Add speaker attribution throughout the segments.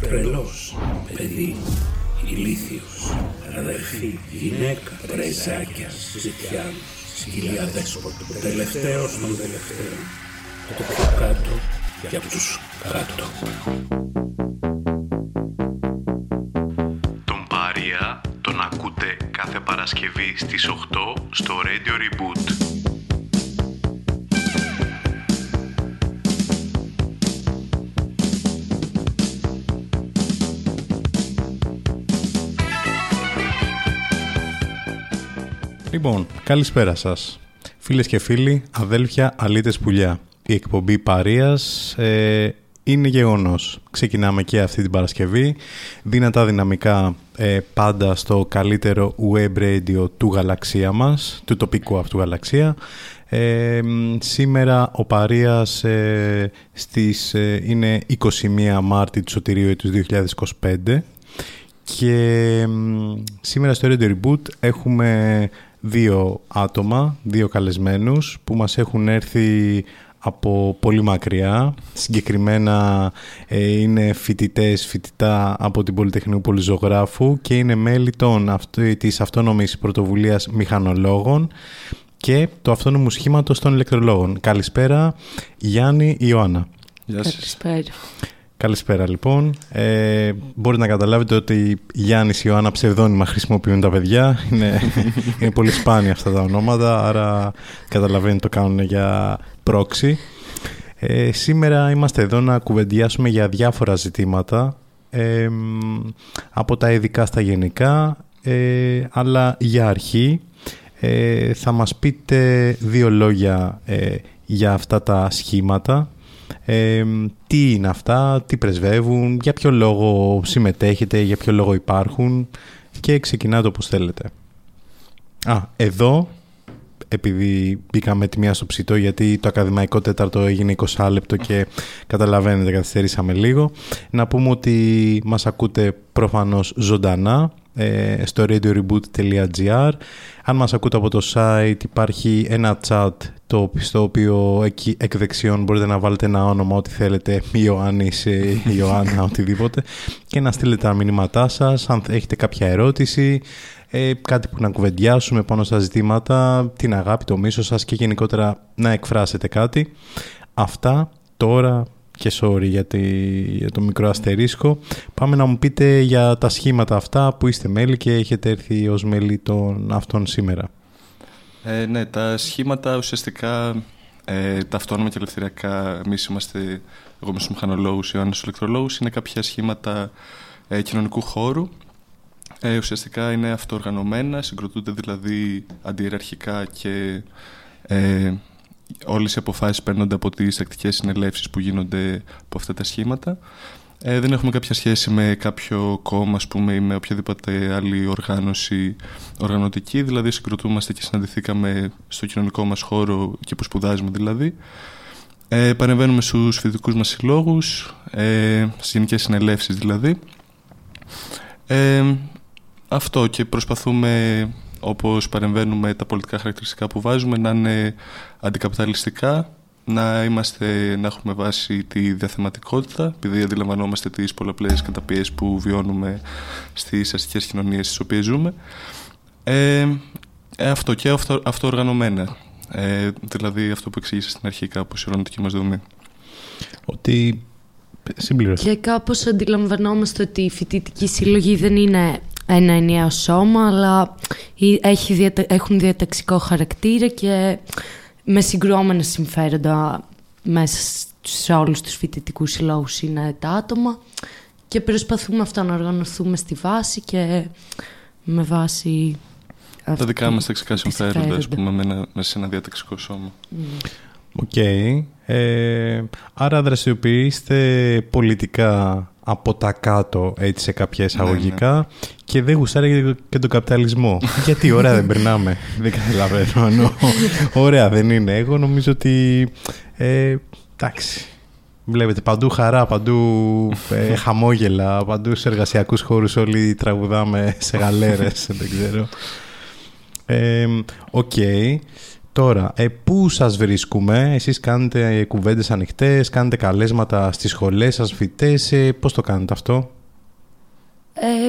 Speaker 1: τρελός, παιδί, ηλίθιος, αδερφή, γυναίκα, πρεζάκια, ζητιάν, σκυλιά δέσποτο, τελευταίος των τελευταίων, το πιο κάτω για τους κάτω.
Speaker 2: Τον Παρία τον ακούτε κάθε Παρασκευή στις 8 στο Radio Reboot.
Speaker 3: Λοιπόν, καλησπέρα σας. Φίλες και φίλοι, αδέλφια, αλήτες πουλιά. Η εκπομπή Παρίας ε, είναι γεγονός. Ξεκινάμε και αυτή την Παρασκευή. Δυνατά δυναμικά ε, πάντα στο καλύτερο web radio του γαλαξία μας, του τοπικού αυτού γαλαξία. Ε, σήμερα ο Παρίας ε, στις, ε, είναι 21 Μάρτη του Σωτηρίου του 2025 και σήμερα στο Radio Reboot έχουμε δύο άτομα, δύο καλεσμένους που μας έχουν έρθει από πολύ μακριά. Συγκεκριμένα ε, είναι φοιτητές, φοιτητά από την Πολυτεχνικού Πολυζωγράφου και είναι μέλη των, αυτή, της αυτόνομης πρωτοβουλίας μηχανολόγων και του αυτόνομου σχήματος των ηλεκτρολόγων. Καλησπέρα Γιάννη Ιωάννα.
Speaker 4: Γεια σας. Καλησπέρα.
Speaker 3: Καλησπέρα λοιπόν. Ε, μπορείτε να καταλάβετε ότι Γιάννης Ιωάννα ψευδόνυμα χρησιμοποιούν τα παιδιά. Είναι, είναι πολύ σπάνια αυτά τα ονόματα, άρα καταλαβαίνετε το κάνουν για πρόξη. Ε, σήμερα είμαστε εδώ να κουβεντιάσουμε για διάφορα ζητήματα, ε, από τα ειδικά στα γενικά, ε, αλλά για αρχή ε, θα μας πείτε δύο λόγια ε, για αυτά τα σχήματα ε, τι είναι αυτά, τι πρεσβεύουν, για ποιο λόγο συμμετέχετε, για ποιο λόγο υπάρχουν και ξεκινάτε όπως θέλετε. Α, εδώ, επειδή μπήκαμε τη μία στο ψητό γιατί το ακαδημαϊκό τέταρτο έγινε 20 λεπτό και καταλαβαίνετε καθυστερήσαμε λίγο, να πούμε ότι μας ακούτε προφανώς ζωντανά ε, στο radioreboot.gr αν μας ακούτε από το site υπάρχει ένα chat το, στο οποίο εκεί εκ δεξιών μπορείτε να βάλετε ένα όνομα ό,τι θέλετε Ιωάννης, Ιωάννα, οτιδήποτε και να στείλετε τα μηνύματά σας αν έχετε κάποια ερώτηση ε, κάτι που να κουβεντιάσουμε πάνω στα ζητήματα την αγάπη, το μίσος σας και γενικότερα να εκφράσετε κάτι αυτά τώρα και sorry για, για το μικρό αστερίσκο. Πάμε να μου πείτε για τα σχήματα αυτά που είστε μέλη και έχετε έρθει ως μέλη των αυτών σήμερα.
Speaker 5: Ε, ναι, τα σχήματα ουσιαστικά ε, τα αυτόνομα και ελευθεριακά, εμείς είμαστε, εγώ είμαι στους μηχανολόγους, Ιωάννης ηλεκτρολόγου, είναι κάποια σχήματα ε, κοινωνικού χώρου. Ε, ουσιαστικά είναι αυτοοργανωμένα, συγκροτούνται δηλαδή αντιεραρχικά και ε, όλες οι αποφάσεις παίρνονται από τις τακτικές συνελεύσεις που γίνονται από αυτά τα σχήματα. Ε, δεν έχουμε κάποια σχέση με κάποιο κόμμα ας πούμε, ή με οποιαδήποτε άλλη οργάνωση οργανωτική, δηλαδή συγκροτούμαστε και συναντηθήκαμε στο κοινωνικό μας χώρο και που σπουδάζουμε δηλαδή. Ε, παρεμβαίνουμε στους φοιτητικούς μας συλλόγους, ε, στις γενικές συνελεύσεις δηλαδή. Ε, αυτό και προσπαθούμε όπως παρεμβαίνουμε τα πολιτικά χαρακτηριστικά που βάζουμε να είναι αντικαπιταλιστικά, να, είμαστε, να έχουμε βάση τη διαθεματικότητα, επειδή αντιλαμβανόμαστε τις πολλαπλές καταπιέσεις που βιώνουμε στις αστικές κοινωνίες στις οποίες ζούμε. Ε, ε αυτό και αυτό, αυτοοργανωμένα. Ε, δηλαδή αυτό που εξήγησα στην αρχή κάπως η οργανωτική μας δομή.
Speaker 3: Ότι συμπληρώσε.
Speaker 4: Και κάπως αντιλαμβανόμαστε ότι η φοιτητική συλλογή δεν είναι ένα ενιαίο σώμα, αλλά έχει, έχουν διαταξικό χαρακτήρα και με συγκρόμενα συμφέροντα μέσα σε όλους τους φοιτητικούς συλλόγους είναι τα άτομα και προσπαθούμε αυτό να οργανωθούμε στη βάση και με βάση
Speaker 5: τα δικά μας ταξικά συμφέροντα, ας πούμε, μέσα σε ένα διαταξικό σώμα.
Speaker 3: Οκ. Ε, άρα δραστηριοποιείστε πολιτικά από τα κάτω, έτσι σε κάποια εισαγωγικά, ναι, και δεν γουστάρει και τον καπιταλισμό. Γιατί ωραία δεν περνάμε. δεν καταλαβαίνω. ωραία δεν είναι. Εγώ νομίζω ότι. Ε, εντάξει. Βλέπετε παντού χαρά, παντού ε, χαμόγελα, παντού σε εργασιακούς χώρους όλοι τραγουδάμε σε γαλέρες. δεν ξέρω. Οκ. Τώρα, ε, πού σας βρίσκουμε, εσείς κάνετε κουβέντες ανοιχτές, κάνετε καλέσματα στις σχολές σας, φοιτητές, ε, πώς το κάνετε αυτό;
Speaker 4: Ε,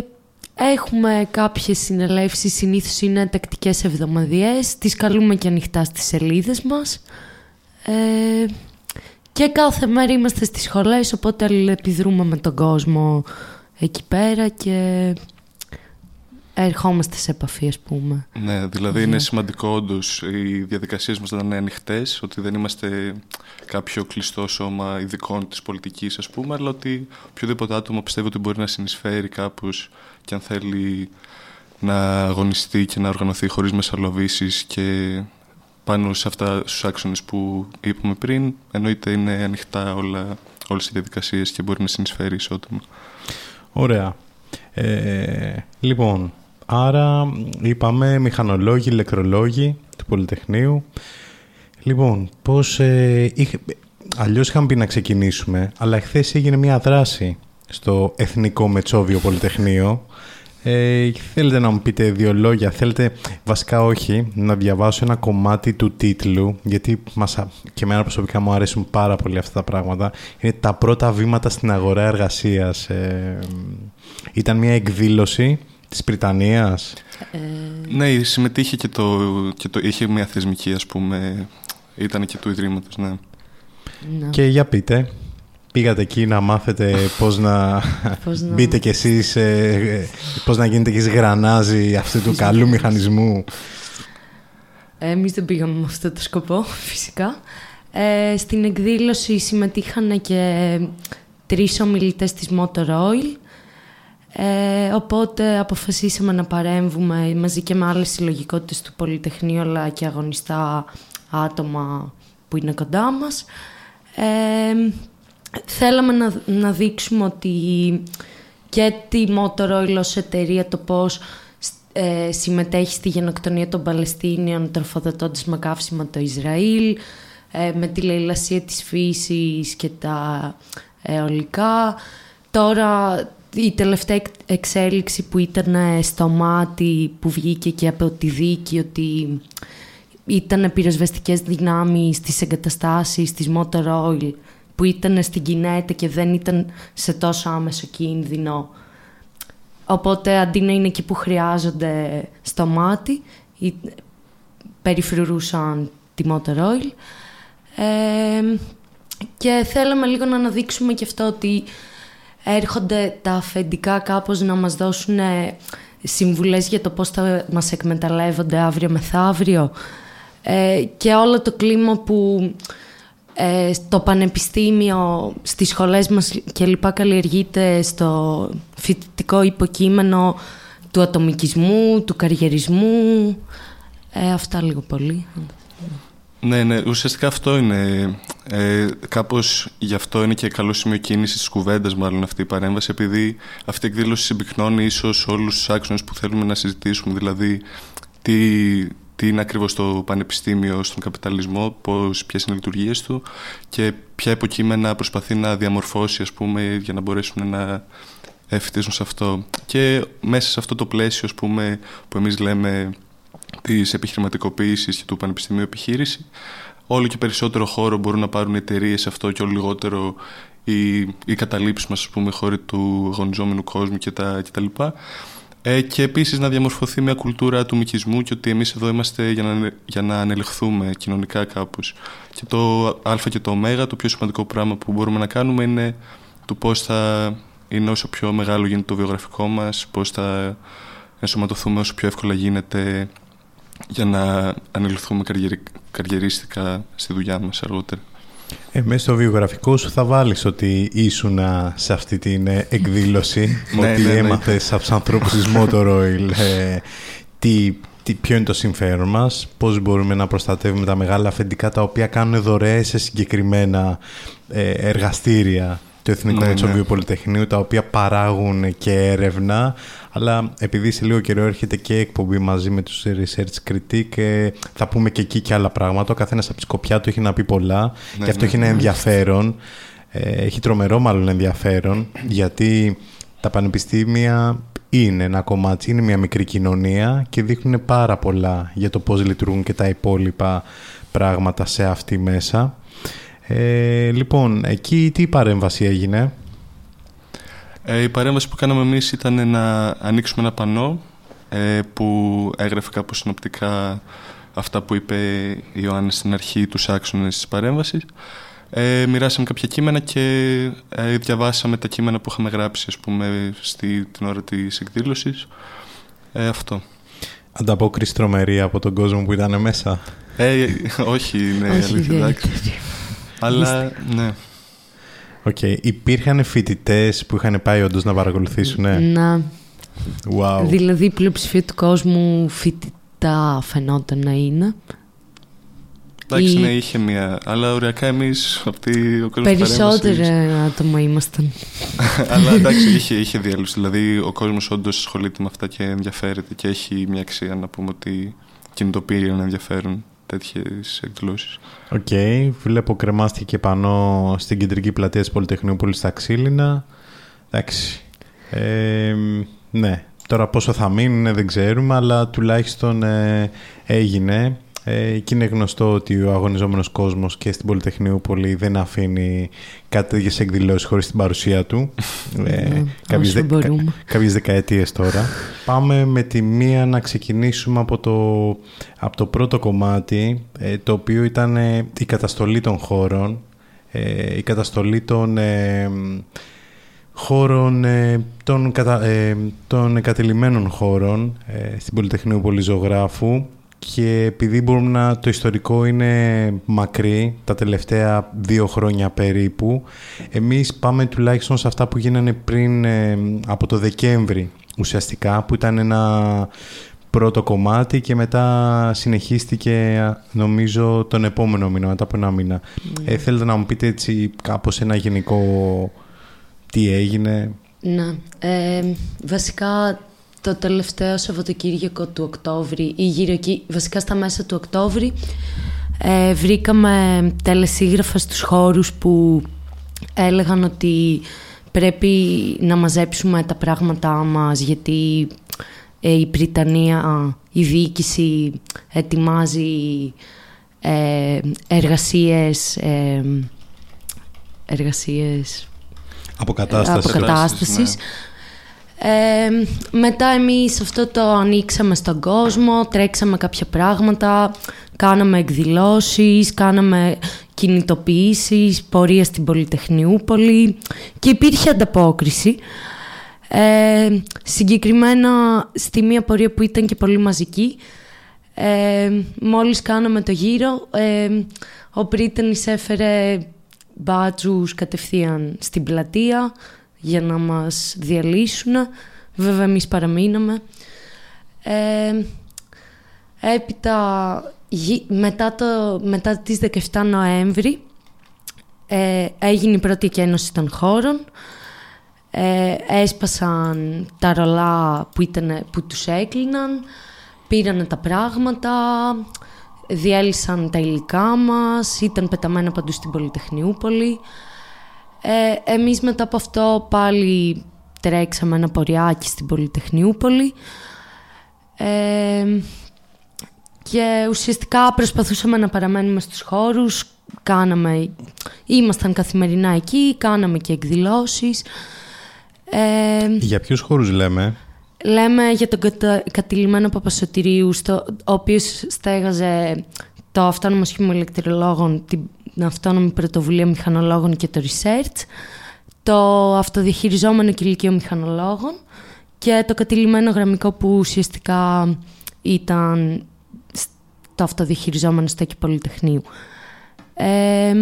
Speaker 4: έχουμε κάποιες συνελεύσεις, συνήθως είναι τακτικές εβδομαδιαίες, τις καλούμε και ανοιχτά στις σελίδες μας. Ε, και κάθε μέρα είμαστε στις σχολές, οπότε αλληλεπιδρούμε με τον κόσμο εκεί πέρα και ερχόμαστε σε επαφή, ας πούμε.
Speaker 5: Ναι, δηλαδή είναι σημαντικό όντως οι διαδικασίες μας να είναι ανοιχτές, ότι δεν είμαστε κάποιο κλειστό σώμα ειδικών της πολιτικής, ας πούμε, αλλά ότι οποιοδήποτε άτομο πιστεύει ότι μπορεί να συνεισφέρει κάπως και αν θέλει να αγωνιστεί και να οργανωθεί χωρίς μεσαλοβήσεις και πάνω σε αυτά στους άξονες που είπαμε πριν, εννοείται είναι ανοιχτά όλα, όλες οι διαδικασίες και μπορεί να συνεισφέρει ισότιμα.
Speaker 3: Ωραία. Ε, λοιπόν, Άρα είπαμε μηχανολόγοι, ηλεκτρολόγοι του Πολυτεχνείου. Λοιπόν, πώς... Ε, είχε, αλλιώς είχαμε πει να ξεκινήσουμε, αλλά χθες έγινε μια δράση στο Εθνικό Μετσόβιο Πολυτεχνείο. Ε, θέλετε να μου πείτε δύο λόγια, θέλετε βασικά όχι, να διαβάσω ένα κομμάτι του τίτλου, γιατί μας, και εμένα προσωπικά μου αρέσουν πάρα πολύ αυτά τα πράγματα. Είναι τα πρώτα βήματα στην αγορά εργασίας. Ε, ήταν μια εκδήλωση της Πριτανίας.
Speaker 5: Ε... Ναι, συμμετείχε και το, και το... Είχε μια θεσμική, ας πούμε... Ήταν και του Ιδρύματος, ναι.
Speaker 3: ναι. Και για πείτε, πήγατε εκεί να μάθετε πώς να, πώς να... μπείτε κι εσείς, ε, πώς να γίνετε κι εσείς γρανάζι αυτού του καλού μηχανισμού.
Speaker 4: Εμείς δεν πήγαμε με αυτό το σκοπό, φυσικά. Ε, στην εκδήλωση συμμετείχαν και τρεις ομιλητές της Motor Oil, ε, οπότε αποφασίσαμε να παρέμβουμε μαζί και με άλλες συλλογικότητες του Πολυτεχνείου αλλά και αγωνιστά άτομα που είναι κοντά μας. Ε, θέλαμε να, να δείξουμε ότι και τη Motorola ως εταιρεία το πώς ε, συμμετέχει στη γενοκτονία των Παλαιστίνιων τροφοδοτώντας με καύσιμα το Ισραήλ, ε, με τη λαϊλασία της φύσης και τα αιωλικά. Τώρα η τελευταία εξέλιξη που ήταν στο μάτι που βγήκε και από τη δίκη ότι ήταν πυροσβεστικές δυνάμεις στις εγκαταστάσεις της Motor Oil που ήταν στην Κινέτα και δεν ήταν σε τόσο άμεσο κίνδυνο. Οπότε αντί να είναι εκεί που χρειάζονται στο μάτι, περιφρουρούσαν τη Motor Oil. Ε, και θέλαμε λίγο να αναδείξουμε και αυτό ότι έρχονται τα αφεντικά κάπως να μας δώσουν ε, συμβουλές για το πώς θα μας εκμεταλλεύονται αύριο μεθαύριο ε, και όλο το κλίμα που ε, στο πανεπιστήμιο, στις σχολές μας και λοιπά καλλιεργείται στο φοιτητικό υποκείμενο του ατομικισμού, του καριερισμού. Ε, αυτά λίγο πολύ.
Speaker 5: Ναι, ναι, ουσιαστικά αυτό είναι. Ε, Κάπως γι' αυτό είναι και καλό σημείο κίνησης της κουβέντας, μάλλον αυτή η παρέμβαση, επειδή αυτή η εκδήλωση συμπυκνώνει ίσως όλους τους άξονες που θέλουμε να συζητήσουμε. Δηλαδή, τι, τι είναι ακριβώς το πανεπιστήμιο στον καπιταλισμό, ποιες είναι οι λειτουργίες του και ποια υποκείμενα προσπαθεί να διαμορφώσει, ας πούμε, για να μπορέσουν να εφητήσουν σε αυτό. Και μέσα σε αυτό το πλαίσιο, ας πούμε, που εμείς λέμε της επιχειρηματικοποίησης και του πανεπιστημίου επιχείρηση. Όλο και περισσότερο χώρο μπορούν να πάρουν εταιρείες σε αυτό και όλο λιγότερο οι, οι καταλήψεις μας, ας πούμε, χώροι του αγωνιζόμενου κόσμου και τα, και τα λοιπά. Ε, και επίσης να διαμορφωθεί μια κουλτούρα ατομικισμού και ότι εμείς εδώ είμαστε για να, για να ανελεχθούμε κοινωνικά κάπως. Και το α και το ω, το πιο σημαντικό πράγμα που μπορούμε να κάνουμε είναι το πώς θα είναι όσο πιο μεγάλο γίνεται το βιογραφικό μας, πώς θα ενσωματωθούμε όσο πιο εύκολα γίνεται για να ανελθούμε καριερίστικα στη δουλειά μας αργότερα.
Speaker 3: Ε, μέσα στο βιογραφικό σου θα βάλεις ότι ήσουν σε αυτή την ε, εκδήλωση, ναι, ότι ναι, ναι, έμαθες από τους ανθρώπους της Motorola ε, τι, τι, ποιο είναι το συμφέρον μας, πώς μπορούμε να προστατεύουμε τα μεγάλα αφεντικά τα οποία κάνουν δωρεές σε συγκεκριμένα ε, εργαστήρια του Εθνικού
Speaker 5: Ναι,
Speaker 3: Μετσόβιου
Speaker 5: ναι.
Speaker 3: Πολυτεχνείου, τα οποία παράγουν και έρευνα, αλλά επειδή σε λίγο καιρό έρχεται και εκπομπή μαζί με τους Research Critique, ε, θα πούμε και εκεί και άλλα πράγματα. Ο καθένας από τη σκοπιά του έχει να πει πολλά
Speaker 5: Ναι,
Speaker 3: και αυτό
Speaker 5: ναι.
Speaker 3: έχει ένα ενδιαφέρον. Ε, έχει τρομερό μάλλον ενδιαφέρον, γιατί τα πανεπιστήμια είναι ένα κομμάτι, είναι μια μικρή κοινωνία και δείχνουν πάρα πολλά για το πώς λειτουργούν και τα υπόλοιπα πράγματα σε αυτή μέσα. Ε, λοιπόν, εκεί τι παρέμβαση έγινε;
Speaker 5: Ε, η παρέμβαση που κάναμε εμείς ήταν να ανοίξουμε ένα πανό ε, που έγραφε κάπως συνοπτικά αυτά που είπε η Ιωάννης στην αρχή, τους άξονες της παρέμβασης. Ε, μοιράσαμε κάποια κείμενα και ε, διαβάσαμε τα κείμενα που είχαμε γράψει ας πούμε, στη, την ώρα της εκδήλωσης. Ε, αυτό.
Speaker 3: Ανταπόκριση τρομερή από τον κόσμο που ήταν μέσα.
Speaker 5: Ε, όχι, ναι,
Speaker 4: Όχι
Speaker 5: αλήθεια, εντάξει.
Speaker 4: ιδιαίτερη.
Speaker 5: Αλλά, ναι.
Speaker 3: Οκ. Υπήρχαν φοιτητές που είχαν πάει όντως να παρακολουθήσουν. Ναι;
Speaker 4: Να,
Speaker 3: Wow.
Speaker 4: δηλαδή η πλειοψηφία του κόσμου φοιτητές φαινόταν να είναι.
Speaker 5: Εντάξει,
Speaker 4: Η-
Speaker 5: ναι, είχε μία. Αλλά οριακά εμείς, αυτοί, ο κόσμος
Speaker 4: Περισσότερα άτομα ήμασταν.
Speaker 5: Αλλά εντάξει, είχε, είχε διέλευση. Δηλαδή, ο κόσμος όντως ασχολείται με αυτά και ενδιαφέρεται και έχει μια αξία να πούμε ότι κινητοποιεί ένα ενδιαφέρον τέτοιες εκδηλώσεις.
Speaker 3: Οκ. Βλέπω κρεμάστηκε και πανώ στην κεντρική πλατεία της Πολυτεχνειούπολης στα Ξύλινα. Εντάξει. Ε, ναι. Τώρα πόσο θα μείνουν δεν ξέρουμε, αλλά τουλάχιστον ε, έγινε. Ε, και είναι γνωστό ότι ο αγωνιζόμενος κόσμος και στην Πολυτεχνείου Πόλη δεν αφήνει κάτι τέτοιες εκδηλώσεις χωρίς την παρουσία του. Ε,
Speaker 4: Ναι,
Speaker 3: κάποιες,
Speaker 4: όσο
Speaker 3: δε-
Speaker 4: μπορούμε.
Speaker 3: κα- κάποιες δεκαετίες τώρα. Πάμε με τη μία να ξεκινήσουμε από το, από το πρώτο κομμάτι, ε, το οποίο ήταν ε, η καταστολή των χώρων, ε, η καταστολή των ε, χώρων, ε, των, κατα, ε, των εγκατελειμμένων χώρων ε, στην Πολυτεχνείο Πολυζωγράφου και επειδή μπορούμε να, το ιστορικό είναι μακρύ, τα τελευταία δύο χρόνια περίπου, εμείς πάμε τουλάχιστον σε αυτά που γίνανε πριν ε, από το Δεκέμβρη ουσιαστικά, που ήταν ένα πρώτο κομμάτι και μετά συνεχίστηκε νομίζω τον επόμενο μήνα, μετά από ένα μήνα. Ε, θέλετε να μου πείτε έτσι κάπως ένα γενικό τι έγινε;
Speaker 4: Ναι. Ε, βασικά το τελευταίο Σαββατοκύριακο του Οκτώβρη ή γύρω εκεί, βασικά στα μέσα του Οκτώβρη, ε, βρήκαμε τελεσίγραφα στους χώρους που έλεγαν ότι πρέπει να μαζέψουμε τα πράγματά μας γιατί ε, η Βρυτανία, η διοίκηση ετοιμάζει ε, εργασίες, ε, εργασίες
Speaker 3: Αποκατάστασης.
Speaker 4: αποκατάστασης. Ε, μετά εμείς αυτό το ανοίξαμε στον κόσμο, τρέξαμε κάποια πράγματα, κάναμε εκδηλώσεις, κάναμε κινητοποιήσεις, πορεία στην Πολυτεχνιούπολη και υπήρχε ανταπόκριση. Ε, συγκεκριμένα στη μία πορεία που ήταν και πολύ μαζική, ε, μόλις κάναμε το γύρο, ε, ο Πρίτανης έφερε μπάτζους κατευθείαν στην πλατεία για να μας διαλύσουν. Βέβαια εμείς παραμείναμε. Ε, έπειτα, γυ- μετά, το, μετά τις 17 Νοέμβρη ε, έγινε η πρώτη εκένωση των χώρων. Ε, έσπασαν τα ρολά που, ήταν, που τους έκλειναν, πήραν τα πράγματα, διέλυσαν τα υλικά μας, ήταν πεταμένα παντού στην Πολυτεχνιούπολη. Ε, εμείς μετά από αυτό πάλι τρέξαμε ένα ποριάκι στην Πολυτεχνιούπολη ε, και ουσιαστικά προσπαθούσαμε να παραμένουμε στους χώρους, κάναμε, ήμασταν καθημερινά εκεί, κάναμε και εκδηλώσεις. Ε,
Speaker 3: Για ποιους χώρους λέμε;
Speaker 4: Λέμε για τον κατα... κατηλημένο Παπασωτηρίου, στο... ο οποίος στέγαζε το Αυτόνομο Σχήμα Ηλεκτρολόγων, την Αυτόνομη Πρωτοβουλία Μηχανολόγων και το Research, το Αυτοδιαχειριζόμενο Κηλικείο Μηχανολόγων και το κατηλημένο γραμμικό που ουσιαστικά ήταν το αυτοδιαχειριζόμενο στέκι Πολυτεχνείου. Ε,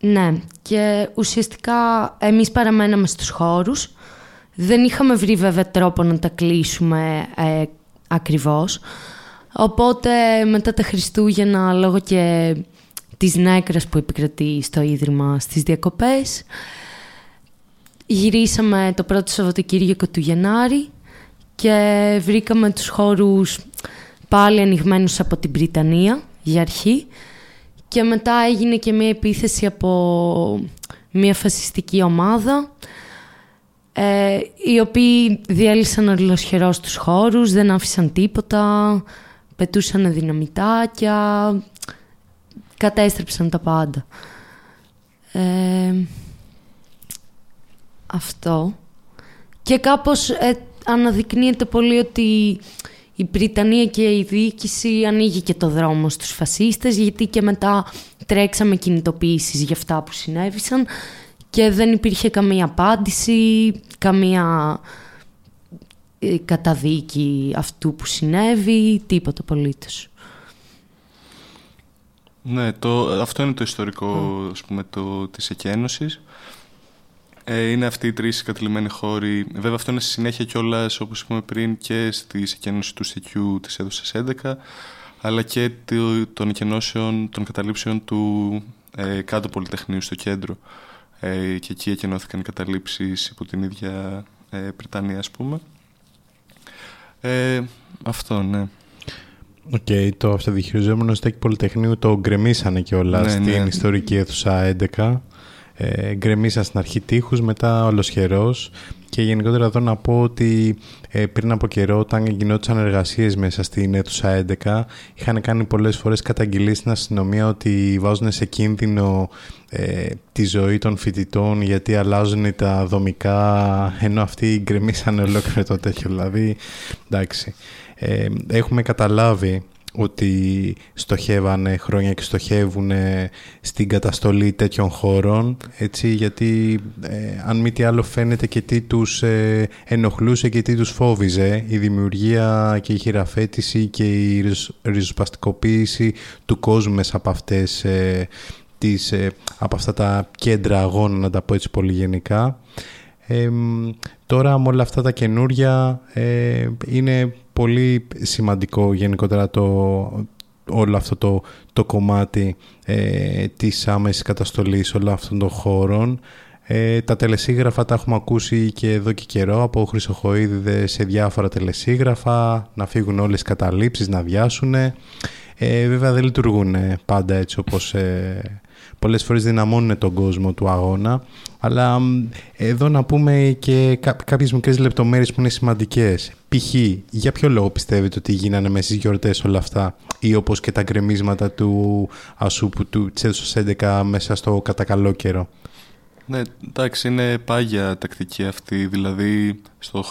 Speaker 4: ναι, και ουσιαστικά εμείς παραμέναμε στους χώρους. Δεν είχαμε βρει βέβαια τρόπο να τα κλείσουμε ε, ακριβώς. Οπότε μετά τα Χριστούγεννα, λόγω και της νέκρας που επικρατεί στο Ίδρυμα στις διακοπές. Γυρίσαμε το πρώτο Σαββατοκύριακο του Γενάρη και βρήκαμε τους χώρους πάλι ανοιγμένους από την Βρυτανία για αρχή και μετά έγινε και μια επίθεση από μια φασιστική ομάδα ε, οι οποίοι διέλυσαν ολοσχερός τους χώρους, δεν άφησαν τίποτα, πετούσαν δυναμητάκια, κατέστρεψαν τα πάντα. Ε, αυτό. Και κάπως ε, αναδεικνύεται πολύ ότι η Βρυτανία και η διοίκηση ανοίγει και το δρόμο στους φασίστες γιατί και μετά τρέξαμε κινητοποιήσεις για αυτά που συνέβησαν και δεν υπήρχε καμία απάντηση, καμία ε, καταδίκη αυτού που συνέβη, τίποτα απολύτως.
Speaker 5: Ναι, το, αυτό είναι το ιστορικό mm. ας πούμε, το, της εκένωσης. Ε, είναι αυτοί οι τρεις κατηλημένοι χώροι. Βέβαια αυτό είναι στη συνέχεια κιόλας, όπως είπαμε πριν, και στη εκένωση του ΣΕΚΙΟΥ της έδωσης 11, αλλά και των εκενώσεων, των καταλήψεων του ε, κάτω Πολυτεχνείου στο κέντρο. Ε, και εκεί εκενώθηκαν οι καταλήψεις υπό την ίδια ε, πρυτανεία, ας πούμε. Ε, αυτό, ναι.
Speaker 3: OK, okay, το αυτοδιχειριζόμενο στέκι Πολυτεχνείου το γκρεμίσανε κιόλας ναι, στην ναι. ιστορική αίθουσα 11. Ε, γκρεμίσαν στην αρχή τοίχους, μετά ολοσχερώς και γενικότερα εδώ να πω ότι ε, πριν από καιρό όταν γινόντουσαν εργασίες μέσα στην αίθουσα 11 είχαν κάνει πολλές φορές καταγγελίες στην αστυνομία ότι βάζουν σε κίνδυνο ε, τη ζωή των φοιτητών γιατί αλλάζουν τα δομικά ενώ αυτοί γκρεμίσαν ολόκληρο το τέτοιο. Δηλαδή εντάξει ε, έχουμε καταλάβει ότι στοχεύανε χρόνια και στοχεύουν στην καταστολή τέτοιων χώρων έτσι, γιατί ε, αν μη τι άλλο φαίνεται και τι τους ε, ενοχλούσε και τι τους φόβιζε. Η δημιουργία και η χειραφέτηση και η ριζοσπαστικοποίηση του κόσμου μέσα από αυτές ε, τις, ε, από αυτά τα κέντρα αγώνα να τα πω έτσι πολύ γενικά τώρα με όλα αυτά τα καινούρια είναι πολύ σημαντικό γενικότερα το, όλο αυτό το, το κομμάτι ε, της άμεσης καταστολής όλων αυτών των χώρων. Ε, τα τελεσίγραφα τα έχουμε ακούσει και εδώ και καιρό από χρυσοχοίδιδες σε διάφορα τελεσίγραφα, να φύγουν όλες οι καταλήψεις, να βιάσουν. Ε, βέβαια δεν λειτουργούν πάντα έτσι όπως ε, πολλές φορές δυναμώνουν τον κόσμο του αγώνα. Αλλά εδώ να πούμε και κάποιες μικρές λεπτομέρειες που είναι σημαντικές. Π.χ. για ποιο λόγο πιστεύετε ότι γίνανε μέσα στις γιορτές όλα αυτά ή όπως και τα γκρεμίσματα του Ασούπου του Τσέσου 11 μέσα στο κατακαλό καιρό;
Speaker 5: Ναι, εντάξει, είναι πάγια τακτική αυτή. Δηλαδή, στο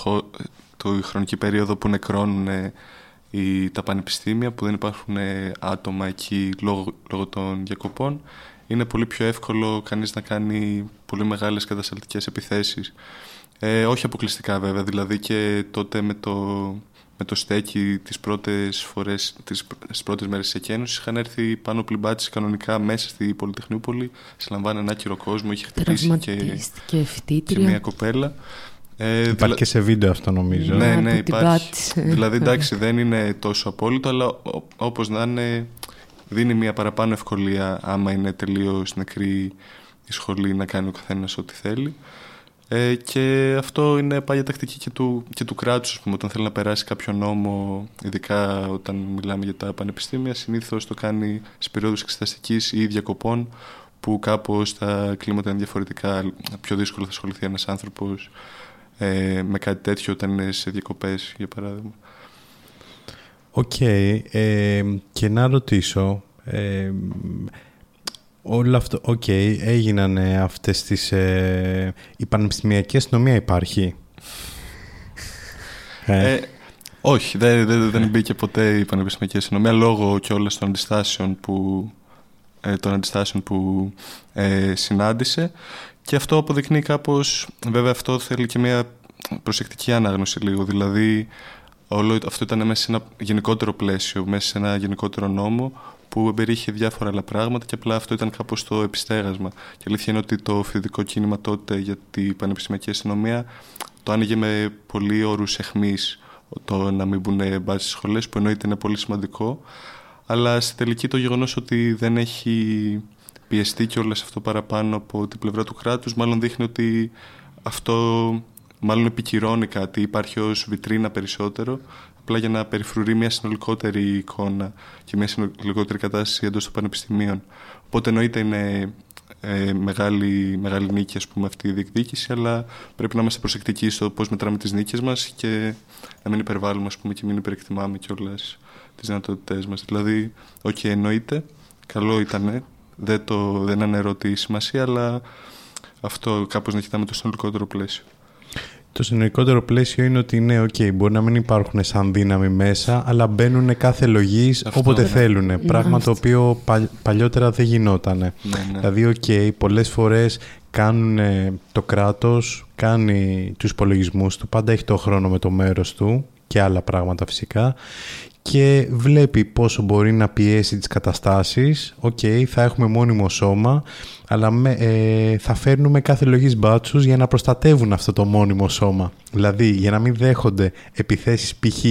Speaker 5: το χρονική περίοδο που νεκρώνουν οι, τα πανεπιστήμια, που δεν υπάρχουν άτομα εκεί λόγω, λόγω των διακοπών, είναι πολύ πιο εύκολο κανείς να κάνει πολύ μεγάλες κατασταλτικές επιθέσεις. Ε, όχι αποκλειστικά βέβαια, δηλαδή και τότε με το, με το στέκι τις πρώτες φορές, τις, τις πρώτες μέρες της εκένωσης είχαν έρθει πάνω πλυμπάτης κανονικά μέσα στη Πολυτεχνιούπολη, συλλαμβάνε ένα κύριο κόσμο, είχε χτυπήσει και, και, μια κοπέλα.
Speaker 3: Ε, υπάρχει και σε βίντεο αυτό νομίζω.
Speaker 5: Ναι, ναι, υπάρχει. δηλαδή εντάξει δεν είναι τόσο απόλυτο, αλλά όπως να είναι δίνει μια παραπάνω ευκολία άμα είναι τελείως νεκρή η σχολή να κάνει ο καθένας ό,τι θέλει. Ε, και αυτό είναι πάγια τακτική και του, και του κράτους, πούμε, όταν θέλει να περάσει κάποιο νόμο, ειδικά όταν μιλάμε για τα πανεπιστήμια, συνήθως το κάνει σε περίοδους εξεταστικής ή διακοπών, που κάπως τα κλίματα είναι διαφορετικά, πιο δύσκολο θα ασχοληθεί ένας άνθρωπος ε, με κάτι τέτοιο όταν είναι σε διακοπές, για παράδειγμα.
Speaker 3: Οκ. Ε, και να ρωτήσω, ε, όλο αυτό, OK, okay, έγιναν αυτές τις... Ε, η πανεπιστημιακή αστυνομία υπάρχει;
Speaker 5: Ε. όχι, δεν, δεν, δεν μπήκε ποτέ η πανεπιστημιακή αστυνομία λόγω και όλων των αντιστάσεων που, των αντιστάσεων που συνάντησε και αυτό αποδεικνύει κάπως, βέβαια αυτό θέλει και μια προσεκτική ανάγνωση λίγο, δηλαδή όλο αυτό ήταν μέσα σε ένα γενικότερο πλαίσιο, μέσα σε ένα γενικότερο νόμο που εμπεριείχε διάφορα άλλα πράγματα και απλά αυτό ήταν κάπως το επιστέγασμα. Και αλήθεια είναι ότι το φοιτητικό κίνημα τότε για την πανεπιστημιακή αστυνομία το άνοιγε με πολύ όρους εχμής το να μην μπουν μπάσει στις σχολές, που εννοείται είναι πολύ σημαντικό. αλλά στη τελική το γεγονός ότι δεν έχει πιεστεί και όλα αυτό παραπάνω από την πλευρά του κράτους μάλλον δείχνει ότι αυτό μάλλον επικυρώνει κάτι, υπάρχει ως βιτρίνα περισσότερο απλά για να περιφρουρεί μια συνολικότερη εικόνα και μια συνολικότερη κατάσταση εντός των πανεπιστημίων. Οπότε εννοείται είναι ε, μεγάλη, μεγάλη νίκη ας πούμε, αυτή η διεκδίκηση, αλλά πρέπει να είμαστε προσεκτικοί στο πώς μετράμε τις νίκες μας και να μην υπερβάλλουμε ας πούμε, και μην υπερεκτιμάμε κιόλας τις δυνατότητές μας. Δηλαδή, OK, okay, εννοείται, καλό ήταν, δεν, το, δεν αναιρώ τη σημασία, αλλά αυτό κάπως να κοιτάμε το συνολικότερο πλαίσιο.
Speaker 3: Το συνολικότερο πλαίσιο είναι ότι ναι, okay, μπορεί να μην υπάρχουν σαν δύναμη μέσα, αλλά μπαίνουν κάθε λογής όποτε ναι. θέλουν. Πράγμα το οποίο παλιότερα δεν γινόταν. Ναι, ναι. Δηλαδή, OK, okay, πολλές φορές κάνουν το κράτος, κάνει τους υπολογισμούς του, πάντα έχει το χρόνο με το μέρος του και άλλα πράγματα φυσικά και βλέπει πόσο μπορεί να πιέσει τις καταστάσεις. Οκ, θα έχουμε μόνιμο σώμα, αλλά ε, θα φέρνουμε κάθε λογής μπάτσους για να προστατεύουν αυτό το μόνιμο σώμα. Δηλαδή, για να μην δέχονται επιθέσεις π.χ.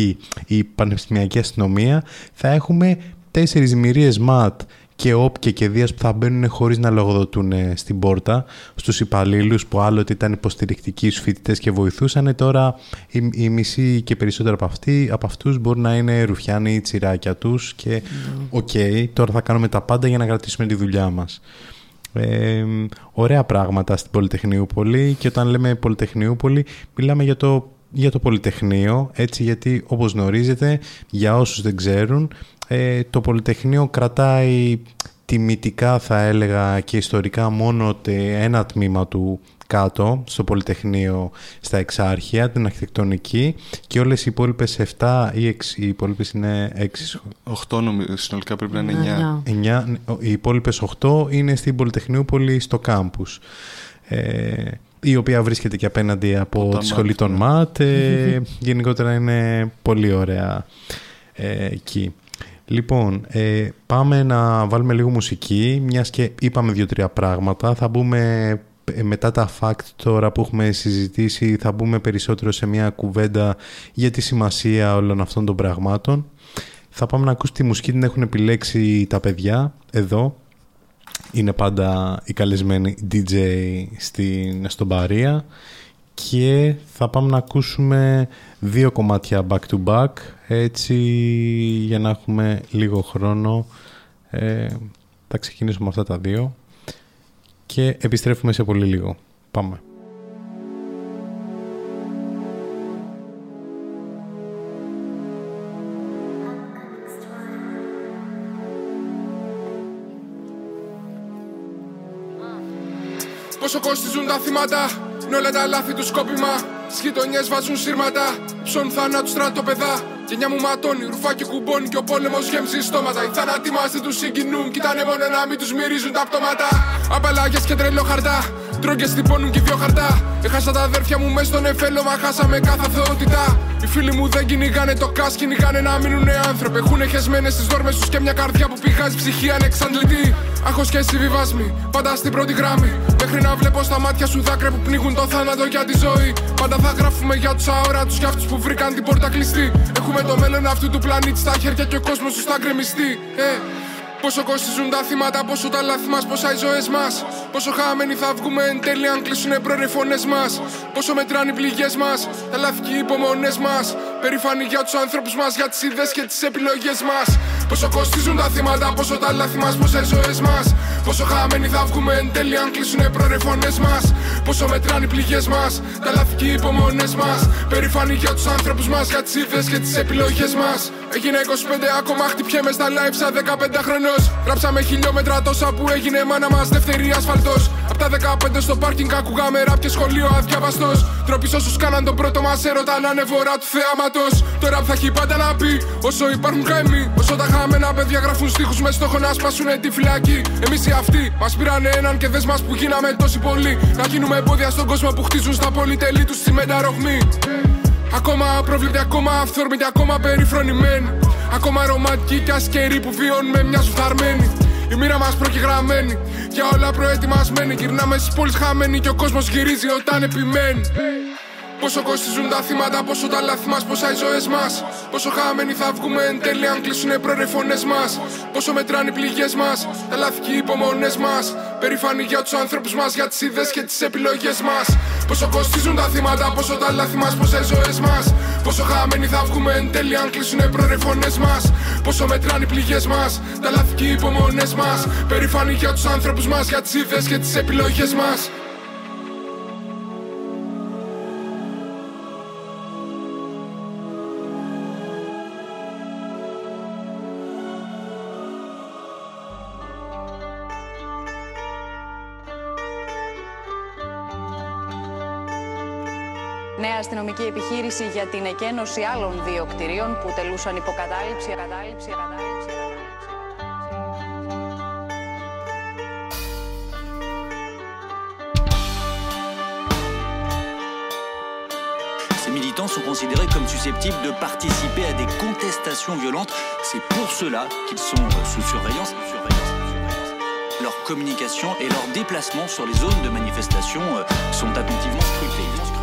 Speaker 3: η πανεπιστημιακή αστυνομία, θα έχουμε τέσσερις διμοιρίες ΜΑΤ και ΟΠΚΕ και ΔΙΑΣ που θα μπαίνουν χωρίς να λογοδοτούν στην πόρτα στους υπαλλήλους που άλλοτε ήταν υποστηρικτικοί στους φοιτητές και βοηθούσαν τώρα οι, οι μισοί και περισσότερο από, αυτοί, από αυτούς μπορεί να είναι ρουφιάνοι ή τσιράκια τους και ναι. OK, okay, τώρα θα κάνουμε τα πάντα για να κρατήσουμε τη δουλειά μας. Ε, ωραία πράγματα στην Πολυτεχνιούπολη και όταν λέμε Πολυτεχνιούπολη μιλάμε για το για το Πολυτεχνείο, έτσι γιατί όπως γνωρίζετε, για όσους δεν ξέρουν, ε, το Πολυτεχνείο κρατάει τιμητικά θα έλεγα και ιστορικά μόνο ένα τμήμα του κάτω στο Πολυτεχνείο στα Εξάρχεια, την αρχιτεκτονική και όλες οι υπόλοιπες 7 ή 6, οι υπόλοιπες είναι 6.
Speaker 5: 8 νομίζω, συνολικά πρέπει να είναι
Speaker 3: 9. 9 οι υπόλοιπες 8 είναι στην Πολυτεχνιούπολη στο κάμπους. Ε, η οποία βρίσκεται και απέναντι από τη σχολή των ναι. ΜΑΤ. Ε, γενικότερα είναι πολύ ωραία ε, εκεί. Λοιπόν, ε, πάμε να βάλουμε λίγο μουσική, μιας και είπαμε δύο-τρία πράγματα. Θα μπούμε ε, μετά τα fact τώρα που έχουμε συζητήσει, θα μπούμε περισσότερο σε μια κουβέντα για τη σημασία όλων αυτών των πραγμάτων. Θα πάμε να ακούσουμε τη μουσική, την έχουν επιλέξει τα παιδιά εδώ. Είναι πάντα οι καλεσμένοι DJ στην, στον Παρία και θα πάμε να ακούσουμε δύο κομμάτια back to back έτσι για να έχουμε λίγο χρόνο ε, θα ξεκινήσουμε αυτά τα δύο και επιστρέφουμε σε πολύ λίγο. Πάμε.
Speaker 6: Πόσο κοστίζουν τα θύματα είναι όλα τα λάθη του σκόπιμα. Στι γειτονιές βάζουν σύρματα. Ψώνουν θανάτου στρατοπεδά. Γενιά μου ματώνει, ρουφάκι κουμπώνει και ο πόλεμος γέμιζε στόματα. Οι θάνατοι μα δεν τους συγκινούν. Κοιτάνε μόνο να μην τους μυρίζουν τα πτώματα. Απαλλαγέ και τρελό χαρτά. Τρώγκε τυπώνουν και δυο χαρτά. Έχασα τα αδέρφια μου μέσα στον εφέλο, μα χάσαμε κάθε θεότητα. Οι φίλοι μου δεν κυνηγάνε το κάς, κυνηγάνε να μείνουν άνθρωποι. Έχουν χεσμένες στις δόρμες τους και μια καρδιά που πηγάζει ψυχή ανεξαντλητή. Άχο και συμβιβάσμοι, πάντα στην πρώτη γράμμη. Μέχρι να βλέπω στα μάτια σου δάκρυα που πνίγουν το θάνατο για τη ζωή. Πάντα θα γράφουμε για τους αόρατους και αυτούς που βρήκαν την πόρτα κλειστή. Έχουμε το μέλλον αυτού του πλανήτη στα χέρια και ο κόσμος τους θα γκρεμιστεί. Ε. Πόσο κοστίζουν τα θύματα, πόσο τα λάθη μας, πόσα οι ζωές μας. Πόσο χαμένοι θα βγούμε εν τέλει αν κλείσουν οι φωνές μας. Πόσο μετράνε οι πληγές μας, τα λάθη και οι υπομονές μας. Περήφανοι για τους άνθρωπου μας, για τις ιδέες και τις επιλογές μας. Πόσο κοστίζουν τα θύματα, πόσο τα λάθη μας, πόσα οι ζωές μας. Πόσο χαμένοι θα βγούμε εν τέλει αν κλείσουν οι φωνές μας. Πόσο μετράνε οι πληγές μας, τα λάθη και οι υπομονές μας. Περήφανοι για τους άνθρωπου μας, για τις ιδέες και τις επιλογές μας. Έγινε 25 ακόμα χτυπιέμαι στα live σαν 15 χρονό. Γράψαμε χιλιόμετρα τόσα που έγινε μάνα μας δεύτερη ασφαλτός. Απ' τα 15 στο πάρκινγκ ακούγαμε ραπ και σχολείο αδιάβαστο. Τρόποι όσους κάναν τον πρώτο μας έρωτα να είναι βορρά του θεάματος. Τώρα που θα έχει πάντα να πει όσο υπάρχουν καημοί. Όσο τα χαμένα παιδιά γράφουν στίχους μες στόχο να σπάσουν τη φυλακή. Εμείς οι αυτοί μας πήραν έναν και δες μας που γίναμε τόσοι πολλοί. Να γίνουμε εμπόδια στον κόσμο που χτίζουν στα πολυτελή τους στη μεταρρογμή. Ακόμα απρόβλεπτη, ακόμα αυθόρμητη, ακόμα περιφρονημένη. Ακόμα ρομαντική και ασκερή που βιώνουμε μια ζουθαρμένη. Η μοίρα μας προκυγραμμένη, για όλα προετοιμασμένη. Γυρνάμε στις πόλεις χαμένοι και ο κόσμος γυρίζει όταν επιμένει. Πόσο κοστίζουν τα θύματα, πόσο τα λάθη μας, πόσα οι ζωές μας. Πόσο χαμένοι θα βγούμε εν τέλει αν κλείσουνε προρεφωνέ μας. Πόσο μετράνε οι πληγές μας, τα λάθη και οι υπομονές μας. Περήφανοι για τους άνθρωπους μας, για τις ιδέες και τις επιλογές μας. Πόσο κοστίζουν τα θύματα, πόσο τα λάθη μας, πόσα οι ζωές μας. Πόσο χαμένοι θα βγούμε εν τέλει αν κλείσουνε προρεφωνέ μας. Πόσο μετράνε οι πληγές μας, τα λάθη και οι υπομονές μας. Περήφανοι για τους άνθρωπους μας, για τις ιδέες και τις επιλογές
Speaker 7: μας. αστυνομική επιχείρηση για την εκένωση άλλων δύο κτηρίων που τελούσαν υποκατάληψη, κατάληψη, κατάληψη,
Speaker 8: Ces militants sont considérés comme susceptibles de participer à des contestations violentes. C'est pour cela qu'ils sont sous surveillance. Leur communication et leurs déplacements sur les zones de manifestation euh, sont attentivement scrutés.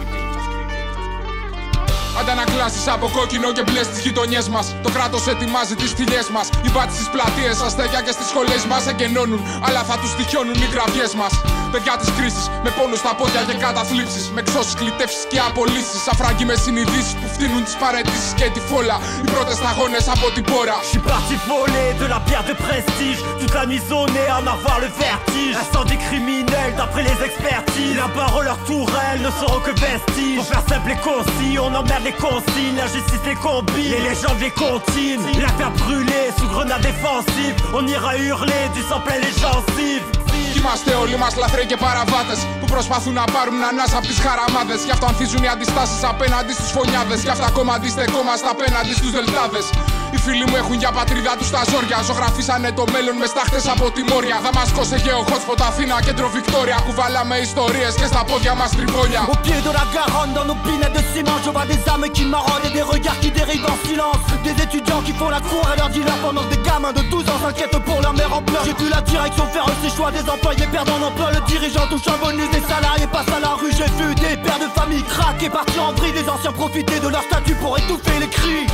Speaker 6: Αντανακλάσει από κόκκινο και μπλε στις γειτονιές μας. Το κράτος ετοιμάζει τις θηλιέ μας. Οι μπάτι στις πλατείες, αστέκια και στις σχολές μας εγκαινώνουν. Αλλά θα τους τυχιώνουν οι γραβιέ μας. Παιδιά της κρίσης, με πόνο στα πόδια και καταθλίψεις. Με ξώσεις, κλητεύσεις και απολύσεις. Αφράγγι με συνειδήσεις που φτύνουν τις παρετήσεις και τη φόλα. Οι πρώτες σταγόνες από την πόρα.
Speaker 9: J'suis parti voler de la pierre de prestige Toute la nuit zonée à en avoir le vertige Incendie criminel d'après les expertises La parole, leur tourelle ne seront que vestiges Pour faire simple et concis, on emmerde les consignes La justice les combine, les légendes les continent La terre brûlée sous grenade défensive On ira hurler du sang plein les gencives
Speaker 6: Κι είμαστε όλοι μα λαθρέοι και παραβάτε που προσπαθούν να πάρουν ανάσα από τις χαραμάδες. Γι' αυτό ανθίζουν οι αντιστάσεις απέναντι στου φωνιάδες. Γι' αυτό ακόμα αντιστεκόμαστε απέναντι στους δελτάδες. Οι φίλοι μου έχουν για πατρίδα τους τα ζόρια. Ζωγραφίσανε το μέλλον μες στάχτε από τη Μόρια. Θα μα κόσε και ο χότσπο τα Αθήνα, κέντρο Βικτόρια. Κουβαλάμε ιστορίες και στα πόδια
Speaker 9: μας τριγόλια. Ο πιέτο ραγκαχόντα, ο πίνε de ces manches, on des âmes qui marronnent et des regards qui dérivent en silence. Des étudiants qui font la cour à leur dealer pendant des gamins de 12 ans s'inquiètent pour leur mère en pleurs. La direction faire ses choix, des employés perdant emploi. Le dirigeant touche un des salariés passent à la rue. J'ai vu des pères de famille craquer, partir en vrille, des anciens profiter de leur statut pour étouffer les cris.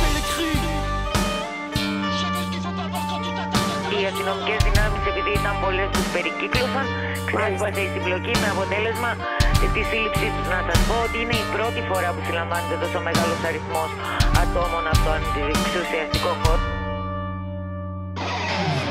Speaker 10: Οι αστυνομικέ δυνάμεις, επειδή ήταν πολλές που περικύκλωσαν, ξέσπασε η συμπλοκή με αποτέλεσμα τη σύλληψή τους. Να σας πω ότι είναι η πρώτη φορά που συλλαμβάνεται τόσο μεγάλος αριθμός ατόμων από τον εξουσιαστικό χώρο.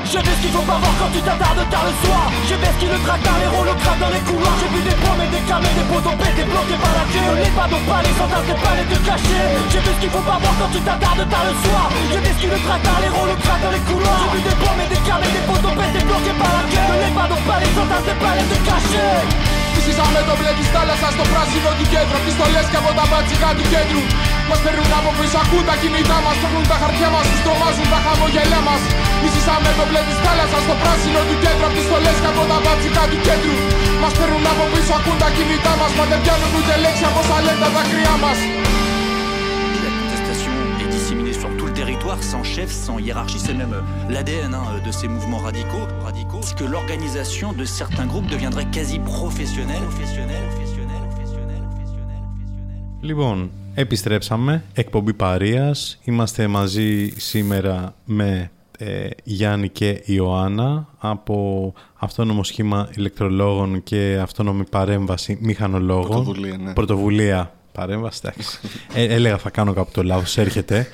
Speaker 9: Je vais ce qu'il faut pas voir quand tu t'attardes tard le soir Je vais ce qui le traque dans les rôles, le crabe dans les couloirs J'ai vu des promesses, des camés, des poteaux pétés, bloqués par la queue Les pas pas les sentinelles, des palais de cachés J'ai vu ce qu'il faut pas voir quand tu t'attardes tard le soir Je vais ce qui le traque dans les rôles, le crabe dans les couloirs J'ai vu des promesses, des camés, des poteaux pétés, bloqués par la queue Les pas pas les sentinelles, des palais de cachés
Speaker 6: Φυσήσαμε το μπλε της θάλασσας στο πράσινο του κέντρου Πιστολές και από τα μπατσικά του κέντρου Μας παίρνουν από πίσω, ακούν τα κινητά μας Παίρνουν τα χαρτιά μας, τους τρομάζουν τα χαμογελιά μας Μισήσαμε το μπλε της θάλασσας στο πράσινο του κέντρου Πιστολές και από τα μπατσικά του κέντρου Μας παίρνουν από πίσω, ακούν τα κινητά μας Μα δεν πιάνουν ούτε λέξη από όσα λένε τα δάκρυά μας
Speaker 8: La contestation est disséminée sur tout le territoire, sans chef, sans hiérarchie. C'est même euh, l'ADN hein, de ces mouvements radicaux. radicaux que l'organisation de certains groupes deviendrait quasi professionnelle. professionnelle, professionnelle, professionnelle, professionnelle, professionnelle.
Speaker 3: Λοιπόν, επιστρέψαμε. Εκπομπή Παρίας. Είμαστε μαζί σήμερα με ε, Γιάννη και Ιωάννα από αυτόνομο σχήμα ηλεκτρολόγων και αυτόνομη παρέμβαση μηχανολόγων.
Speaker 5: Πρωτοβουλία, ναι.
Speaker 3: Πρωτοβουλία. Παρέμβαση, εντάξει. ε, έλεγα θα κάνω κάποιο το λάθος, έρχεται.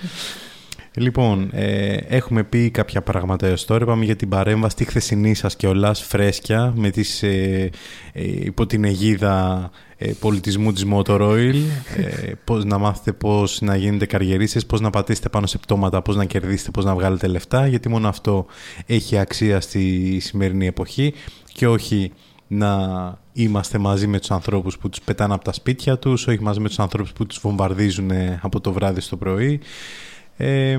Speaker 3: Λοιπόν, ε, έχουμε πει κάποια πράγματα έως τώρα. Είπαμε για την παρέμβαση τη χθεσινή σας και ολάς φρέσκια με τις, ε, ε, υπό την αιγίδα ε, πολιτισμού της Motor Oil. Ε, πώς να μάθετε πώς να γίνετε καριερίστες, πώς να πατήσετε πάνω σε πτώματα, πώς να κερδίσετε, πώς να βγάλετε λεφτά. Γιατί μόνο αυτό έχει αξία στη σημερινή εποχή και όχι να είμαστε μαζί με τους ανθρώπους που τους πετάνε από τα σπίτια τους, όχι μαζί με τους ανθρώπους που τους βομβαρδίζουν από το βράδυ στο πρωί. Ε,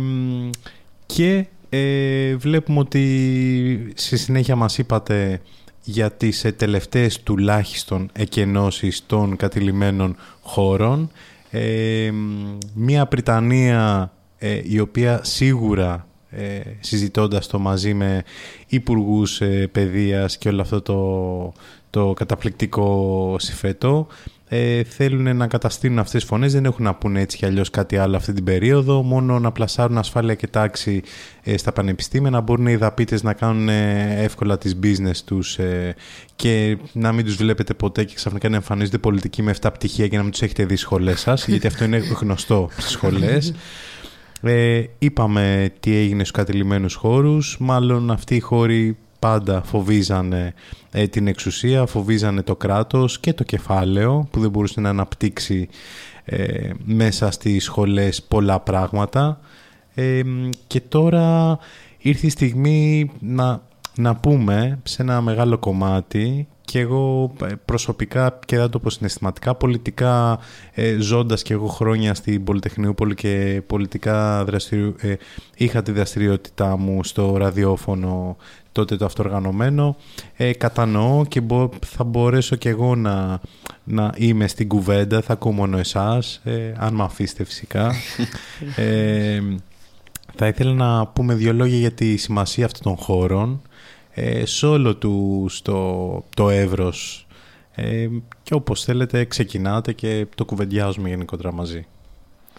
Speaker 3: και ε, βλέπουμε ότι στη συνέχεια μας είπατε για τις ε, τελευταίες τουλάχιστον εκενώσεις των κατηλημένων χώρων. Ε, μια Πριτανία ε, η οποία σίγουρα ε, συζητώντας το μαζί με υπουργούς ε, παιδείας και όλο αυτό το, το καταπληκτικό συμφετό ε, θέλουν να καταστήνουν αυτές τις φωνές, δεν έχουν να πούνε έτσι κι αλλιώς κάτι άλλο αυτή την περίοδο, μόνο να πλασάρουν ασφάλεια και τάξη ε, στα πανεπιστήμια, να μπορούν οι δαπίτες να κάνουν ε, εύκολα τις business τους ε, και να μην τους βλέπετε ποτέ και ξαφνικά να εμφανίζονται πολιτικοί με 7 πτυχία και να μην τους έχετε δει σχολές σας, γιατί αυτό είναι γνωστό στις σχολές. Ε, είπαμε τι έγινε στους κατηλημένους χώρους, μάλλον αυτοί οι χώροι πάντα φοβίζανε ε, την εξουσία, φοβίζανε το κράτος και το κεφάλαιο που δεν μπορούσε να αναπτύξει ε, μέσα στις σχολές πολλά πράγματα. Ε, και τώρα ήρθε η στιγμή να, να πούμε σε ένα μεγάλο κομμάτι και εγώ ε, προσωπικά και δεν το πω συναισθηματικά, πολιτικά ε, ζώντας και εγώ χρόνια στην Πολυτεχνιούπολη και πολιτικά δραστηριο, ε, είχα τη δραστηριότητά μου στο ραδιόφωνο τότε το αυτοργανωμένο. Ε, κατανοώ και θα μπορέσω και εγώ να, να είμαι στην κουβέντα, θα ακούω μόνο εσάς, ε, αν με αφήσετε φυσικά. ε, θα ήθελα να πούμε δύο λόγια για τη σημασία αυτών των χώρων ε, σε όλο του στο, το εύρος ε, και όπως θέλετε ξεκινάτε και το κουβεντιάζουμε γενικότερα μαζί.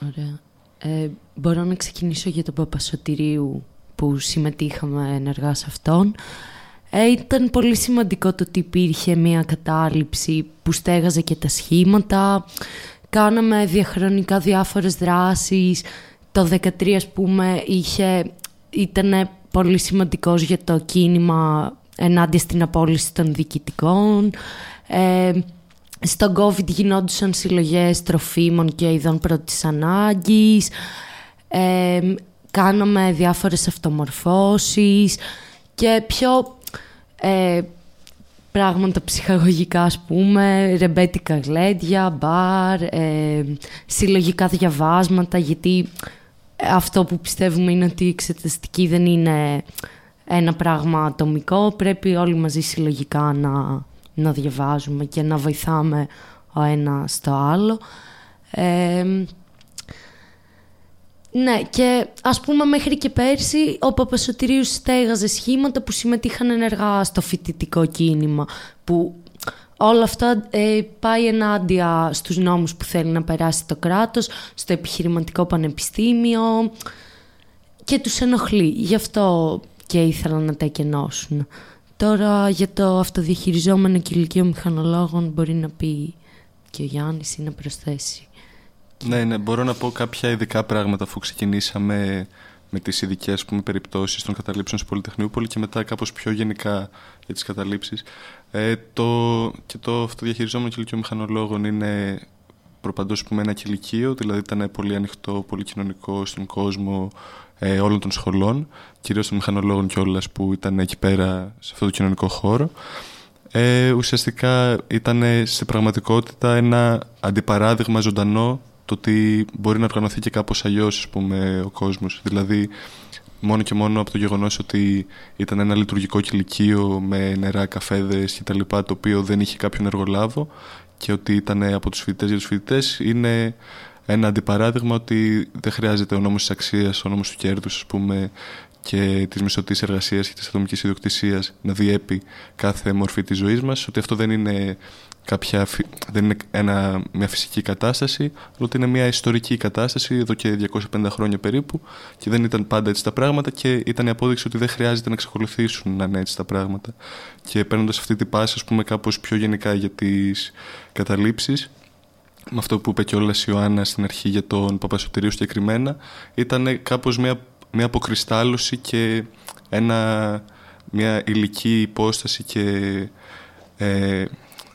Speaker 4: Ωραία. Ε, μπορώ να ξεκινήσω για τον Παπασωτηρίου που συμμετείχαμε ενεργά σε αυτόν. Ε, ήταν πολύ σημαντικό το ότι υπήρχε μια κατάληψη που στέγαζε και τα σχήματα. Κάναμε διαχρονικά διάφορες δράσεις. Το 2013, ας πούμε, είχε, ήταν πολύ σημαντικός για το κίνημα ενάντια στην απόλυση των διοικητικών. Ε, στον COVID γινόντουσαν συλλογές τροφίμων και ειδών πρώτης ανάγκης. Ε, κάναμε διάφορες αυτομορφώσεις και πιο ε, πράγματα ψυχαγωγικά ας πούμε, ρεμπέτικα γλέντια, μπαρ, ε, συλλογικά διαβάσματα γιατί αυτό που πιστεύουμε είναι ότι η εξεταστική δεν είναι ένα πράγμα ατομικό, πρέπει όλοι μαζί συλλογικά να, να διαβάζουμε και να βοηθάμε ο ένας στο άλλο. Ε, ναι, και ας πούμε μέχρι και πέρσι ο Παπασωτηρίου στέγαζε σχήματα που συμμετείχαν ενεργά στο φοιτητικό κίνημα, που όλα αυτά ε, πάει ενάντια στους νόμους που θέλει να περάσει το κράτος, στο επιχειρηματικό πανεπιστήμιο και τους ενοχλεί. Γι' αυτό και ήθελαν να τα εκενώσουν. Τώρα για το αυτοδιαχειριζόμενο κηλικείο μηχανολόγων μπορεί να πει και ο Γιάννης ή να προσθέσει.
Speaker 5: Ναι, ναι, μπορώ να πω κάποια ειδικά πράγματα αφού ξεκινήσαμε με τις ειδικές περιπτώσεις των καταλήψεων στο Πολυτεχνιούπολη και μετά κάπως πιο γενικά για τις καταλήψεις. Ε, το, και το αυτοδιαχειριζόμενο κηλικείο μηχανολόγων είναι προπαντός πούμε, ένα κηλικείο, δηλαδή ήταν πολύ ανοιχτό, πολύ κοινωνικό στον κόσμο ε, όλων των σχολών, κυρίως των μηχανολόγων κιόλας που ήταν εκεί πέρα σε αυτό το κοινωνικό χώρο. Ε, ουσιαστικά ήταν σε πραγματικότητα ένα αντιπαράδειγμα ζωντανό το ότι μπορεί να οργανωθεί και κάπως αλλιώς πούμε, ο κόσμος. Δηλαδή μόνο και μόνο από το γεγονός ότι ήταν ένα λειτουργικό κηλικείο με νερά, καφέδες κτλ. το οποίο δεν είχε κάποιον εργολάβο και ότι ήταν από τους φοιτητές για τους φοιτητές είναι ένα αντιπαράδειγμα ότι δεν χρειάζεται ο νόμος της αξίας, ο νόμος του κέρδους ας πούμε και της μισοτή εργασίας και της ατομικής ιδιοκτησίας να διέπει κάθε μορφή της ζωής μας, ότι αυτό δεν είναι κάποια, δεν είναι ένα, μια φυσική κατάσταση, αλλά ότι είναι μια ιστορική κατάσταση εδώ και 250 χρόνια περίπου και δεν ήταν πάντα έτσι τα πράγματα και ήταν η απόδειξη ότι δεν χρειάζεται να εξακολουθήσουν να είναι έτσι τα πράγματα. Και παίρνοντας αυτή την πάση, ας πούμε, κάπως πιο γενικά για τις καταλήψεις, με αυτό που είπε και όλα η Ιωάννα στην αρχή για τον Παπασωτηρίου συγκεκριμένα, ήταν κάπως μια, μια αποκριστάλλωση και ένα, μια υλική υπόσταση και ε,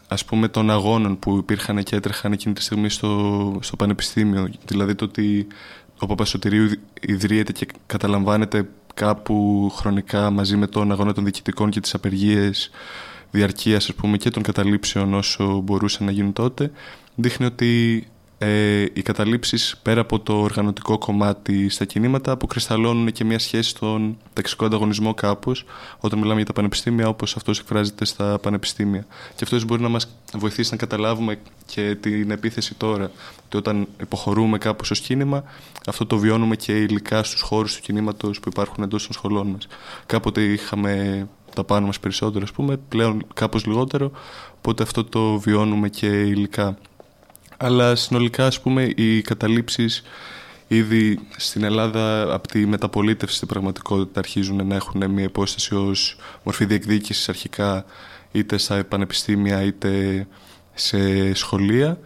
Speaker 5: ας πούμε των αγώνων που υπήρχαν και έτρεχαν εκείνη τη στιγμή στο, στο πανεπιστήμιο. Δηλαδή το ότι ο Παπασωτηρίου ιδρύεται και καταλαμβάνεται κάπου χρονικά μαζί με τον αγώνα των διοικητικών και τις απεργίες διαρκείας ας πούμε και των καταλήψεων όσο μπορούσαν να γίνουν τότε δείχνει ότι ε, οι καταλήψεις πέρα από το οργανωτικό κομμάτι στα κινήματα αποκρισταλώνουν και μια σχέση στον ταξικό ανταγωνισμό κάπως όταν μιλάμε για τα πανεπιστήμια όπως αυτός εκφράζεται στα πανεπιστήμια. Και αυτός μπορεί να μας βοηθήσει να καταλάβουμε και την επίθεση τώρα ότι όταν υποχωρούμε κάπως ως κίνημα αυτό το βιώνουμε και υλικά στους χώρους του κινήματος που υπάρχουν εντός των σχολών μας. Κάποτε είχαμε τα πάνω μας περισσότερο ας πούμε, πλέον κάπως λιγότερο, οπότε αυτό το βιώνουμε και υλικά. Αλλά συνολικά, ας πούμε, οι καταλήψεις ήδη στην Ελλάδα από τη μεταπολίτευση στην πραγματικότητα αρχίζουν να έχουν μια υπόσταση ως μορφή διεκδίκησης αρχικά είτε στα πανεπιστήμια είτε σε σχολεία.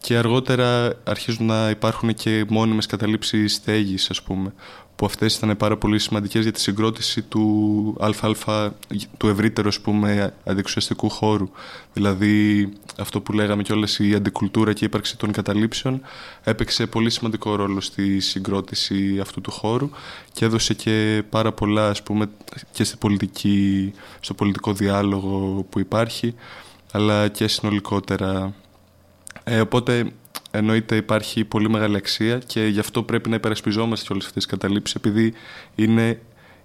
Speaker 5: Και αργότερα αρχίζουν να υπάρχουν και μόνιμες καταλήψεις στέγης ας πούμε που αυτές ήταν πάρα πολύ σημαντικές για τη συγκρότηση του ΑΑ, του ευρύτερου ας πούμε, αντιξουσιαστικού χώρου. Δηλαδή αυτό που λέγαμε κιόλας η αντικουλτούρα και η ύπαρξη των καταλήψεων έπαιξε πολύ σημαντικό ρόλο στη συγκρότηση αυτού του χώρου και έδωσε και πάρα πολλά ας πούμε, και στη πολιτική, στο πολιτικό διάλογο που υπάρχει αλλά και συνολικότερα. Ε, οπότε εννοείται υπάρχει πολύ μεγάλη αξία και γι' αυτό πρέπει να υπερασπιζόμαστε και όλες αυτές τις καταλήψεις, επειδή είναι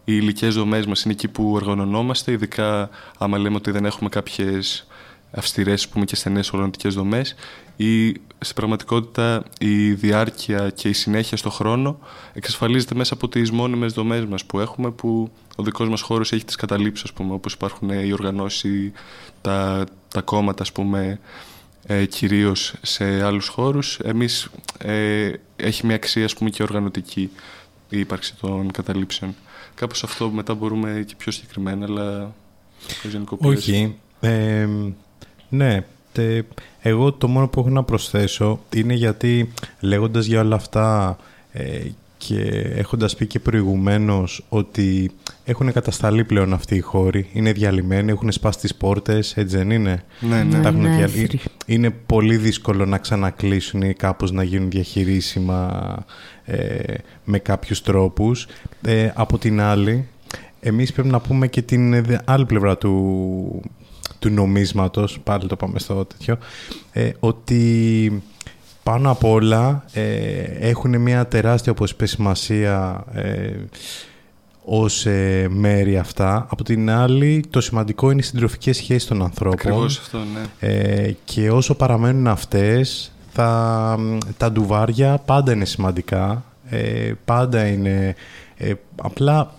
Speaker 5: οι υλικές δομές μας, είναι εκεί που οργανωνόμαστε, ειδικά άμα λέμε ότι δεν έχουμε κάποιες αυστηρές και στενές οργανωτικές δομές, ή στην πραγματικότητα η διάρκεια και η συνέχεια στον χρόνο εξασφαλίζεται μέσα από τις μόνιμες δομές μας που έχουμε, που ο δικός μας χώρος έχει τις καταλήψεις, όπως υπάρχουν οι οργανώσεις, τα, τα κόμματα, ας πούμε, ε, κυρίως σε άλλους χώρους. Εμείς ε, έχει μια αξία ας πούμε, και οργανωτική η ύπαρξη των καταλήψεων. Κάπως αυτό μετά μπορούμε και πιο συγκεκριμένα, αλλά
Speaker 3: Όχι. Ε, ναι, εγώ το μόνο που έχω να προσθέσω είναι γιατί λέγοντας για όλα αυτά ε, και έχοντας πει και προηγουμένως ότι έχουν κατασταλεί πλέον αυτοί οι χώροι, είναι διαλυμένοι, έχουν σπάσει τις πόρτες, έτσι δεν είναι;
Speaker 5: Ναι, ναι. ναι,
Speaker 3: Είναι πολύ δύσκολο να ξανακλείσουν ή κάπως να γίνουν διαχειρίσιμα ε, με κάποιους τρόπους. Ε, από την άλλη, εμείς πρέπει να πούμε και την άλλη πλευρά του, του νομίσματος, πάλι το πάμε στο τέτοιο, ε, ότι πάνω απ' όλα ε, έχουν μια τεράστια όπως είπε σημασία ε, ως ε, μέρη αυτά. Από την άλλη, το σημαντικό είναι οι συντροφικές σχέσεις των ανθρώπων.
Speaker 5: Ακριβώς αυτό, ναι.
Speaker 3: Ε, και όσο παραμένουν αυτές, τα, τα ντουβάρια πάντα είναι σημαντικά. Ε, πάντα είναι... Ε, απλά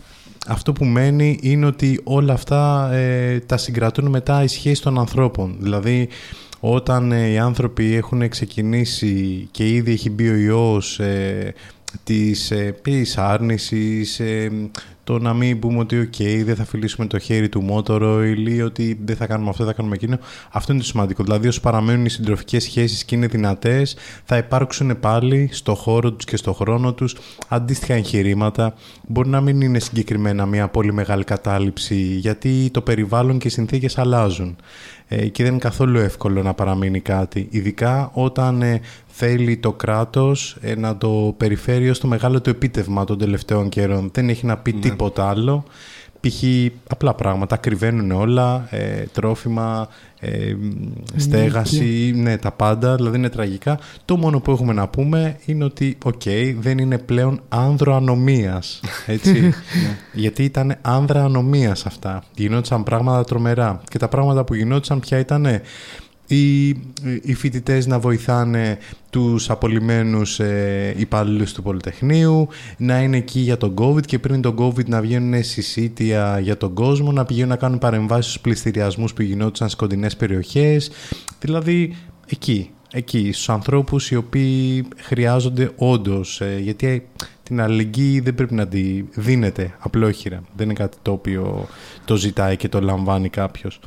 Speaker 3: αυτό που μένει είναι ότι όλα αυτά τα συγκρατούν μετά οι σχέσεις των ανθρώπων. Δηλαδή, όταν οι άνθρωποι έχουν ξεκινήσει και ήδη έχει μπει ο ιός της, ε, της άρνησης, ε, το να μην πούμε ότι ok, δεν θα φιλήσουμε το χέρι του Motorola ή ότι δεν θα κάνουμε αυτό, δεν θα κάνουμε εκείνο. Αυτό είναι το σημαντικό. Δηλαδή, όσο παραμένουν οι συντροφικές σχέσεις και είναι δυνατές, θα υπάρξουν πάλι στο χώρο τους και στο χρόνο τους αντίστοιχα εγχειρήματα. Μπορεί να μην είναι συγκεκριμένα μια πολύ μεγάλη κατάληψη, γιατί το περιβάλλον και οι συνθήκες αλλάζουν. Ε, και δεν είναι καθόλου εύκολο να παραμείνει κάτι. Ειδικά όταν ε, θέλει το κράτος ε, να το περιφέρει ως το μεγάλο του επίτευγμα των τελευταίων καιρών. Δεν έχει να πει ναι. τίποτα άλλο. Π.χ. απλά πράγματα, ακριβαίνουν όλα, ε, τρόφιμα, ε, στέγαση, ναι, τα πάντα, δηλαδή είναι τραγικά. Το μόνο που έχουμε να πούμε είναι ότι, οκ, δεν είναι πλέον άντρο ανομίας, έτσι. Ναι. Γιατί ήταν άνδρα ανομίας αυτά. Γινόντουσαν πράγματα τρομερά. Και τα πράγματα που γινόντουσαν πια ήταν οι, οι φοιτητές να βοηθάνε τους απολυμμένους ε, υπάλληλους του Πολυτεχνείου, να είναι εκεί για τον COVID και πριν τον COVID να βγαίνουν συσίτια για τον κόσμο, να πηγαίνουν να κάνουν παρεμβάσεις στους πληστηριασμούς που γινόντουσαν σε κοντινές περιοχές. Δηλαδή εκεί, εκεί, στους ανθρώπους οι οποίοι χρειάζονται όντως, ε, γιατί την αλληλεγγύη δεν πρέπει να τη δίνεται απλόχειρα. Δεν είναι κάτι το οποίο το ζητάει και το λαμβάνει κάποιος.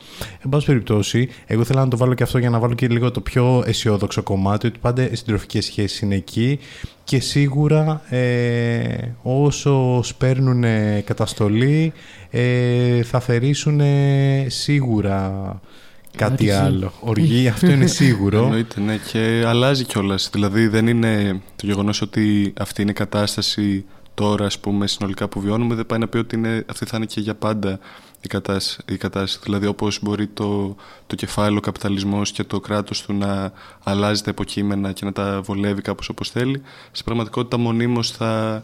Speaker 3: Εν πάση περιπτώσει, εγώ θέλω να το βάλω και αυτό για να βάλω και λίγο το πιο αισιόδοξο κομμάτι, ότι πάντα οι συντροφικές σχέσεις είναι εκεί και σίγουρα ε, όσο σπέρνουν καταστολή ε, θα θερήσουν σίγουρα κάτι άλλο. Οργή, αυτό είναι σίγουρο.
Speaker 5: Εννοείται, ναι, και αλλάζει κιόλας. Δηλαδή δεν είναι το γεγονός ότι αυτή είναι η κατάσταση τώρα, ας πούμε, συνολικά που βιώνουμε, δεν πάει να πει ότι είναι, αυτή θα είναι και για πάντα η κατάσταση. Η κατάσταση. Δηλαδή, όπως μπορεί το, το κεφάλαιο, ο καπιταλισμός και το κράτος του να αλλάζει τα υποκείμενα και να τα βολεύει κάπως όπως θέλει, στην πραγματικότητα μονίμως θα,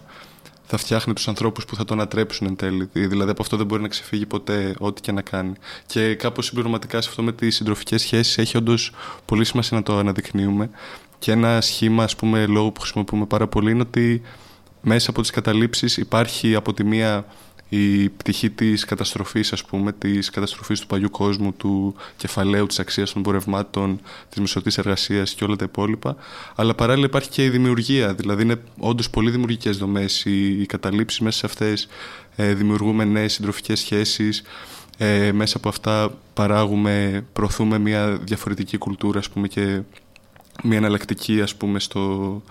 Speaker 5: θα φτιάχνει τους ανθρώπους που θα τον ανατρέψουν εν τέλει. Δηλαδή από αυτό δεν μπορεί να ξεφύγει ποτέ ό,τι και να κάνει. Και κάπως συμπληρωματικά σε αυτό με τις συντροφικές σχέσεις έχει όντως πολύ σημασία να το αναδεικνύουμε. Και ένα σχήμα, ας πούμε, λόγο που χρησιμοποιούμε πάρα πολύ είναι ότι μέσα από τις καταλήψεις υπάρχει από τη μία η πτυχή της καταστροφής, ας πούμε, της καταστροφής του παλιού κόσμου, του κεφαλαίου, της αξίας των εμπορευμάτων, της μισοτής εργασίας και όλα τα υπόλοιπα. Αλλά παράλληλα υπάρχει και η δημιουργία, δηλαδή είναι όντως πολύ δημιουργικές δομές. Οι, οι καταλήψεις μέσα σε αυτές ε, δημιουργούμε νέες συντροφικές σχέσεις, ε, μέσα από αυτά παράγουμε, προωθούμε μια διαφορετική κουλτούρα ας πούμε, και μια εναλλακτική ας πούμε, στο,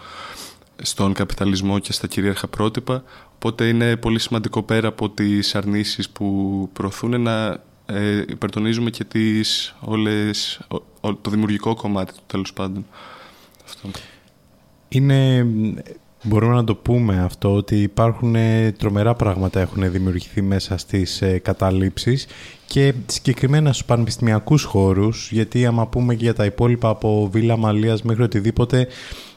Speaker 5: στον καπιταλισμό και στα κυρίαρχα πρότυπα. Οπότε είναι πολύ σημαντικό πέρα από τις αρνήσεις που προωθούν να ε, υπερτονίζουμε και τις όλες, το δημιουργικό κομμάτι του τέλος πάντων. Αυτό.
Speaker 3: Είναι Μπορούμε να το πούμε αυτό, ότι υπάρχουν ε, τρομερά πράγματα έχουν δημιουργηθεί μέσα στις ε, καταλήψεις και συγκεκριμένα στους πανεπιστημιακούς χώρους, γιατί άμα πούμε και για τα υπόλοιπα από Βίλα Μαλίας μέχρι οτιδήποτε,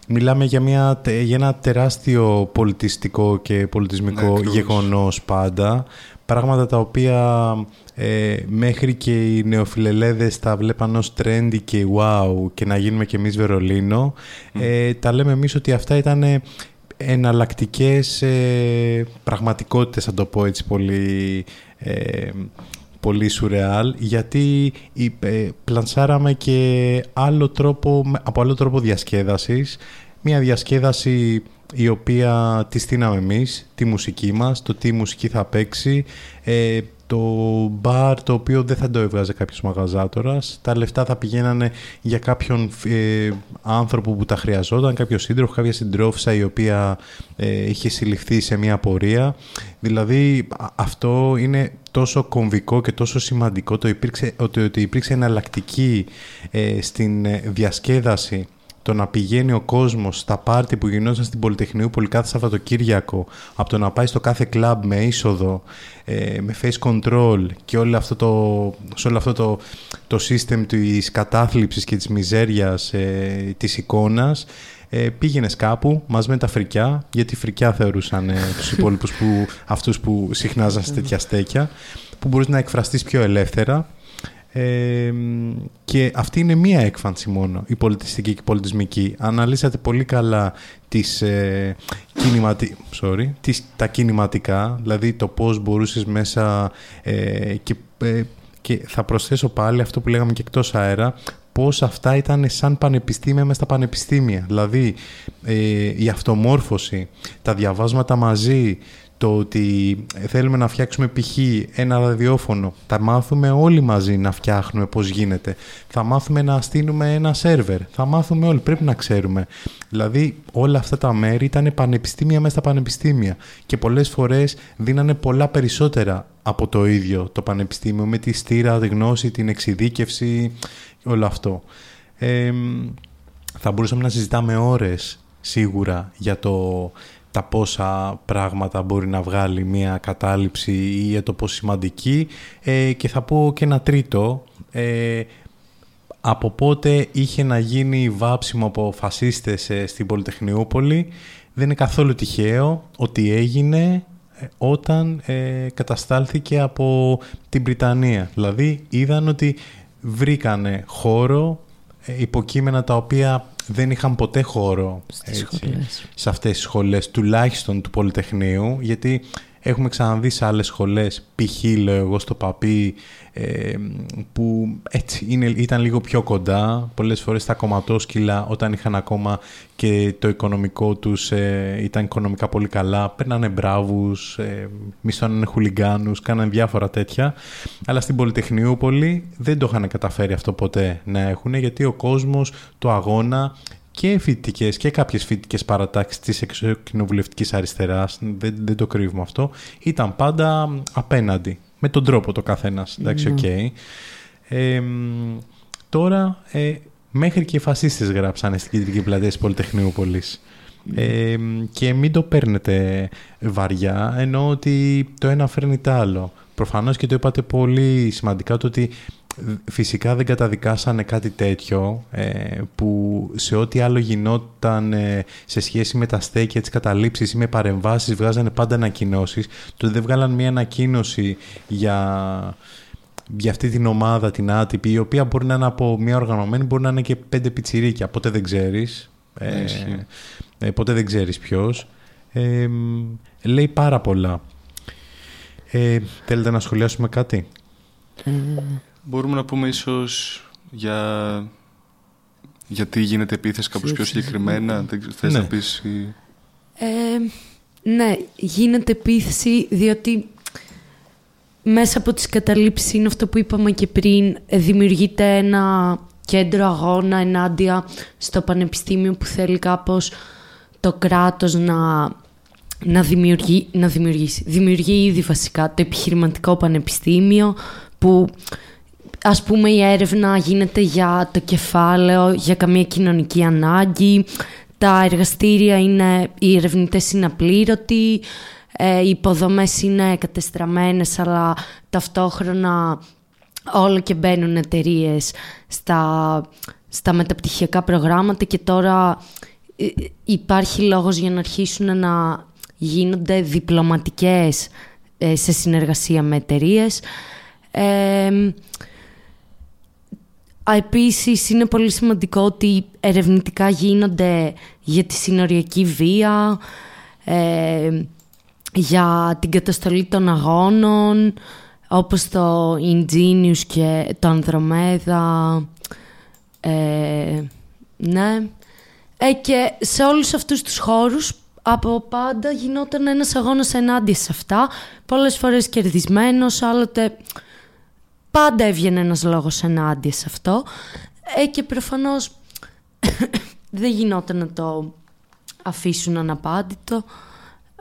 Speaker 3: μιλάμε για, μια, για ένα τεράστιο πολιτιστικό και πολιτισμικό ναι, γεγονός πάντα, πράγματα τα οποία ε, μέχρι και οι νεοφιλελέδες τα βλέπαν ως trendy και wow και να γίνουμε και εμείς Βερολίνο, ε, τα λέμε εμείς ότι αυτά ήταν εναλλακτικές ε, πραγματικότητες, θα το πω έτσι πολύ, ε, πολύ σουρεάλ, γιατί ε, πλανσάραμε και άλλο τρόπο, από άλλο τρόπο διασκέδασης, μια διασκέδαση η οποία τη στείναμε εμείς, τη μουσική μας, το τι μουσική θα παίξει, ε, το μπαρ το οποίο δεν θα το έβγαζε κάποιος μαγαζάτορας. Τα λεφτά θα πηγαίνανε για κάποιον ε, άνθρωπο που τα χρειαζόταν, κάποιο σύντροφο, κάποια συντρόφισσα η οποία ε, είχε συλληφθεί σε μια πορεία. Δηλαδή αυτό είναι τόσο κομβικό και τόσο σημαντικό το υπήρξε, ότι, ότι υπήρξε εναλλακτική ε, στην διασκέδαση το να πηγαίνει ο κόσμος στα πάρτι που γινόταν στην Πολυτεχνιούπολη κάθε Σαββατοκύριακο, από το να πάει στο κάθε κλαμπ με είσοδο, ε, με face control και όλο αυτό το, σε όλο αυτό το, το system της κατάθλιψης και της μιζέριας ε, της εικόνας, ε, πήγαινες κάπου μαζί με τα φρικιά, γιατί φρικιά θεωρούσαν ε, τους υπόλοιπους που, αυτούς που συχνάζαν σε τέτοια στέκια, που μπορείς να εκφραστείς πιο ελεύθερα και αυτή είναι μία έκφανση μόνο, η πολιτιστική και η πολιτισμική. Αναλύσατε πολύ καλά τις, ε, κινηματι... Sorry, τις, τα κινηματικά, δηλαδή το πώς μπορούσες μέσα ε, και, ε, και θα προσθέσω πάλι αυτό που λέγαμε και εκτός αέρα, πώς αυτά ήταν σαν πανεπιστήμια μέσα στα πανεπιστήμια. Δηλαδή ε, η αυτομόρφωση, τα διαβάσματα μαζί, το ότι θέλουμε να φτιάξουμε π.χ. ένα ραδιόφωνο, θα μάθουμε όλοι μαζί να φτιάχνουμε πώς γίνεται. Θα μάθουμε να στείλουμε ένα σερβερ, θα μάθουμε όλοι, πρέπει να ξέρουμε. Δηλαδή όλα αυτά τα μέρη ήταν πανεπιστήμια μέσα στα πανεπιστήμια και πολλές φορές δίνανε πολλά περισσότερα από το ίδιο το πανεπιστήμιο με τη στήρα, τη γνώση, την εξειδίκευση, όλο αυτό. θα μπορούσαμε να συζητάμε ώρες σίγουρα για το τα πόσα πράγματα μπορεί να βγάλει μια κατάληψη ή για το πόσο σημαντική ε, και θα πω και ένα τρίτο ε, από πότε είχε να γίνει βάψιμο από φασίστες ε, στην Πολυτεχνιούπολη δεν είναι καθόλου τυχαίο ότι έγινε ε, όταν ε, καταστάλθηκε από την Βρυτανία. Δηλαδή είδαν ότι βρήκανε χώρο, υποκείμενα τα οποία δεν είχαν ποτέ χώρο έτσι, σε αυτές τις σχολές, τουλάχιστον του Πολυτεχνείου, γιατί έχουμε ξαναδεί σε άλλες σχολές, π.χ. λέω εγώ στο Παπί, ε, που έτσι είναι, ήταν λίγο πιο κοντά. Πολλές φορές τα κομματόσκυλα όταν είχαν ακόμα και το οικονομικό τους ε, ήταν οικονομικά πολύ καλά, παίρνανε μπράβους, ε, μισθώνανε χουλιγκάνους, κάνανε διάφορα τέτοια. Αλλά στην Πολυτεχνιούπολη δεν το είχαν καταφέρει αυτό ποτέ να έχουν, γιατί ο κόσμος, του αγώνα και φοιτητικές και κάποιες φοιτητικές παρατάξεις της εξωκοινοβουλευτικής αριστεράς, δεν, δεν το κρύβουμε αυτό, ήταν πάντα απέναντι με τον τρόπο του ο καθένας. Εντάξει, οκ. τώρα, ε, μέχρι και οι φασίστες γράψανε στην κεντρική πλατεία της Πολυτεχνείου Πολής. και μην το παίρνετε βαριά, ενώ ότι το ένα φέρνει το άλλο. Προφανώς και το είπατε πολύ σημαντικά το ότι φυσικά δεν καταδικάσανε κάτι τέτοιο ε, που σε ό,τι άλλο γινόταν ε, σε σχέση με τα στέκια, τις καταλήψεις ή με παρεμβάσεις βγάζανε πάντα ανακοινώσεις. Το δεν βγάλαν μια ανακοίνωση για, για αυτή την ομάδα, την άτυπη, η οποία μπορεί να είναι από μια οργανωμένη, μπορεί να είναι και πέντε πιτσιρίκια. Ποτέ δεν ξέρεις. Ε, ε, ποτέ δεν ξέρεις ποιος. Ε, λέει πάρα πολλά. Ε, θέλετε να σχολιάσουμε κάτι;
Speaker 5: Ε... Μπορούμε να πούμε ίσως για γιατί γίνεται επίθεση κάπως πιο συγκεκριμένα. Δεν θες
Speaker 3: Ναι.
Speaker 5: να πεις... ή-
Speaker 4: Ε, ναι, γίνεται επίθεση διότι μέσα από τις καταλήψεις είναι αυτό που είπαμε και πριν, ε, δημιουργείται ένα κέντρο αγώνα ενάντια στο πανεπιστήμιο που θέλει κάπως το κράτος να, να, δημιουργεί, να δημιουργήσει. Δημιουργεί ήδη βασικά το επιχειρηματικό πανεπιστήμιο που ας πούμε η έρευνα γίνεται για το κεφάλαιο, για καμία κοινωνική ανάγκη, τα εργαστήρια είναι, οι ερευνητές είναι απλήρωτοι, ε, οι υποδομές είναι κατεστραμμένες αλλά ταυτόχρονα όλο και μπαίνουν εταιρείες στα, στα μεταπτυχιακά προγράμματα και τώρα ε, υπάρχει λόγος για να αρχίσουν να γίνονται διπλωματικές ε, σε συνεργασία με εταιρείες. Ε, Α, Επίσης είναι πολύ σημαντικό ότι ερευνητικά γίνονται για τη συνοριακή βία, ε, για την καταστολή των αγώνων, όπως το Ingenious και το Ανδρομέδα. Ε, ναι. Ε, και σε όλους αυτούς τους χώρους από πάντα γινόταν ένας αγώνας ενάντια σε αυτά, πολλές φορές κερδισμένος, άλλοτε πάντα έβγαινε ένας λόγος ενάντια σε αυτό ε, και προφανώς δεν γινόταν να το αφήσουν αναπάντητο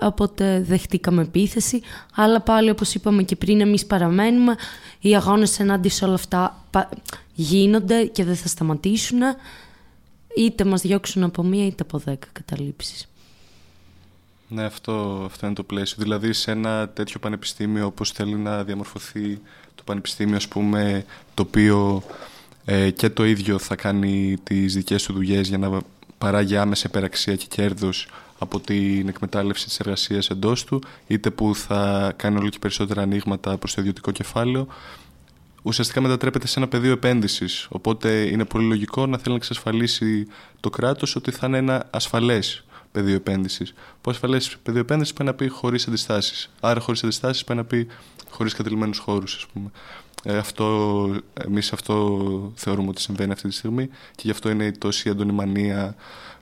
Speaker 4: οπότε δεχτήκαμε επίθεση αλλά πάλι όπως είπαμε και πριν εμείς παραμένουμε οι αγώνες ενάντια σε όλα αυτά πα- γίνονται και δεν θα σταματήσουν είτε μας διώξουν από μία είτε από δέκα καταλήψεις.
Speaker 5: Ναι, αυτό, αυτό είναι το πλαίσιο. Δηλαδή, σε ένα τέτοιο πανεπιστήμιο όπως θέλει να διαμορφωθεί το πανεπιστήμιο, ας πούμε, το οποίο ε, και το ίδιο θα κάνει τις δικές του δουλειές για να παράγει άμεσα υπεραξία και κέρδος από την εκμετάλλευση της εργασίας εντός του, είτε που θα κάνει όλο και περισσότερα ανοίγματα προς το ιδιωτικό κεφάλαιο, ουσιαστικά μετατρέπεται σε ένα πεδίο επένδυσης. Οπότε είναι πολύ λογικό να θέλει να εξασφαλίσει το κράτος ότι θα είναι ένα ασφαλές πεδίο επένδυσης. Που ασφαλέ πεδίο επένδυσης πάει να πει χωρίς αντιστάσεις. Άρα, χωρίς αντιστάσεις πάει να πει χωρίς κατηλημένου χώρους, ας πούμε. Ε, αυτό, εμείς αυτό θεωρούμε ότι συμβαίνει αυτή τη στιγμή και γι' αυτό είναι η τόση έντονη μανία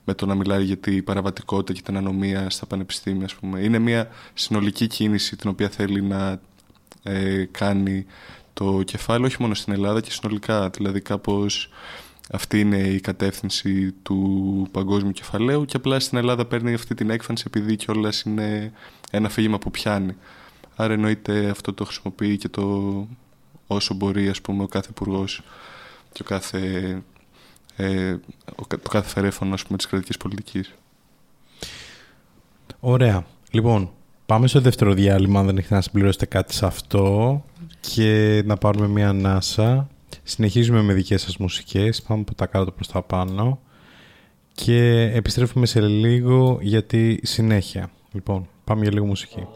Speaker 5: με το να μιλάει για την παραβατικότητα και την ανομία στα πανεπιστήμια. Ας πούμε. Είναι μια συνολική κίνηση την οποία θέλει να ε, κάνει το κεφάλαιο όχι μόνο στην Ελλάδα και συνολικά. Δηλαδή κάπως αυτή είναι η κατεύθυνση του παγκόσμιου κεφαλαίου και απλά στην Ελλάδα παίρνει αυτή την έκφανση επειδή κιόλας είναι ένα φύγημα που πιάνει. Άρα εννοείται αυτό το χρησιμοποιεί και το όσο μπορεί ας πούμε ο κάθε υπουργός και ο κάθε, ε, ο, το κάθε φερέφωνο ας πούμε της κρατικής πολιτικής.
Speaker 3: Ωραία. Λοιπόν, πάμε στο δεύτερο διάλειμμα, αν δεν έχετε να συμπληρώσετε κάτι σε αυτό και να πάρουμε μια ανάσα. Συνεχίζουμε με δικές σας μουσικές, πάμε από τα κάτω προς τα πάνω και επιστρέφουμε σε λίγο για τη συνέχεια. Λοιπόν, πάμε για λίγο μουσική.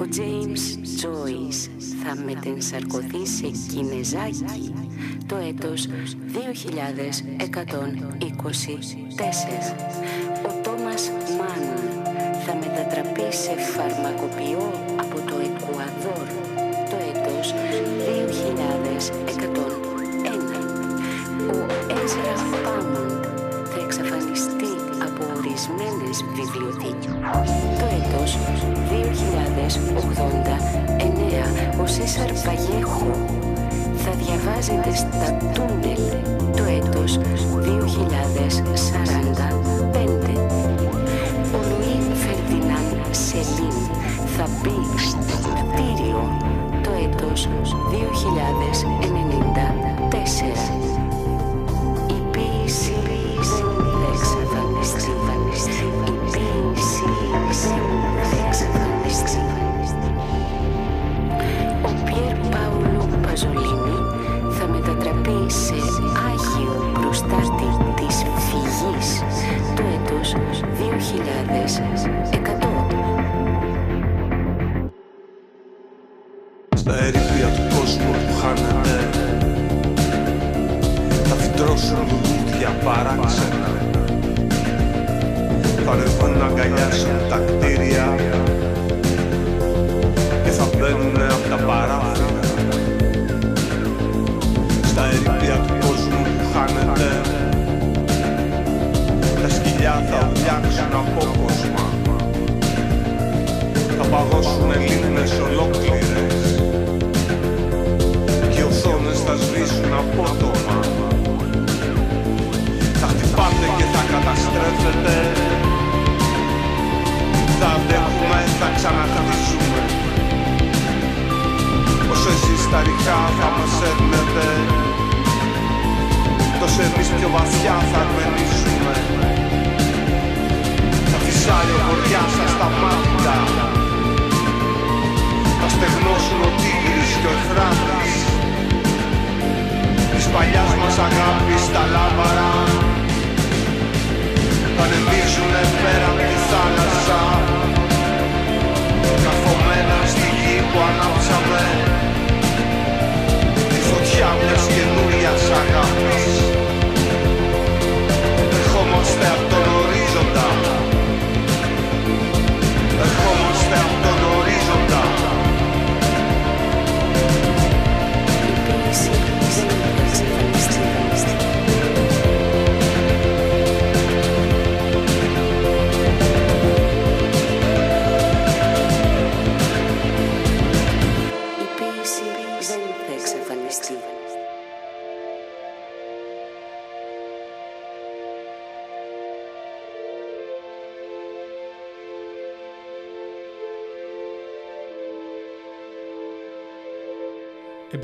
Speaker 11: Ο James Joyce θα μετενσαρκωθείς σε Κινεζάκι το έτος 2124. Ο Τόμας Mann θα μετατραπεί σε φαρμακοποιό Σαρπαγέχου θα διαβάζετε στα τούμπλ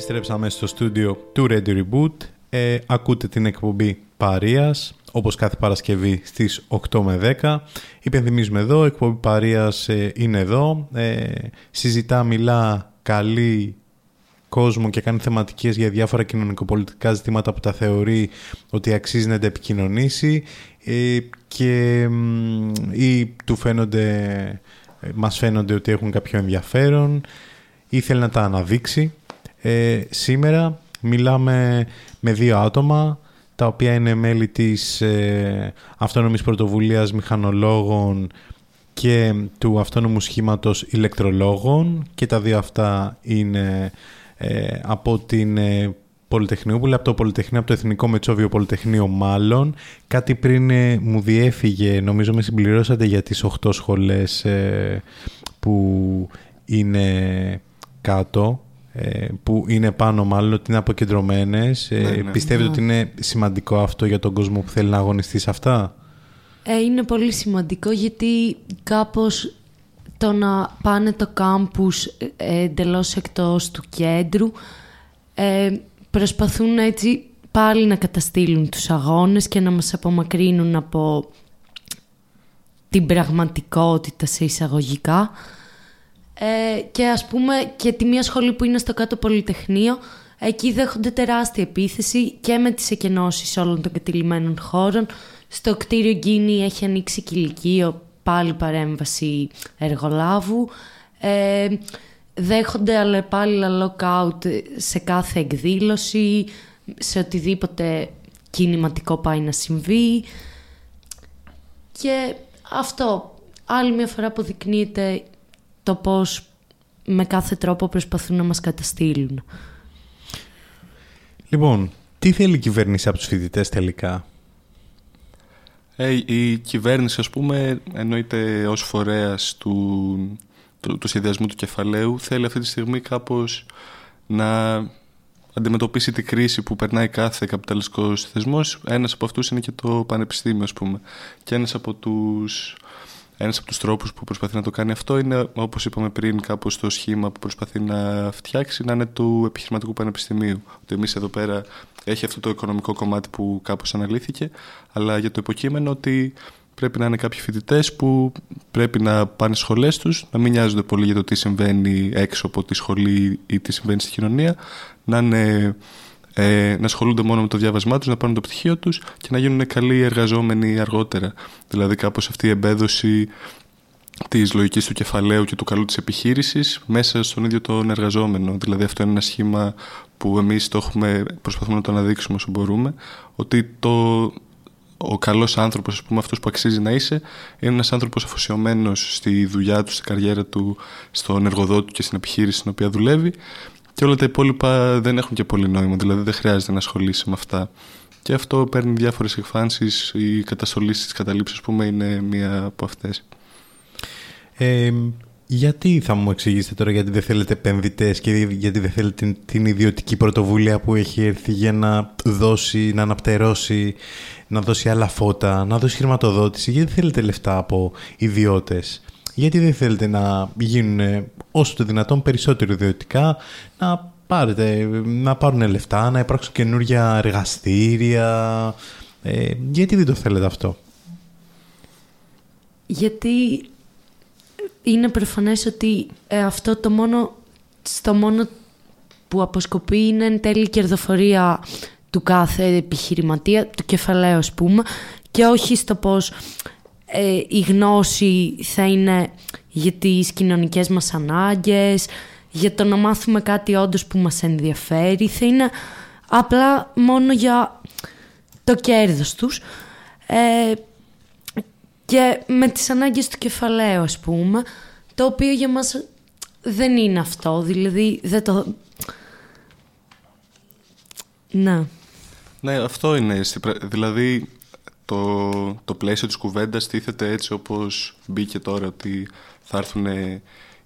Speaker 3: Επιστρέψαμε στο στούντιο του Radio Reboot. Ε, ακούτε την εκπομπή Παρίας, όπως κάθε Παρασκευή στις 8 με 10. Υπενθυμίζουμε εδώ, η εκπομπή Παρίας ε, είναι εδώ. Ε, συζητά, μιλά, καλή κόσμο και κάνει θεματικές για διάφορα κοινωνικοπολιτικά ζητήματα που τα θεωρεί ότι αξίζει να τα επικοινωνήσει ε, και μ, ή του φαίνονται, ε, μας φαίνονται ότι έχουν κάποιο ενδιαφέρον ή θέλει να τα αναδείξει. Ε, σήμερα μιλάμε με δύο άτομα τα οποία είναι μέλη της ε, Αυτόνομης Πρωτοβουλίας Μηχανολόγων και του Αυτόνομου Σχήματος Ηλεκτρολόγων και τα δύο αυτά είναι ε, από την ε, Πολυτεχνιούπολη, από το Πολυτεχνείο, από το Εθνικό Μετσόβιο Πολυτεχνείο μάλλον. Κάτι πριν ε, μου διέφυγε, νομίζω με συμπληρώσατε για τις 8 σχολές ε, που είναι κάτω ε, που είναι πάνω μάλλον ότι είναι αποκεντρωμένες. Ε,
Speaker 5: Ναι, ναι.
Speaker 3: Πιστεύετε
Speaker 4: Ναι.
Speaker 3: ότι είναι σημαντικό αυτό για τον κόσμο που θέλει να αγωνιστεί σε αυτά;
Speaker 4: Ε, είναι πολύ σημαντικό γιατί κάπως το να πάνε το κάμπους ε, εντελώς εκτός του κέντρου ε, προσπαθούν έτσι πάλι να καταστήλουν τους αγώνες και να μας απομακρύνουν από την πραγματικότητα σε εισαγωγικά. Ε, και ας πούμε και τη μία σχολή που είναι στο κάτω πολυτεχνείο εκεί δέχονται τεράστια επίθεση και με τις εκενώσεις όλων των κατηλημένων χώρων. Στο κτίριο Γκίνη έχει ανοίξει κηλικείο πάλι παρέμβαση εργολάβου. Ε, δέχονται αλλά πάλι lockout σε κάθε εκδήλωση σε οτιδήποτε κινηματικό πάει να συμβεί. Και αυτό άλλη μια φορά αποδεικνύεται το πώς με κάθε τρόπο προσπαθούν να μας καταστήλουν.
Speaker 3: Λοιπόν, τι θέλει η κυβέρνηση από τους φοιτητές τελικά;
Speaker 5: Ε, η κυβέρνηση, ας πούμε, εννοείται ως φορέας του, του, του σχεδιασμού του κεφαλαίου, θέλει αυτή τη στιγμή κάπως να αντιμετωπίσει τη κρίση που περνάει κάθε καπιταλιστικός θεσμός. Ένας από αυτούς είναι και το πανεπιστήμιο, ας πούμε. Και ένας από τους, ένας από τους τρόπους που προσπαθεί να το κάνει αυτό είναι, όπως είπαμε πριν, κάπως το σχήμα που προσπαθεί να φτιάξει, να είναι του επιχειρηματικού πανεπιστημίου. Ότι εμείς εδώ πέρα έχει αυτό το οικονομικό κομμάτι που κάπως αναλύθηκε, αλλά για το υποκείμενο ότι πρέπει να είναι κάποιοι φοιτητές που πρέπει να πάνε στις σχολές τους, να μην νοιάζονται πολύ για το τι συμβαίνει έξω από τη σχολή ή τι συμβαίνει στη κοινωνία, να, είναι, ε, να ασχολούνται μόνο με το διάβασμά τους, να πάρουν το πτυχίο τους και να γίνουν καλοί εργαζόμενοι αργότερα. Δηλαδή κάπως αυτή η εμπέδωση της λογικής του κεφαλαίου και του καλού της επιχείρησης μέσα στον ίδιο τον εργαζόμενο. Δηλαδή αυτό είναι ένα σχήμα που εμείς το έχουμε, προσπαθούμε να το αναδείξουμε όσο μπορούμε, ότι το, ο καλός άνθρωπος, ας πούμε, αυτός που αξίζει να είσαι, είναι ένας άνθρωπος αφοσιωμένος στη δουλειά του, στην καριέρα του, στον εργοδότη του και στην επιχείρηση στην οποία δουλεύει και όλα τα υπόλοιπα δεν έχουν και πολύ νόημα, δηλαδή δεν χρειάζεται να ασχολείσαι με αυτά. Και αυτό παίρνει διάφορες εκφάνσεις, η καταστολή της καταλήψης, ας πούμε, είναι μία από αυτές.
Speaker 3: Ε, Γιατί θα μου εξηγήσετε τώρα γιατί δεν θέλετε επενδυτές και γιατί δεν θέλετε την, την ιδιωτική πρωτοβουλία που έχει έρθει για να δώσει, να αναπτερώσει, να δώσει άλλα φώτα, να δώσει χρηματοδότηση; Γιατί δεν θέλετε λεφτά από ιδιώτες; Γιατί δεν θέλετε να γίνουν όσο το δυνατόν περισσότερο ιδιωτικά, να πάρετε, να πάρουν λεφτά, να υπάρξουν καινούργια εργαστήρια. Ε, γιατί δεν το θέλετε αυτό;
Speaker 4: Γιατί είναι προφανές ότι ε, αυτό το μόνο, στο μόνο που αποσκοπεί είναι εν τέλει κερδοφορία του κάθε επιχειρηματία, του κεφαλαίου ας πούμε, και όχι στο πώς ε, η γνώση θα είναι για τις κοινωνικές μας ανάγκες, για το να μάθουμε κάτι όντως που μας ενδιαφέρει, θα είναι απλά μόνο για το κέρδος τους. Ε, και με τις ανάγκες του κεφαλαίου ας πούμε, το οποίο για μας δεν είναι αυτό, δηλαδή δεν το...
Speaker 5: Να. Ναι, αυτό είναι. Δηλαδή το, το πλαίσιο της κουβέντας τίθεται έτσι όπως μπήκε τώρα ότι θα έρθουν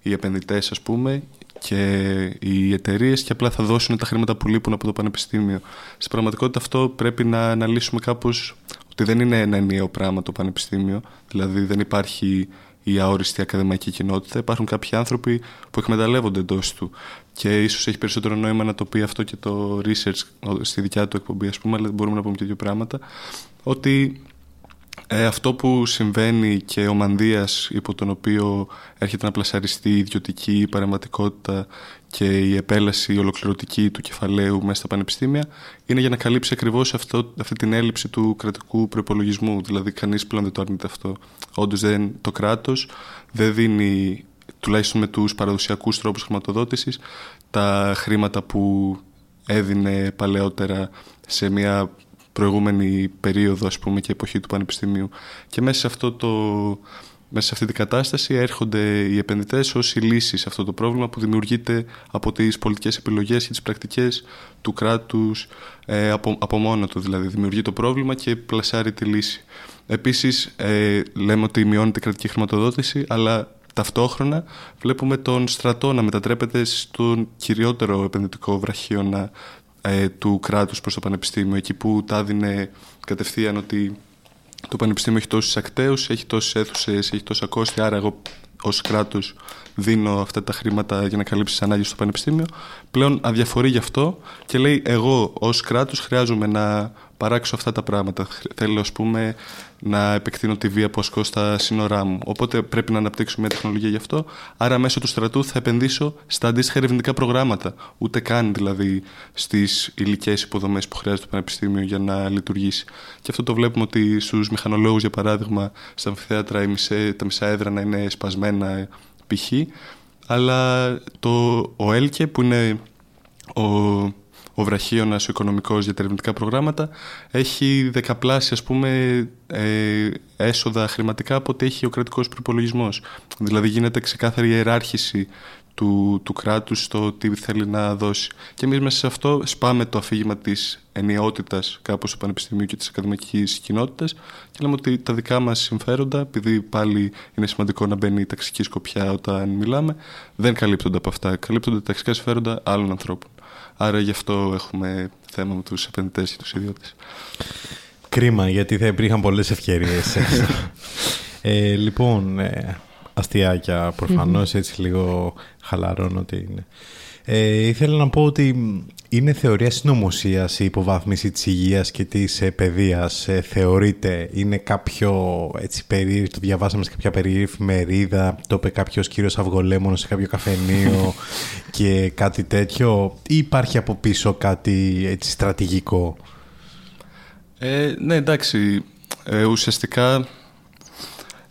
Speaker 5: οι επενδυτές ας πούμε και οι εταιρείες και απλά θα δώσουν τα χρήματα που λείπουν από το πανεπιστήμιο. Στην πραγματικότητα αυτό πρέπει να αναλύσουμε κάπως ότι δεν είναι ένα ενιαίο πράγμα το πανεπιστήμιο, δηλαδή δεν υπάρχει η αόριστη ακαδημαϊκή κοινότητα. Υπάρχουν κάποιοι άνθρωποι που εκμεταλλεύονται εντός του. Και ίσως έχει περισσότερο νόημα να το πει αυτό και το research στη δικιά του εκπομπή, ας πούμε, αλλά μπορούμε να πούμε και δύο πράγματα. Ότι ε, αυτό που συμβαίνει και ο Μανδύας υπό τον οποίο έρχεται να πλασαριστεί η ιδιωτική παρεμβατικότητα και η επέλαση ολοκληρωτική του κεφαλαίου μέσα στα πανεπιστήμια είναι για να καλύψει ακριβώς αυτό, αυτή την έλλειψη του κρατικού προπολογισμού. Δηλαδή κανείς πλέον δεν το αρνείται αυτό. Όντως το κράτος δεν δίνει τουλάχιστον με τους παραδοσιακούς τρόπους χρηματοδότησης τα χρήματα που έδινε παλαιότερα σε μια προηγούμενη περίοδο ας πούμε και εποχή του Πανεπιστημίου και μέσα σε, αυτό το, μέσα σε αυτή την κατάσταση έρχονται οι επενδυτές ως η λύση σε αυτό το πρόβλημα που δημιουργείται από τις πολιτικές επιλογές και τις πρακτικές του κράτους ε, από, από μόνο του δηλαδή δημιουργεί το πρόβλημα και πλασάρει τη λύση. Επίσης ε, λέμε ότι μειώνεται η κρατική χρηματοδότηση αλλά ταυτόχρονα βλέπουμε τον στρατό να μετατρέπεται στον κυριότερο επενδυτικό βραχίωνα ε, του κράτους προς το πανεπιστήμιο εκεί που τα δίνει κατευθείαν ότι το πανεπιστήμιο έχει τόσους ακταίους, έχει τόσες αίθουσες, έχει τόσα κόστη άρα εγώ ως κράτος δίνω αυτά τα χρήματα για να καλύψεις τι ανάγκες στο πανεπιστήμιο. Πλέον αδιαφορεί γι' αυτό και λέει εγώ ως κράτος χρειάζομαι να παράξω αυτά τα πράγματα. Θέλω, ας πούμε, να επεκτείνω τη βία που ασκώ στα σύνορά μου. Οπότε πρέπει να αναπτύξω μια τεχνολογία γι' αυτό. Άρα, μέσω του στρατού θα επενδύσω στα αντίστοιχα ερευνητικά προγράμματα. Ούτε καν δηλαδή στις υλικές υποδομές που χρειάζεται το Πανεπιστήμιο για να λειτουργήσει. Και αυτό το βλέπουμε ότι στους μηχανολόγους, για παράδειγμα, στα αμφιθέατρα τα μισά έδρανα είναι σπασμένα π.χ. Αλλά το, ο ΕΛΚΕ που είναι ο ο βραχίωνα ο οικονομικός για τα ερευνητικά προγράμματα έχει δεκαπλάσια ας πούμε, ε, έσοδα χρηματικά από ό,τι έχει ο κρατικός προπολογισμό. Δηλαδή γίνεται ξεκάθαρη ιεράρχηση του, του κράτους στο τι θέλει να δώσει. Και εμείς μέσα σε αυτό σπάμε το αφήγημα της ενιαιότητας κάπως του Πανεπιστημίου και της ακαδημαϊκής κοινότητας και λέμε ότι τα δικά μας συμφέροντα, επειδή πάλι είναι σημαντικό να μπαίνει η ταξική σκοπιά όταν μιλάμε, δεν καλύπτονται από αυτά. Καλύπτονται τα ταξικά συμφέροντα άλλων ανθρώπων. Άρα γι' αυτό έχουμε θέμα με τους επενδυτές και τους ιδιώτες.
Speaker 3: Κρίμα, γιατί θα υπήρχαν πολλές ευκαιρίες. ε, λοιπόν, ε, αστιάκια προφανώς, έτσι λίγο χαλαρώνω ότι είναι. Ε, ήθελα να πω ότι είναι θεωρία συνωμοσίας η υποβάθμιση της υγείας και της ε, παιδείας. Ε, θεωρείται, είναι κάποιο έτσι περίεργο, το διαβάσαμε σε κάποια περίεργη εφημερίδα, το είπε κάποιος κύριος Αυγολέμονος σε κάποιο καφενείο και κάτι τέτοιο ή υπάρχει από πίσω κάτι έτσι στρατηγικό;
Speaker 5: Ε, ναι, εντάξει. Ε, ουσιαστικά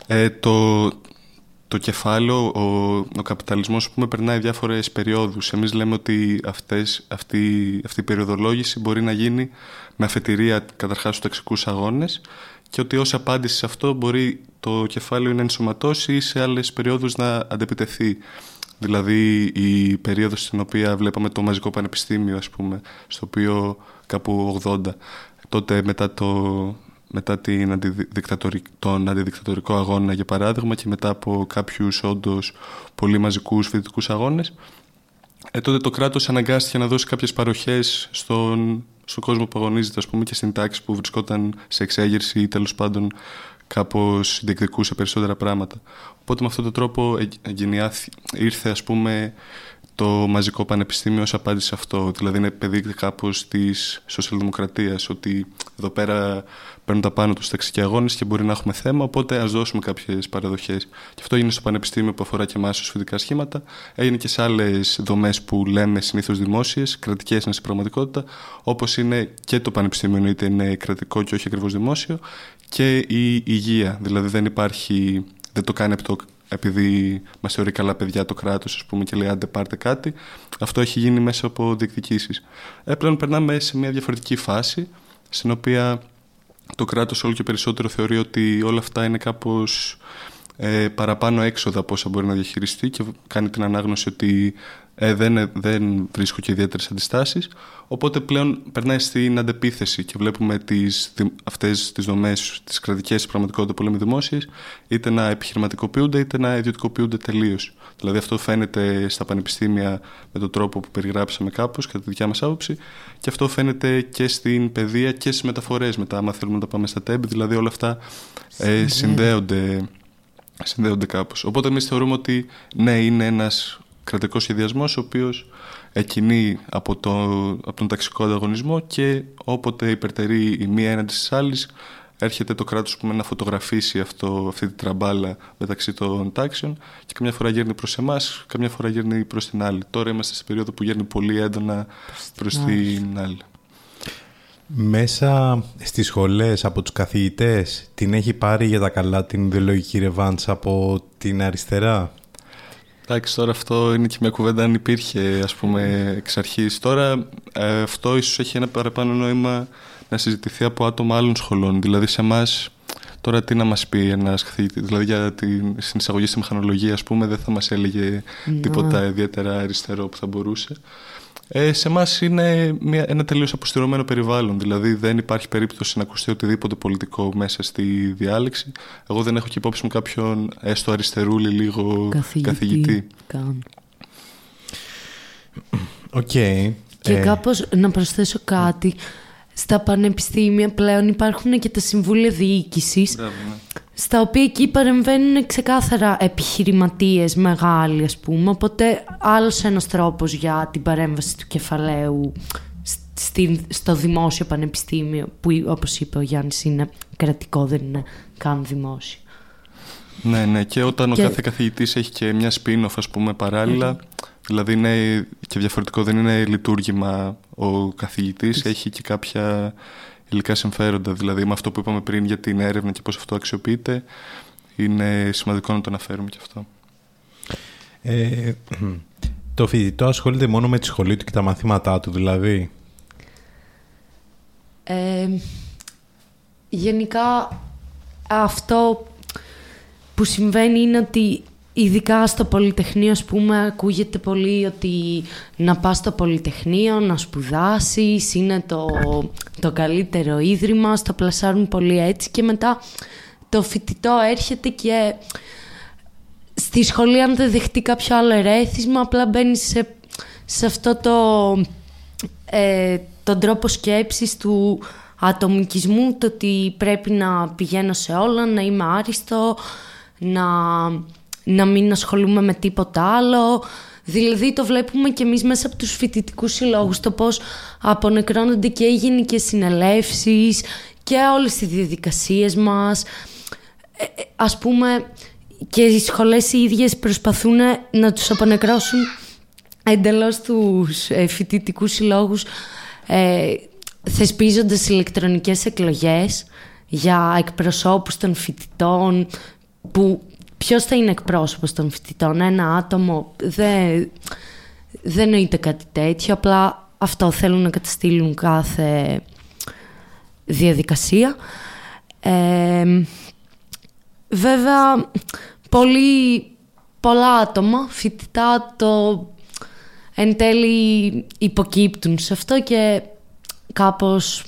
Speaker 5: ε, το, το κεφάλαιο, ο, ο καπιταλισμός πούμε, περνάει διάφορες περιόδους. Εμείς λέμε ότι αυτές, αυτή, αυτή η περιοδολόγηση μπορεί να γίνει με αφετηρία καταρχάς στους ταξικούς αγώνες και ότι ως απάντηση σε αυτό μπορεί το κεφάλαιο να ενσωματώσει ή σε άλλες περιόδους να αντεπιτεθεί. Δηλαδή η περίοδος στην οποία βλέπαμε το μαζικό πανεπιστήμιο ας πούμε, στο οποίο κάπου 80, τότε μετά το, μετά την αντιδικτατορι... τον αντιδικτατορικό αγώνα για παράδειγμα και μετά από κάποιους όντως πολύ μαζικούς φοιτητικούς αγώνες ε, τότε το κράτος αναγκάστηκε να δώσει κάποιες παροχές στον, στον κόσμο που αγωνίζεται ας πούμε, και στην τάξη που βρισκόταν σε εξέγερση ή τέλος πάντων κάπως διεκδικούσε περισσότερα πράγματα. Οπότε με αυτόν τον τρόπο ήρθε ας πούμε το μαζικό πανεπιστήμιο ως απάντηση σε αυτό. Δηλαδή είναι παιδί κάπως της σοσιαλδημοκρατίας, ότι εδώ πέρα παίρνουν τα πάνω τους ταξικοί αγώνε και μπορεί να έχουμε θέμα, οπότε ας δώσουμε κάποιες παραδοχές. Και αυτό έγινε στο Πανεπιστήμιο που αφορά και εμάς ω φοιτητικά σχήματα. Έγινε και σε άλλες δομές που λέμε συνήθως δημόσιες, κρατικές είναι στην πραγματικότητα, όπως είναι και το Πανεπιστήμιο, εννοείται είναι κρατικό και όχι ακριβώς δημόσιο, και η υγεία. Δηλαδή δεν υπάρχει, δεν το κάνει από το επειδή μας θεωρεί καλά παιδιά το κράτος, ας πούμε, και λέει άντε πάρτε κάτι. Αυτό έχει γίνει μέσα από διεκδικήσεις. Ε, πλέον περνάμε σε μια διαφορετική φάση, στην οποία το κράτος όλο και περισσότερο θεωρεί ότι όλα αυτά είναι κάπως ε, παραπάνω έξοδα από όσα μπορεί να διαχειριστεί και κάνει την ανάγνωση ότι ε, δεν, δεν βρίσκω και ιδιαίτερες αντιστάσεις. Οπότε πλέον περνάει στην αντεπίθεση και βλέπουμε τις, αυτές τις δομές, τις κρατικές πραγματικότητα που λέμε δημόσιες, είτε να επιχειρηματικοποιούνται είτε να ιδιωτικοποιούνται τελείως. Δηλαδή αυτό φαίνεται στα πανεπιστήμια με τον τρόπο που περιγράψαμε κάπως, κατά τη δικιά μας άποψη, και αυτό φαίνεται και στην παιδεία και στις μεταφορές μετά, άμα θέλουμε να τα πάμε στα τέμπη, δηλαδή όλα αυτά ε, συνδέονται, συνδέονται κάπως. Οπότε εμείς θεωρούμε ότι ναι, είναι ένας κρατικός σχεδιασμός ο οποίος εκκινεί από, το, από τον ταξικό ανταγωνισμό και όποτε υπερτερεί η μία έναντι της άλλης έρχεται το κράτος πούμε, να φωτογραφίσει αυτό, αυτή τη τραμπάλα μεταξύ των τάξεων και καμιά φορά γέρνει προς εμάς, καμιά φορά γέρνει προς την άλλη. Τώρα είμαστε σε περίοδο που γέρνει πολύ έντονα προς την άλλη.
Speaker 3: Μέσα στις σχολές από τους καθηγητές την έχει πάρει για τα καλά την ιδεολογική ρεβάντς από την αριστερά;
Speaker 5: Εντάξει, τώρα αυτό είναι και μια κουβέντα αν υπήρχε ας πούμε εξ αρχής. Τώρα ε, αυτό ίσως έχει ένα παραπάνω νόημα να συζητηθεί από άτομα άλλων σχολών. Δηλαδή σε εμάς, τώρα τι να μας πει ένας καθηγητής, δηλαδή για την εισαγωγή στη μηχανολογία ας πούμε δεν θα μας έλεγε ναι. τίποτα ιδιαίτερα αριστερό που θα μπορούσε. Ε, σε εμάς είναι μια, ένα τελείως αποστηρωμένο περιβάλλον. Δηλαδή δεν υπάρχει περίπτωση να ακουστεί οτιδήποτε πολιτικό μέσα στη διάλεξη. Εγώ δεν έχω και υπόψη μου κάποιον έστω αριστερούλη λίγο καθηγητή.
Speaker 3: OK. Okay.
Speaker 4: Και ε... κάπως να προσθέσω κάτι. Στα πανεπιστήμια πλέον υπάρχουν και τα συμβούλια διοίκησης. Ναι στα οποία εκεί παρεμβαίνουν ξεκάθαρα επιχειρηματίες μεγάλοι ας πούμε, οπότε άλλος ένας τρόπος για την παρέμβαση του κεφαλαίου στο δημόσιο πανεπιστήμιο που όπως είπε ο Γιάννης είναι κρατικό, δεν είναι καν δημόσιο.
Speaker 5: Ναι, ναι, και όταν ο κάθε καθηγητής έχει και μια spin-off ας πούμε παράλληλα, δηλαδή είναι και διαφορετικό, δεν είναι λειτουργήμα ο καθηγητής, έχει και κάποια υλικά συμφέροντα. Δηλαδή με αυτό που είπαμε πριν για την έρευνα και πώς αυτό αξιοποιείται, είναι σημαντικό να το αναφέρουμε και αυτό.
Speaker 3: Ε, το φοιτητό ασχολείται μόνο με τη σχολή του και τα μαθήματά του, δηλαδή;
Speaker 4: Ε, γενικά αυτό που συμβαίνει είναι ότι Ειδικά στο Πολυτεχνείο, ας πούμε, ακούγεται πολύ ότι να πας στο Πολυτεχνείο, να σπουδάσεις, είναι το, το καλύτερο ίδρυμα, στο πλασάρουν πολύ έτσι και μετά το φοιτητό έρχεται και στη σχολή αν δεν δεχτεί κάποιο άλλο ερέθισμα, απλά μπαίνει σε, σε αυτό το, ε, τον τρόπο σκέψης του ατομικισμού, το ότι πρέπει να πηγαίνω σε όλα, να είμαι άριστο, να να μην ασχολούμαι με τίποτα άλλο. Δηλαδή το βλέπουμε και εμείς μέσα από τους φοιτητικούς συλλόγους το πώς απονεκρώνονται και οι γενικές συνελεύσεις και όλες οι διαδικασίες μας. Ε, ε, ας πούμε και οι σχολές οι ίδιες προσπαθούν να τους απονεκρώσουν εντελώς τους ε, φοιτητικούς συλλόγους ε, θεσπίζοντας ηλεκτρονικές εκλογές για εκπροσώπους των φοιτητών που Ποιος θα είναι εκπρόσωπος των φοιτητών, ένα άτομο. Δεν, δεν εννοείται κάτι τέτοιο. Απλά αυτό θέλουν να καταστήλουν κάθε διαδικασία. βέβαια, πολύ, πολλά άτομα φοιτητά το εν τέλει υποκύπτουν σε αυτό και κάπως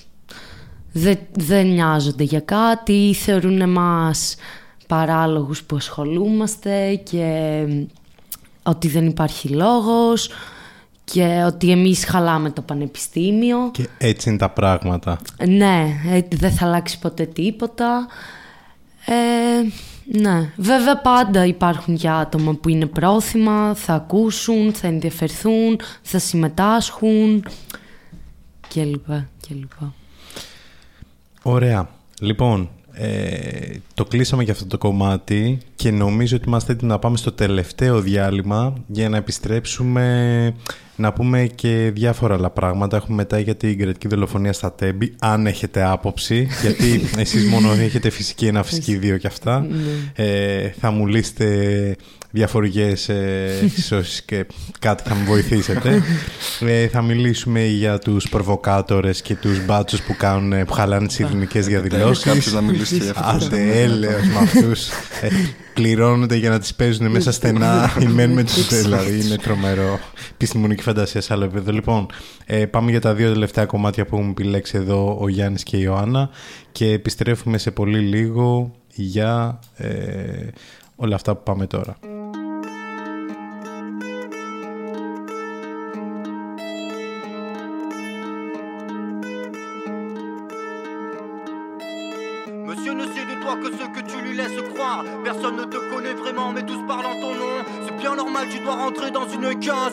Speaker 4: δεν, δεν νοιάζονται για κάτι, θεωρούν εμάς παράλογους που ασχολούμαστε και ότι δεν υπάρχει λόγος και ότι εμείς χαλάμε το πανεπιστήμιο.
Speaker 3: Και έτσι είναι τα πράγματα.
Speaker 4: Ναι, ε, δεν θα αλλάξει ποτέ τίποτα. Ε, ναι, βέβαια πάντα υπάρχουν και άτομα που είναι πρόθυμα, θα ακούσουν, θα ενδιαφερθούν, θα συμμετάσχουν και λοιπά, και λοιπά.
Speaker 3: Ωραία. Λοιπόν, ε, το κλείσαμε για αυτό το κομμάτι και νομίζω ότι είμαστε έτοιμοι να πάμε στο τελευταίο διάλειμμα για να επιστρέψουμε να πούμε και διάφορα άλλα πράγματα. Έχουμε μετά για την κρατική δολοφονία στα Τέμπη, αν έχετε άποψη, γιατί εσείς μόνο έχετε φυσική ένα, φυσική δύο και αυτά. ε, θα μου λύσετε διαφορικές ε, και κάτι θα μου βοηθήσετε. ε, θα μιλήσουμε για τους προβοκάτορες και τους μπάτσους που, κάνουν, που χαλάνε τις ειρηνικές διαδηλώσεις.
Speaker 5: Κάποιος να μιλήσει για αυτό.
Speaker 3: Άντε, έλεος με αυτούς. Ε, πληρώνονται για να τις παίζουν μέσα στενά ή μένουν με τους δηλαδή είναι τρομερό επιστημονική φαντασία σε άλλο επίπεδο λοιπόν ε, πάμε για τα δύο τελευταία κομμάτια που έχουμε επιλέξει εδώ ο Γιάννης και η Ιωάννα και επιστρέφουμε σε πολύ λίγο για ε, όλα αυτά που πάμε τώρα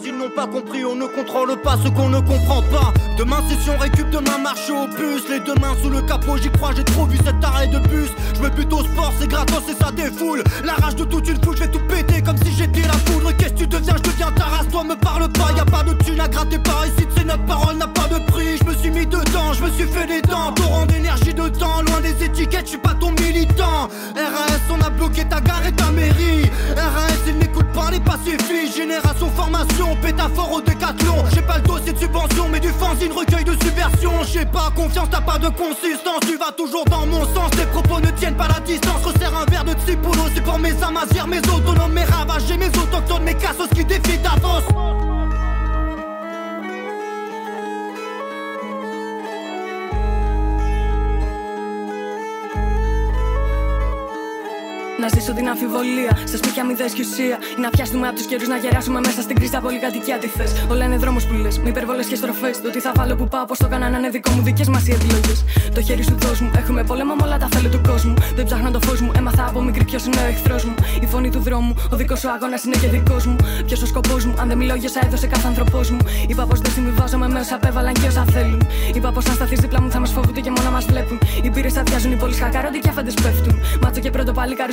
Speaker 9: Ils n'ont pas compris, on ne contrôle pas ce qu'on ne comprend pas. Demain, session récup, demain, marche au bus. Les deux mains sous le capot, j'y crois, j'ai trop vu cet arrêt de bus. Je me bute au sport, c'est gratos et ça défoule. La rage de toute une foule, je vais tout péter comme si j'étais la foudre. Qu'est-ce que tu deviens? Je deviens ta race, toi me parle pas. Y a pas de thune à gratter par ici, c'est notre parole n'a pas de prix. Je me suis mis dedans, je me suis fait des dents. Torrent d'énergie de temps, loin des étiquettes, je suis pas ton militant. RAS, on a bloqué ta gare et ta mairie. RAS, il n'écoute pas les pacifistes. Génération formation, pétaphore au décathlon. J'ai pas le dossier de subvention, mais du fanzine recueil de subversion. J'ai pas confiance, t'as pas de consistance. Tu vas toujours dans mon sens, tes propos ne tiennent pas la distance. Resserre un verre de Tsipouro, c'est pour mes amazières, mes autonomes, mes ravagés, mes autochtones, mes cassos qui défient Davos.
Speaker 12: Να ζήσω την αμφιβολία. Σε σπίτια μη δες και ουσία. Ή να πιάσουμε από τους καιρούς να γεράσουμε μέσα στην κρίστα πολυκατοικία. Τι θες; Όλα είναι δρόμο που λες. Μη υπερβολές και στροφές. Το τι θα βάλω που πάω, πώς το έκανα να είναι δικό μου. Δικές μας οι επιλογές. Το χέρι σου δώσ' μου. Έχουμε πόλεμο με όλα τα θέλη του κόσμου. Δεν ψάχνω το φως μου. Έμαθα από μικρή ποιος είναι ο εχθρός μου. Η φωνή του δρόμου. Ο δικός σου αγώνας είναι και δικός μου. Ποιος ο σκοπός μου. Αν δεν μιλάω για όσα έδωσε κάθε άνθρωπός μου. Είπα πω δεν συμβιβάζομαι με όσα απέβαλαν και όσα θέλουν. Είπα πω αν σταθείς δίπλα μου θα μας φοβούνται και μόνο μας βλέπουν. Οι πύρες αδειάζουν, οι πόλεις χακάρονται και αφέντες πέφτουν. Μάτσο και πρώτο παλικάρι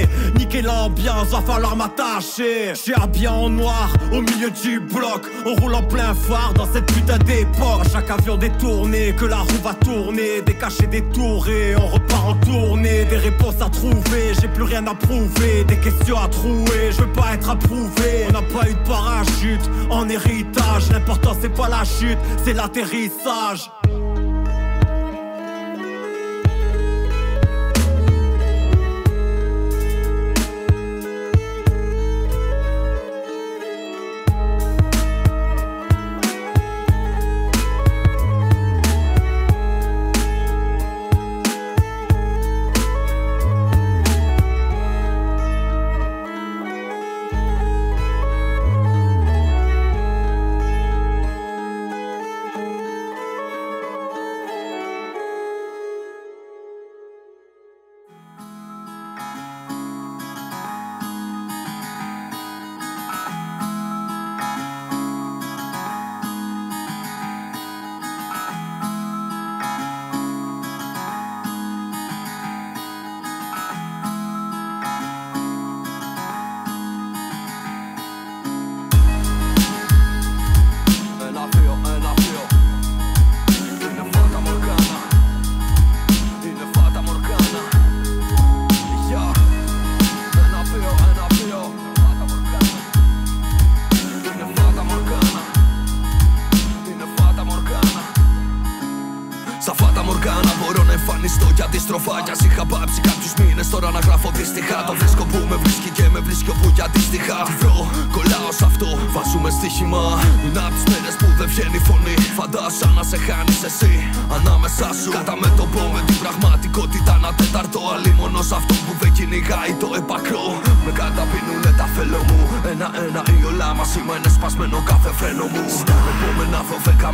Speaker 9: Niquer l'ambiance, va falloir m'attacher. J'suis habillé en noir au milieu du bloc. On roule en plein phare dans cette putain d'époque. Chaque avion détourné, que la roue va tourner. Des cachets détourés, on repart en tournée. Des réponses à trouver, j'ai plus rien à prouver. Des questions à trouver, je veux pas être approuvé. On n'a pas eu de parachute en héritage. L'important c'est pas la chute, c'est l'atterrissage.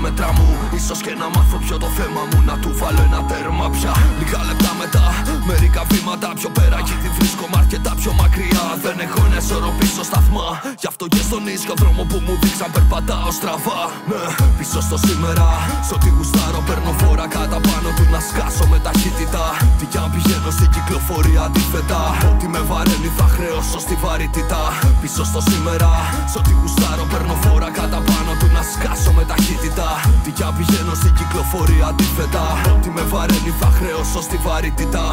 Speaker 13: Μέτρα μου. σω και να μάθω πιο το θέμα μου. Να του βάλω ένα τέρμα πια. Λίγα λεπτά μετά, μερικά βήματα πιο πέρα. Γιατί βρίσκομαι αρκετά πιο μακριά. Δεν έχω ένα πίσω σταθμά. Γι' αυτό και στον ίσιο δρόμο που μου δείξαν περπατάω στραβά. Ναι, πίσω στο σήμερα. Σ' ό,τι γουστάρω παίρνω φόρα κατά πάνω του να σκάσω με ταχύτητα. Τι κι αν πηγαίνω στην κυκλοφορία αντίθετα. Ό,τι με βαραίνει θα χρεώσω στη βαρύτητα. Πίσω στο σήμερα. Σ' ό,τι γουστάρω παίρνω φόρα κατά πάνω του να σκάσω με ταχύτητα. Τι κι αν πηγαίνω στην κυκλοφορία αντίθετα. Ό,τι με βαραίνει θα χρεώσω στη βαρύτητα.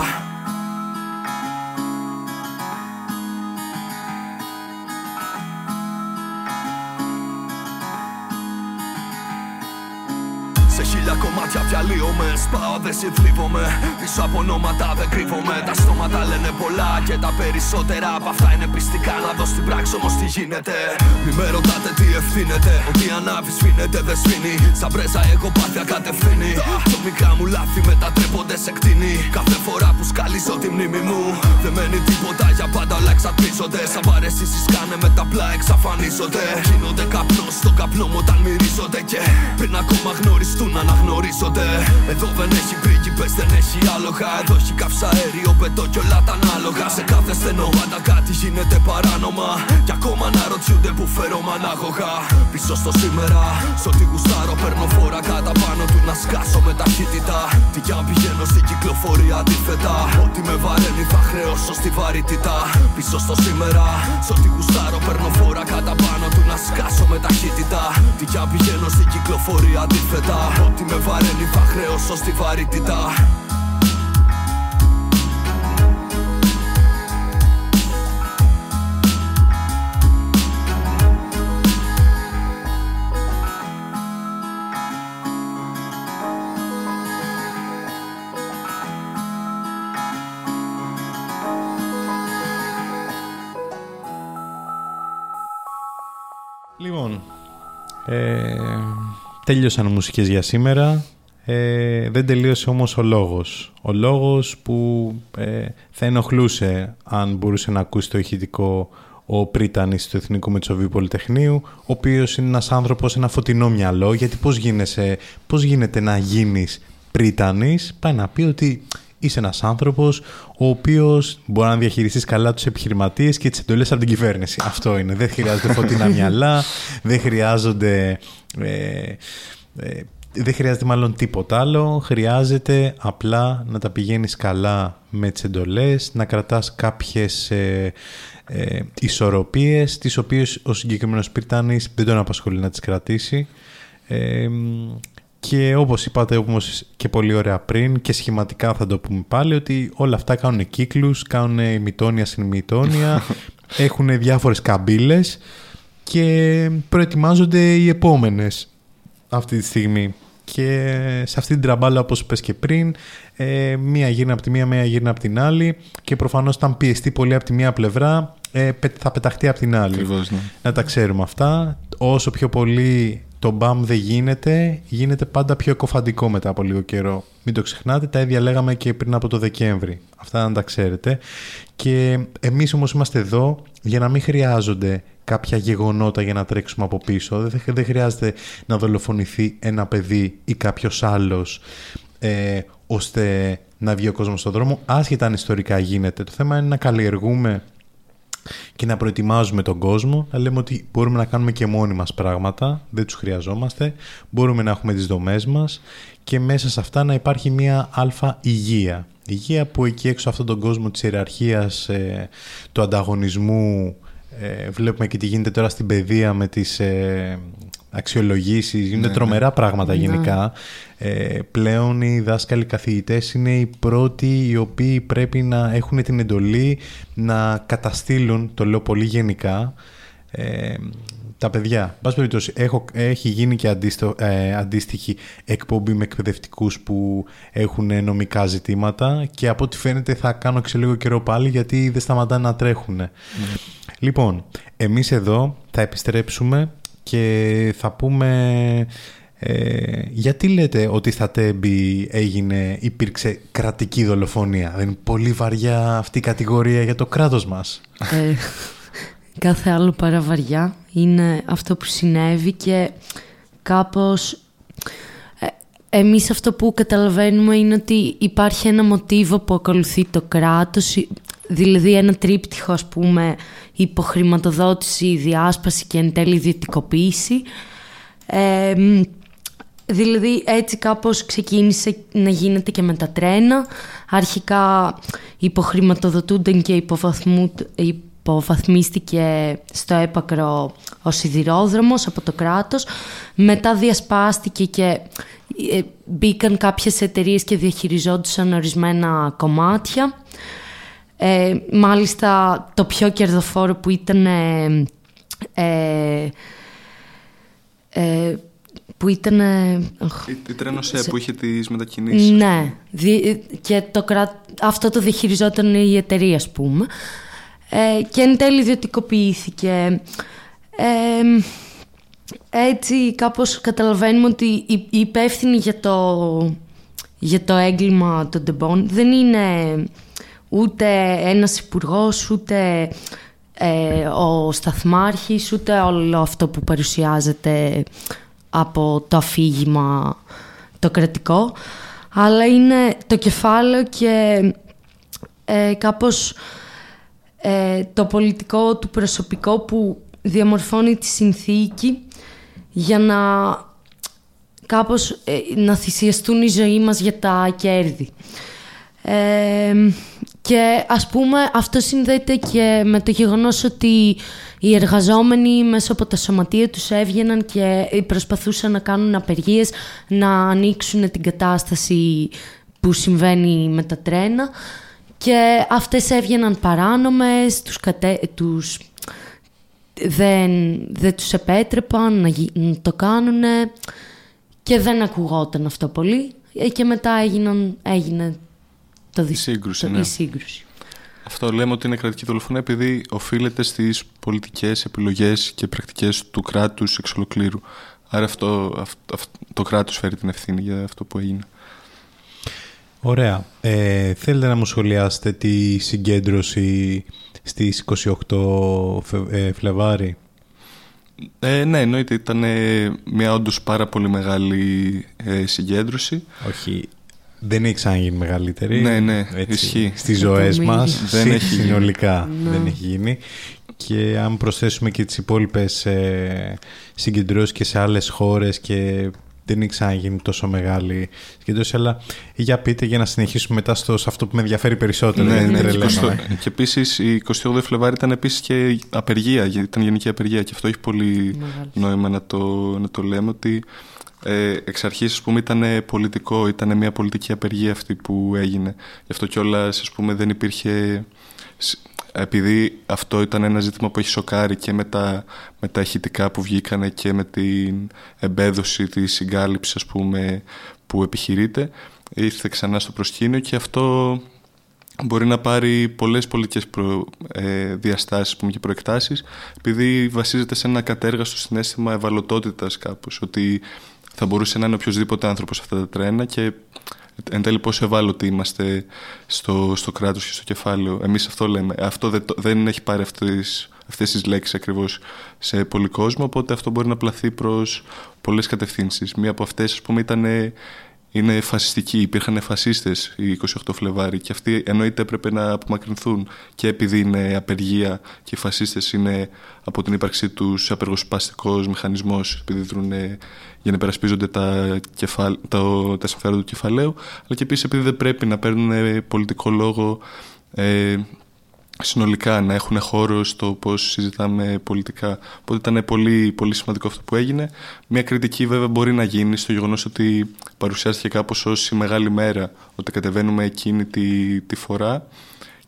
Speaker 13: Χίλια κομμάτια διαλύομαι Σπάω δεν συνθλίβομαι Πίσω από ονόματα δεν κρύβομαι. Τα στόματα λένε πολλά και τα περισσότερα από αυτά είναι πιστικά. Να δω στην πράξη όμως τι γίνεται. Μη με ρωτάτε τι ευθύνεται. Ότι ανάβεις φύνεται δεν σβήνει Σαν πρέζα έχω πάθια κατευθύνει. Το μικρά μου λάθη μετατρέπονται σε κτίνη. Κάθε φορά που σκαλίζω τη μνήμη μου Δεν μένει τίποτα. Για πάντα όλα εξατμίζονται Σαν παρεσίσεις κάνε με τα πλά εξαφανίζονται. Γίνονται καπνός στον καπνό μου όταν μυρίζονται. Και πριν ακόμα γνωριστούν αναγνωρίζονται Εδώ δεν έχει πρίγκιπες, δεν έχει άλογα. Εδώ έχει καυσαέριο, πετώ κι όλα τα ανάλογα. Σε κάθε στενό πάντα κάτι γίνεται παράνομα. Κι ακόμα να ρωτιούνται που φέρω ανάγωγα Πίσω στο σήμερα, σ' ό,τι γουστάρω παίρνω φόρα κατά πάνω του να σκάσω με ταχύτητα. Τι κι αν πηγαίνω στην κυκλοφορία αντίθετα. Ό,τι με βαραίνει θα χρεώσω στη βαρύτητα. Πίσω στο σήμερα, σ' ό,τι γουστάρω παίρνω φόρα κατά πάνω του να σκάσω με ταχύτητα. Τι κι αν πηγαίνω στην κυκλοφορία αντίθετα. Ό,τι με βαραίνει θα χρεώσω στη βαρύτητα
Speaker 3: Λοιπόν, ε, τέλειωσαν οι μουσικές για σήμερα. Ε, δεν τελείωσε όμως ο λόγος. Ο λόγος που ε, θα ενοχλούσε αν μπορούσε να ακούσει το ηχητικό ο Πρίτανης του Εθνικού Μετσοβίου Πολυτεχνείου, ο οποίος είναι ένας άνθρωπος, ένα φωτεινό μυαλό, γιατί πώς, γίνεσαι, πώς γίνεται να γίνεις Πρίτανης, πάει να πει ότι είσαι ένας άνθρωπος ο οποίος μπορεί να διαχειριστείς καλά τους επιχειρηματίες και τις εντολές από την κυβέρνηση. Αυτό είναι. Δεν χρειάζεται φωτεινά μυαλά, δεν χρειάζονται... Ε, ε, δεν χρειάζεται μάλλον τίποτα άλλο, χρειάζεται απλά να τα πηγαίνεις καλά με τις εντολές, να κρατάς κάποιες ε, ε, ισορροπίες, τις οποίες ο συγκεκριμένος Πυρτάνης δεν τον απασχολεί να τις κρατήσει. Ε, και όπως είπατε όμως και πολύ ωραία πριν και σχηματικά θα το πούμε πάλι ότι όλα αυτά κάνουν κύκλους, κάνουν ημιτόνια στην ημιτόνια, έχουν διάφορες καμπύλες και προετοιμάζονται οι επόμενες αυτή τη στιγμή. Και σε αυτή την τραμπάλα όπως είπες και πριν, ε, μία γύρνα από τη μία, μία γύρνα από την άλλη και προφανώς όταν πιεστεί πολύ από τη μία πλευρά ε, θα πεταχτεί από την άλλη.
Speaker 5: ναι.
Speaker 3: Να τα ξέρουμε αυτά. Όσο πιο πολύ το μπαμ δεν γίνεται, γίνεται πάντα πιο εκοφαντικό μετά από λίγο καιρό. Μην το ξεχνάτε, τα ίδια λέγαμε και πριν από το Δεκέμβρη. Αυτά να τα ξέρετε. Και εμείς όμως είμαστε εδώ για να μην χρειάζονται κάποια γεγονότα για να τρέξουμε από πίσω. Δεν χρειάζεται να δολοφονηθεί ένα παιδί ή κάποιος άλλος ε, ώστε να βγει ο κόσμος στον δρόμο. Άσχετα αν ιστορικά γίνεται. Το θέμα είναι να καλλιεργούμε και να προετοιμάζουμε τον κόσμο, να λέμε ότι μπορούμε να κάνουμε και μόνοι μας πράγματα, δεν τους χρειαζόμαστε, μπορούμε να έχουμε τις δομές μας και μέσα σε αυτά να υπάρχει μια αλφα υγεία. Υγεία που εκεί έξω αυτόν τον κόσμο της ιεραρχίας, ε, του ανταγωνισμού, ε, βλέπουμε και τι γίνεται τώρα στην παιδεία με τις ε, αξιολογήσεις, γίνονται ναι, τρομερά ναι. πράγματα ναι. γενικά. Ε, πλέον οι δάσκαλοι καθηγητές είναι οι πρώτοι οι οποίοι πρέπει να έχουν την εντολή να καταστήλουν, το λέω πολύ γενικά, ε, τα παιδιά. Εν πάση περιπτώσει, έχω, έχει γίνει και αντίστο, ε, αντίστοιχη εκπομπή με εκπαιδευτικούς που έχουν νομικά ζητήματα και από ό,τι φαίνεται θα κάνω και σε λίγο καιρό πάλι γιατί δεν σταματάνε να τρέχουν. Λοιπόν, εμείς εδώ θα επιστρέψουμε και θα πούμε ε, γιατί λέτε ότι στα Τέμπη έγινε, υπήρξε κρατική δολοφονία; Δεν είναι πολύ βαριά αυτή η κατηγορία για το κράτος μας.
Speaker 4: Ε, κάθε άλλο παρά βαριά είναι αυτό που συνέβη και κάπως ε, εμείς αυτό που καταλαβαίνουμε είναι ότι υπάρχει ένα μοτίβο που ακολουθεί το κράτος δηλαδή ένα τρίπτυχο ας πούμε υποχρηματοδότηση, διάσπαση και εν τέλει ιδιωτικοποίηση ε, Δηλαδή έτσι κάπως ξεκίνησε να γίνεται και με τα τρένα. Αρχικά υποχρηματοδοτούνταν και υποβαθμίστηκε στο έπακρο ο σιδηρόδρομος από το κράτος. Μετά διασπάστηκε και ε, μπήκαν κάποιες εταιρείες και διαχειριζόντουσαν ορισμένα κομμάτια. Ε, μάλιστα το πιο κερδοφόρο που ήταν... Ε, ε που ήταν...
Speaker 5: Η, η Τρένοσέ που είχε τις μετακινήσεις.
Speaker 4: Ναι, και το αυτό το διαχειριζόταν η εταιρεία, ας πούμε. Ε, και εν τέλει ιδιωτικοποιήθηκε. Ε, έτσι κάπως καταλαβαίνουμε ότι η, υπεύθυνη για το, για το έγκλημα των Ντεμπών δεν είναι ούτε ένας υπουργός, ούτε ε, ο σταθμάρχης, ούτε όλο αυτό που παρουσιάζεται από το αφήγημα το κρατικό, αλλά είναι το κεφάλαιο και ε, κάπως ε, το πολιτικό του προσωπικό που διαμορφώνει τη συνθήκη για να κάπως ε, να θυσιαστούν η ζωή μας για τα κέρδη. Και ας πούμε αυτό συνδέεται και με το γεγονός ότι οι εργαζόμενοι μέσα από τα σωματεία τους έβγαιναν και προσπαθούσαν να κάνουν απεργίες, να ανοίξουν την κατάσταση που συμβαίνει με τα τρένα. Και αυτές έβγαιναν παράνομες, τους, κατε... τους... Δεν, δεν τους επέτρεπαν να, να το κάνουν και δεν ακουγόταν αυτό πολύ. Ε, και μετά έγιναν, έγινε το,
Speaker 5: η σύγκρουση.
Speaker 4: ναι. η σύγκρουση.
Speaker 5: Αυτό λέμε ότι είναι κρατική δολοφονία επειδή οφείλεται στις πολιτικές επιλογές και πρακτικές του κράτους εξ ολοκλήρου. Άρα αυτό, αυτό, το κράτος φέρει την ευθύνη για αυτό που έγινε.
Speaker 3: Ωραία. Ε, θέλετε να μου σχολιάσετε τη συγκέντρωση στις 28 ε, Φλεβάρι;
Speaker 5: Ε, ναι, εννοείται. Ήταν μια όντως πάρα πολύ μεγάλη ε, συγκέντρωση.
Speaker 3: Όχι, δεν έχει ξαναγίνει μεγαλύτερη.
Speaker 5: Ναι, ναι, έτσι, ισχύει.
Speaker 3: Στις ζωές μας,
Speaker 5: δεν έχει
Speaker 3: συνολικά δεν έχει γίνει. Και αν προσθέσουμε και τις υπόλοιπες ε, συγκεντρώσεις και σε άλλες χώρες και δεν έχει ξαναγίνει τόσο μεγάλη συγκέντρωση, αλλά για πείτε για να συνεχίσουμε μετά στο, σε αυτό που με ενδιαφέρει περισσότερο.
Speaker 5: Ναι, ναι, και, και επίσης η 28 Φλεβάρι ήταν επίσης και απεργία, ήταν γενική απεργία και αυτό έχει πολύ νόημα να το, να το λέμε ότι ε, εξ αρχής ας πούμε ήταν πολιτικό, ήταν μια πολιτική απεργία αυτή που έγινε. Γι' αυτό κιόλας ας πούμε δεν υπήρχε επειδή αυτό ήταν ένα ζήτημα που έχει σοκάρει και με τα, με τα ηχητικά που βγήκανε και με την εμπέδωση της συγκάλυψης ας πούμε που επιχειρείται ήρθε ξανά στο προσκήνιο και αυτό μπορεί να πάρει πολλές πολιτικές προ, ε, διαστάσεις πούμε, και προεκτάσεις επειδή βασίζεται σε ένα κατέργαστο συνέστημα ευαλωτότητας κάπως ότι θα μπορούσε να είναι οποιοδήποτε άνθρωπος σε αυτά τα τρένα και εν τέλει πόσο ευάλωτοι είμαστε στο, στο κράτος και στο κεφάλαιο. Εμείς αυτό λέμε. Αυτό δεν, δεν έχει πάρει αυτές, αυτές τις λέξεις ακριβώς σε πολύ κόσμο, οπότε αυτό μπορεί να πλαθεί προς πολλές κατευθύνσεις. Μία από αυτές, ας πούμε, ήταν είναι φασιστικοί. Υπήρχαν φασίστες οι 28 Φλεβάρι και αυτοί εννοείται έπρεπε να απομακρυνθούν και επειδή είναι απεργία και οι φασίστες είναι από την ύπαρξή τους απεργοσπαστικός μηχανισμός, επειδή δρούν για να υπερασπίζονται τα, κεφάλ, τα, τα συμφέροντα του κεφαλαίου, αλλά και επίσης επειδή δεν πρέπει να παίρνουν πολιτικό λόγο ε, συνολικά να έχουν χώρο στο πώς συζητάμε πολιτικά. Οπότε ήταν πολύ, πολύ σημαντικό αυτό που έγινε. Μια κριτική βέβαια μπορεί να γίνει στο γεγονός ότι παρουσιάστηκε κάπως ως η μεγάλη μέρα, ότι κατεβαίνουμε εκείνη τη, τη φορά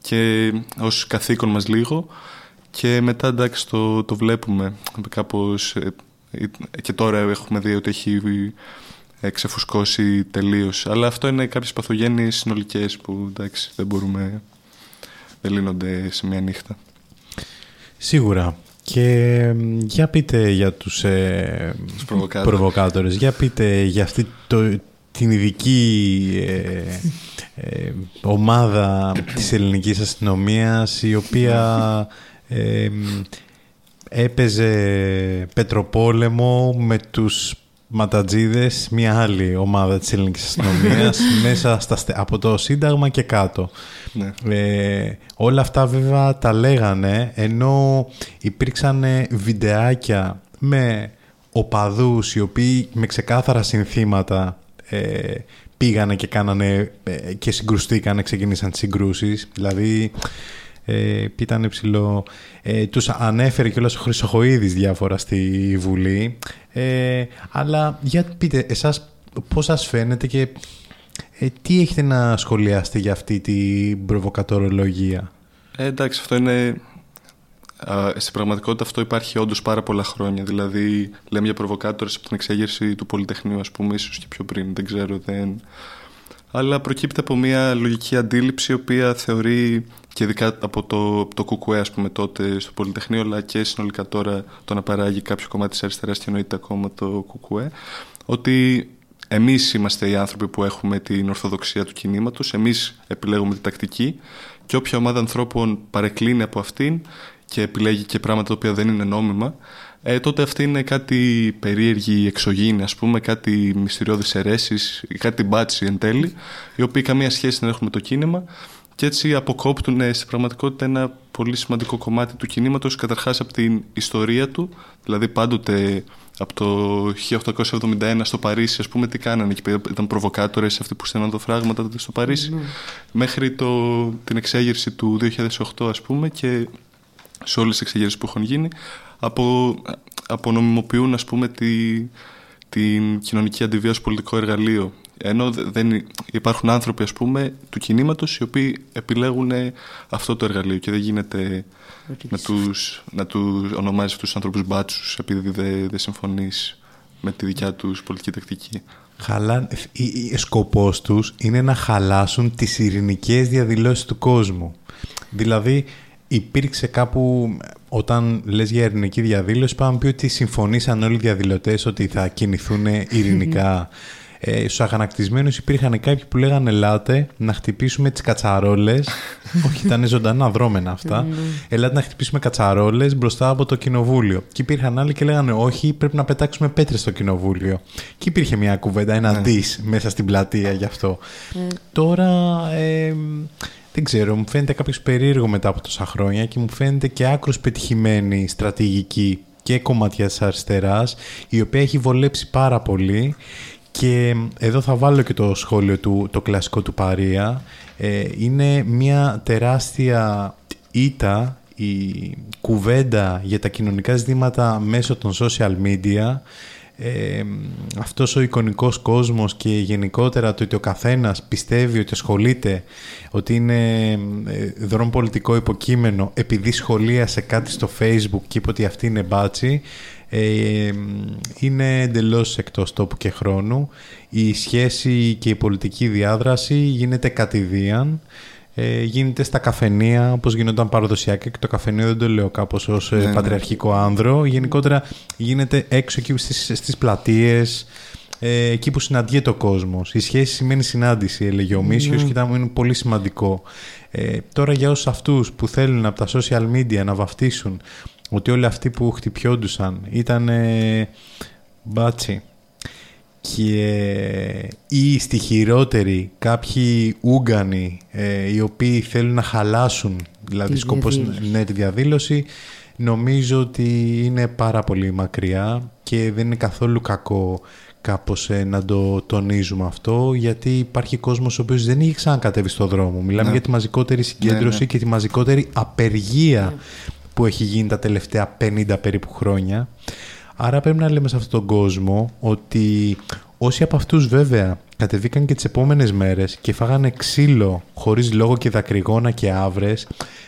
Speaker 5: και ως καθήκον μας λίγο και μετά εντάξει το, το βλέπουμε κάπως ε, και τώρα έχουμε δει ότι έχει ξεφουσκώσει τελείως. Αλλά αυτό είναι κάποιες παθογένειες συνολικές που εντάξει δεν μπορούμε, δεν λύνονται σε μια νύχτα.
Speaker 3: Σίγουρα. Και για πείτε για τους, ε, προβοκάτορες, για πείτε για αυτή το, την ειδική ε, ε, ομάδα της ελληνικής αστυνομίας η οποία ε, έπαιζε πετροπόλεμο με τους ματατζίδες, μια άλλη ομάδα της ελληνικής αστυνομίας μέσα στα, από το Σύνταγμα και κάτω. Ναι. Ε, όλα αυτά βέβαια τα λέγανε ενώ υπήρξαν βιντεάκια με οπαδούς οι οποίοι με ξεκάθαρα συνθήματα ε, πήγανε και κάνανε ε, και συγκρουστήκανε, ξεκινήσαν τις συγκρούσεις. Δηλαδή ε, ήταν ψηλό. Ε, τους ανέφερε και ο Χρυσοχοίδης διάφορα στη Βουλή. Ε, αλλά για πείτε, εσάς πώς σας φαίνεται και ε, τι έχετε να σχολιάσετε για αυτή την προβοκατορολογία;
Speaker 5: Ε, εντάξει, αυτό είναι... στην πραγματικότητα αυτό υπάρχει όντως πάρα πολλά χρόνια. Δηλαδή, λέμε για προβοκάτορες από την εξέγερση του Πολυτεχνείου, ας πούμε, ίσως και πιο πριν, δεν ξέρω. Δεν... Αλλά προκύπτει από μια λογική αντίληψη, η οποία θεωρεί και ειδικά από το, το ΚΚΕ, ας πούμε, τότε στο Πολυτεχνείο, αλλά και συνολικά τώρα το να παράγει κάποιο κομμάτι της αριστεράς και εννοείται ακόμα το ΚΚΕ, ότι εμείς είμαστε οι άνθρωποι που έχουμε την ορθοδοξία του κινήματος, εμείς επιλέγουμε την τακτική και όποια ομάδα ανθρώπων παρεκκλίνει από αυτήν και επιλέγει και πράγματα τα οποία δεν είναι νόμιμα, ε, τότε αυτή είναι κάτι περίεργη εξωγήινη, ας πούμε, κάτι μυστηριώδης αιρέσεις, κάτι μπάτσι εν τέλει, οι οποίοι καμία σχέση δεν έχουν με το κίνημα και έτσι αποκόπτουν ε, στην πραγματικότητα ένα πολύ σημαντικό κομμάτι του κινήματος καταρχάς από την ιστορία του δηλαδή πάντοτε από το 1871 στο Παρίσι ας πούμε τι κάνανε εκεί ήταν προβοκάτορες αυτοί που στέλναν το φράγματα στο Παρίσι ναι. μέχρι το, την εξέγερση του 2008 ας πούμε και σε όλες τις εξεγέρσεις που έχουν γίνει απο, απονομιμοποιούν ας πούμε τη, την κοινωνική αντιβίωση πολιτικό εργαλείο ενώ δεν υπάρχουν άνθρωποι ας πούμε του κινήματος οι οποίοι επιλέγουν αυτό το εργαλείο και δεν γίνεται να τους, να τους ονομάζεις αυτούς τους ανθρώπους μπάτσους επειδή δεν δε συμφωνείς με τη δικιά τους πολιτική τακτική.
Speaker 3: Χαλά... Σκοπός τους είναι να χαλάσουν τις ειρηνικές διαδηλώσεις του κόσμου. Δηλαδή υπήρξε κάπου όταν λες για ειρηνική διαδήλωση πάμε πει ότι συμφωνήσαν όλοι οι διαδηλωτές ότι θα κινηθούν ειρηνικά ε, στους αγανακτισμένους υπήρχαν κάποιοι που λέγανε Ελάτε να χτυπήσουμε τις κατσαρόλες. Όχι, ήταν ζωντανά δρόμενα αυτά. Ναι. Ελάτε να χτυπήσουμε κατσαρόλες μπροστά από το κοινοβούλιο. Και υπήρχαν άλλοι και λέγανε Όχι, πρέπει να πετάξουμε πέτρες στο κοινοβούλιο. Και υπήρχε μια κουβέντα, ένα ναι. μέσα στην πλατεία γι' αυτό. Ναι. Τώρα. Ε, δεν ξέρω, μου φαίνεται κάποιος περίεργο μετά από τόσα χρόνια και μου φαίνεται και άκρος πετυχημένη στρατηγική και κομματιά της αριστεράς, η οποία έχει βολέψει πάρα πολύ και εδώ θα βάλω και το σχόλιο του, το κλασικό του Παρία. Ε, είναι μια τεράστια ήττα η κουβέντα για τα κοινωνικά ζητήματα μέσω των social media ε, αυτός ο εικονικός κόσμος και γενικότερα το ότι ο καθένας πιστεύει ότι ασχολείται ότι είναι ε, δρόμο πολιτικό υποκείμενο επειδή σχολίασε κάτι στο facebook και είπε ότι αυτή είναι μπάτσι ε, είναι εντελώς εκτός τόπου και χρόνου. Η σχέση και η πολιτική διάδραση γίνεται κατηδίαν. Ε, γίνεται στα καφενεία όπως γινόταν παραδοσιακά και το καφενείο δεν το λέω κάπως ως ε, ναι, ναι. πατριαρχικό άνδρο γενικότερα γίνεται έξω εκεί στις, στις πλατείες ε, εκεί που συναντιέται ο κόσμος η σχέση σημαίνει συνάντηση έλεγε ο Μίσιος mm. και ήταν είναι πολύ σημαντικό ε, τώρα για όσους αυτούς που θέλουν από τα social media να βαφτίσουν ότι όλοι αυτοί που χτυπιόντουσαν ήταν μπάτσι και ή στη χειρότερη κάποιοι Ούγγανοι ε, οι οποίοι θέλουν να χαλάσουν δηλαδή σκοπός ναι, τη διαδήλωση νομίζω ότι είναι πάρα πολύ μακριά και δεν είναι καθόλου κακό κάπως ε, να το τονίζουμε αυτό γιατί υπάρχει κόσμος ο οποίος δεν είχε ξανακατέβει στο δρόμο μιλάμε ναι. για τη μαζικότερη συγκέντρωση ναι, ναι. και τη μαζικότερη απεργία που έχει γίνει τα τελευταία 50 περίπου χρόνια. Άρα πρέπει να λέμε σε αυτόν τον κόσμο ότι όσοι από αυτούς βέβαια κατεβήκαν και τις επόμενες μέρες και φάγανε ξύλο χωρίς λόγο και δακρυγόνα και άβρες,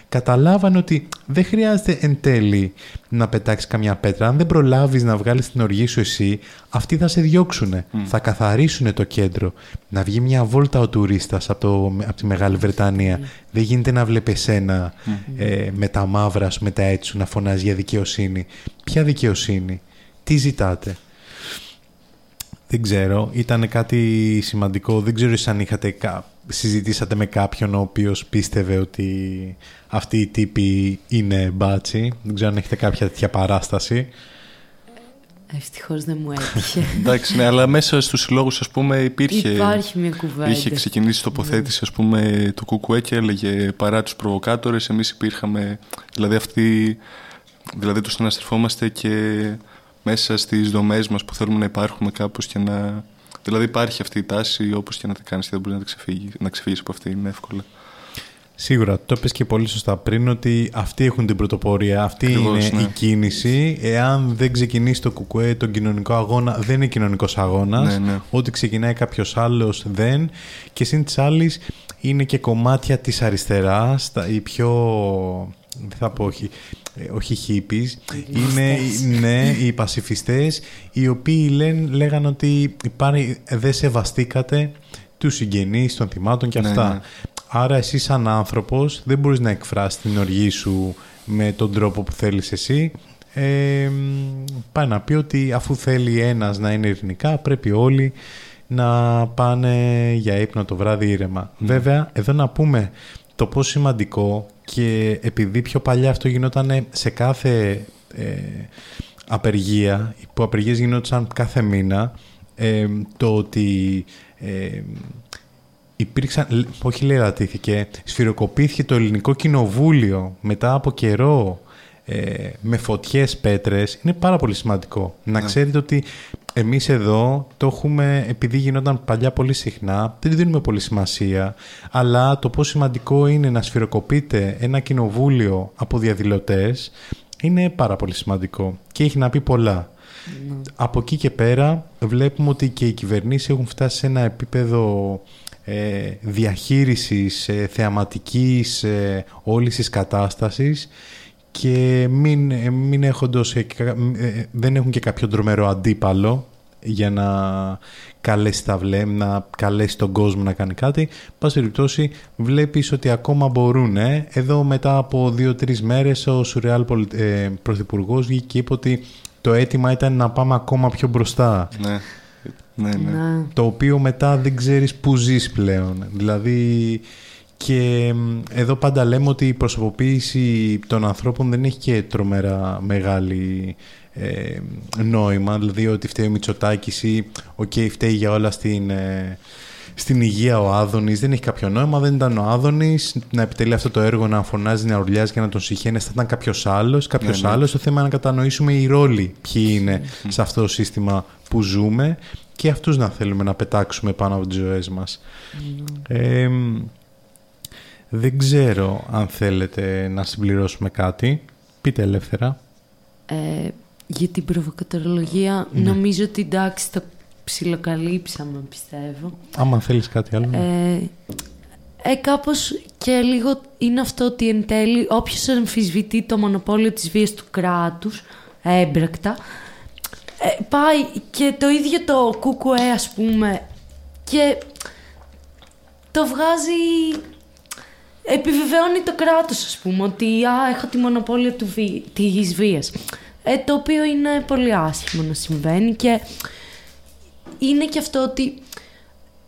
Speaker 3: καταλάβανε ότι δεν χρειάζεται εν τέλει να πετάξεις καμιά πέτρα. Αν δεν προλάβεις να βγάλεις την οργή σου εσύ, αυτοί θα σε διώξουν. Θα καθαρίσουν το κέντρο. Να βγει μια βόλτα ο τουρίστας από, το, από τη Μεγάλη Βρετανία. Δεν γίνεται να βλέπεις εσένα ε, με τα μαύρα σου, με τα έτσι σου να φωνάζει για δικαιοσύνη. Ποια δικαιοσύνη, τι ζητάτε; Δεν ξέρω, ήταν κάτι σημαντικό. Δεν ξέρω αν είχατε κα... συζητήσατε με κάποιον ο οποίος πίστευε ότι αυτοί οι τύποι είναι μπάτσι. Δεν ξέρω αν έχετε κάποια τέτοια παράσταση.
Speaker 4: Ευτυχώς δεν μου έτυχε.
Speaker 5: Εντάξει, ναι, αλλά μέσα στους συλλόγους, ας πούμε, υπήρχε...
Speaker 4: Υπάρχει μια κουβέντα.
Speaker 5: Είχε ξεκινήσει τοποθέτηση, ας πούμε, του Κουκουέ και έλεγε παρά τους προβοκάτορες, εμείς υπήρχαμε... Δηλαδή αυτοί... Δηλαδή τους συναστρεφόμαστε και μέσα στις δομές μας που θέλουμε να υπάρχουμε κάπως και να... Δηλαδή υπάρχει αυτή η τάση όπως και να τα κάνεις και δεν μπορεί να, ξεφύγεις, να ξεφύγεις από αυτή είναι εύκολα.
Speaker 3: Σίγουρα, το είπες και πολύ σωστά πριν ότι αυτοί έχουν την πρωτοπορία, αυτή
Speaker 5: Ακριβώς,
Speaker 3: είναι
Speaker 5: ναι.
Speaker 3: η κίνηση. Εάν δεν ξεκινήσει το κουκουέ τον κοινωνικό αγώνα, δεν είναι κοινωνικός αγώνας.
Speaker 5: Ναι, ναι.
Speaker 3: Ό,τι ξεκινάει κάποιος άλλος δεν. Και συν της άλλης είναι και κομμάτια της αριστεράς, τα, οι πιο... Δεν θα πω όχι, ε, όχι hippies, είναι ναι, οι πασιφιστές οι οποίοι λένε, λέγαν ότι υπάρχει, δεν σεβαστήκατε τους συγγενείς των θυμάτων και
Speaker 5: Ναι,
Speaker 3: αυτά.
Speaker 5: ναι.
Speaker 3: Άρα εσύ σαν άνθρωπος δεν μπορείς να εκφράσεις την οργή σου με τον τρόπο που θέλεις εσύ. Ε, πάει να πει ότι αφού θέλει ένας να είναι ειρηνικά πρέπει όλοι να πάνε για ύπνο το βράδυ ήρεμα. Βέβαια, εδώ να πούμε το πόσο σημαντικό και επειδή πιο παλιά αυτό γινόταν σε κάθε ε, απεργία, που απεργίες γινόταν κάθε μήνα, ε, το ότι ε, υπήρξαν, λ- όχι λερατήθηκε, σφυροκοπήθηκε το ελληνικό κοινοβούλιο μετά από καιρό ε, με φωτιές πέτρες, είναι πάρα πολύ σημαντικό. Να ξέρετε ότι εμείς εδώ το έχουμε, επειδή γινόταν παλιά πολύ συχνά, δεν δίνουμε πολύ σημασία, αλλά το πόσο σημαντικό είναι να σφυροκοπείτε ένα κοινοβούλιο από διαδηλωτές, είναι πάρα πολύ σημαντικό και έχει να πει πολλά. Από εκεί και πέρα βλέπουμε ότι και οι κυβερνήσεις έχουν φτάσει σε ένα επίπεδο ε, διαχείρισης ε, θεαματικής ε, όλης της κατάστασης και μην, ε, μην έχοντος, ε, κα- ε, δεν έχουν και κάποιο τρομερό αντίπαλο για να καλέσει τα βλέμ, να καλέσει τον κόσμο να κάνει κάτι. Πάση περιπτώσει βλέπεις ότι ακόμα μπορούν. ε. Εδώ μετά από δύο-τρεις μέρες ο Σουρεάλ Πολ- ε, Πρωθυπουργός βγήκε και είπε ότι το αίτημα ήταν να πάμε ακόμα πιο μπροστά.
Speaker 5: Ναι, ναι, ναι.
Speaker 4: Να.
Speaker 3: Το οποίο μετά δεν ξέρεις που ζεις πλέον. Δηλαδή και μ, εδώ πάντα λέμε ότι η προσωποποίηση των ανθρώπων δεν έχει και τρομερά μεγάλη ε, νόημα. Δηλαδή ότι φταίει ο Μητσοτάκης ή οκ, φταίει για όλα στην, ε, στην υγεία ο Άδωνης. Δεν έχει κάποιο νόημα. Δεν ήταν ο Άδωνης να επιτελεί αυτό το έργο, να φωνάζει, να ουρλιάζει και να τον σιχαίνεσαι. Θα ήταν κάποιος άλλος. Κάποιος
Speaker 5: Ναι, ναι.
Speaker 3: άλλος. Το θέμα είναι να κατανοήσουμε οι ρόλοι ποιοι είναι σε αυτό το σύστημα που ζούμε και αυτούς να θέλουμε να πετάξουμε πάνω από τις ζωές μας. Ε, δεν ξέρω αν θέλετε να συμπληρώσουμε κάτι. Πείτε ελεύθερα.
Speaker 4: Ε, για την προβοκατερολογία
Speaker 3: Ναι.
Speaker 4: νομίζω ότι εντάξει το ψιλοκαλύψαμε πιστεύω.
Speaker 3: Άμα θέλεις κάτι άλλο. ναι.
Speaker 4: Ε, ε, κάπως και λίγο είναι αυτό ότι εν τέλει όποιος αμφισβητεί το μονοπόλιο της βίας του κράτους έμπρακτα ε, πάει και το ίδιο το κουκουέ ας πούμε και το βγάζει επιβεβαιώνει το κράτος ας πούμε ότι α, έχω τη μονοπόλιο του βι... της βίας ε, το οποίο είναι πολύ άσχημο να συμβαίνει και είναι και αυτό ότι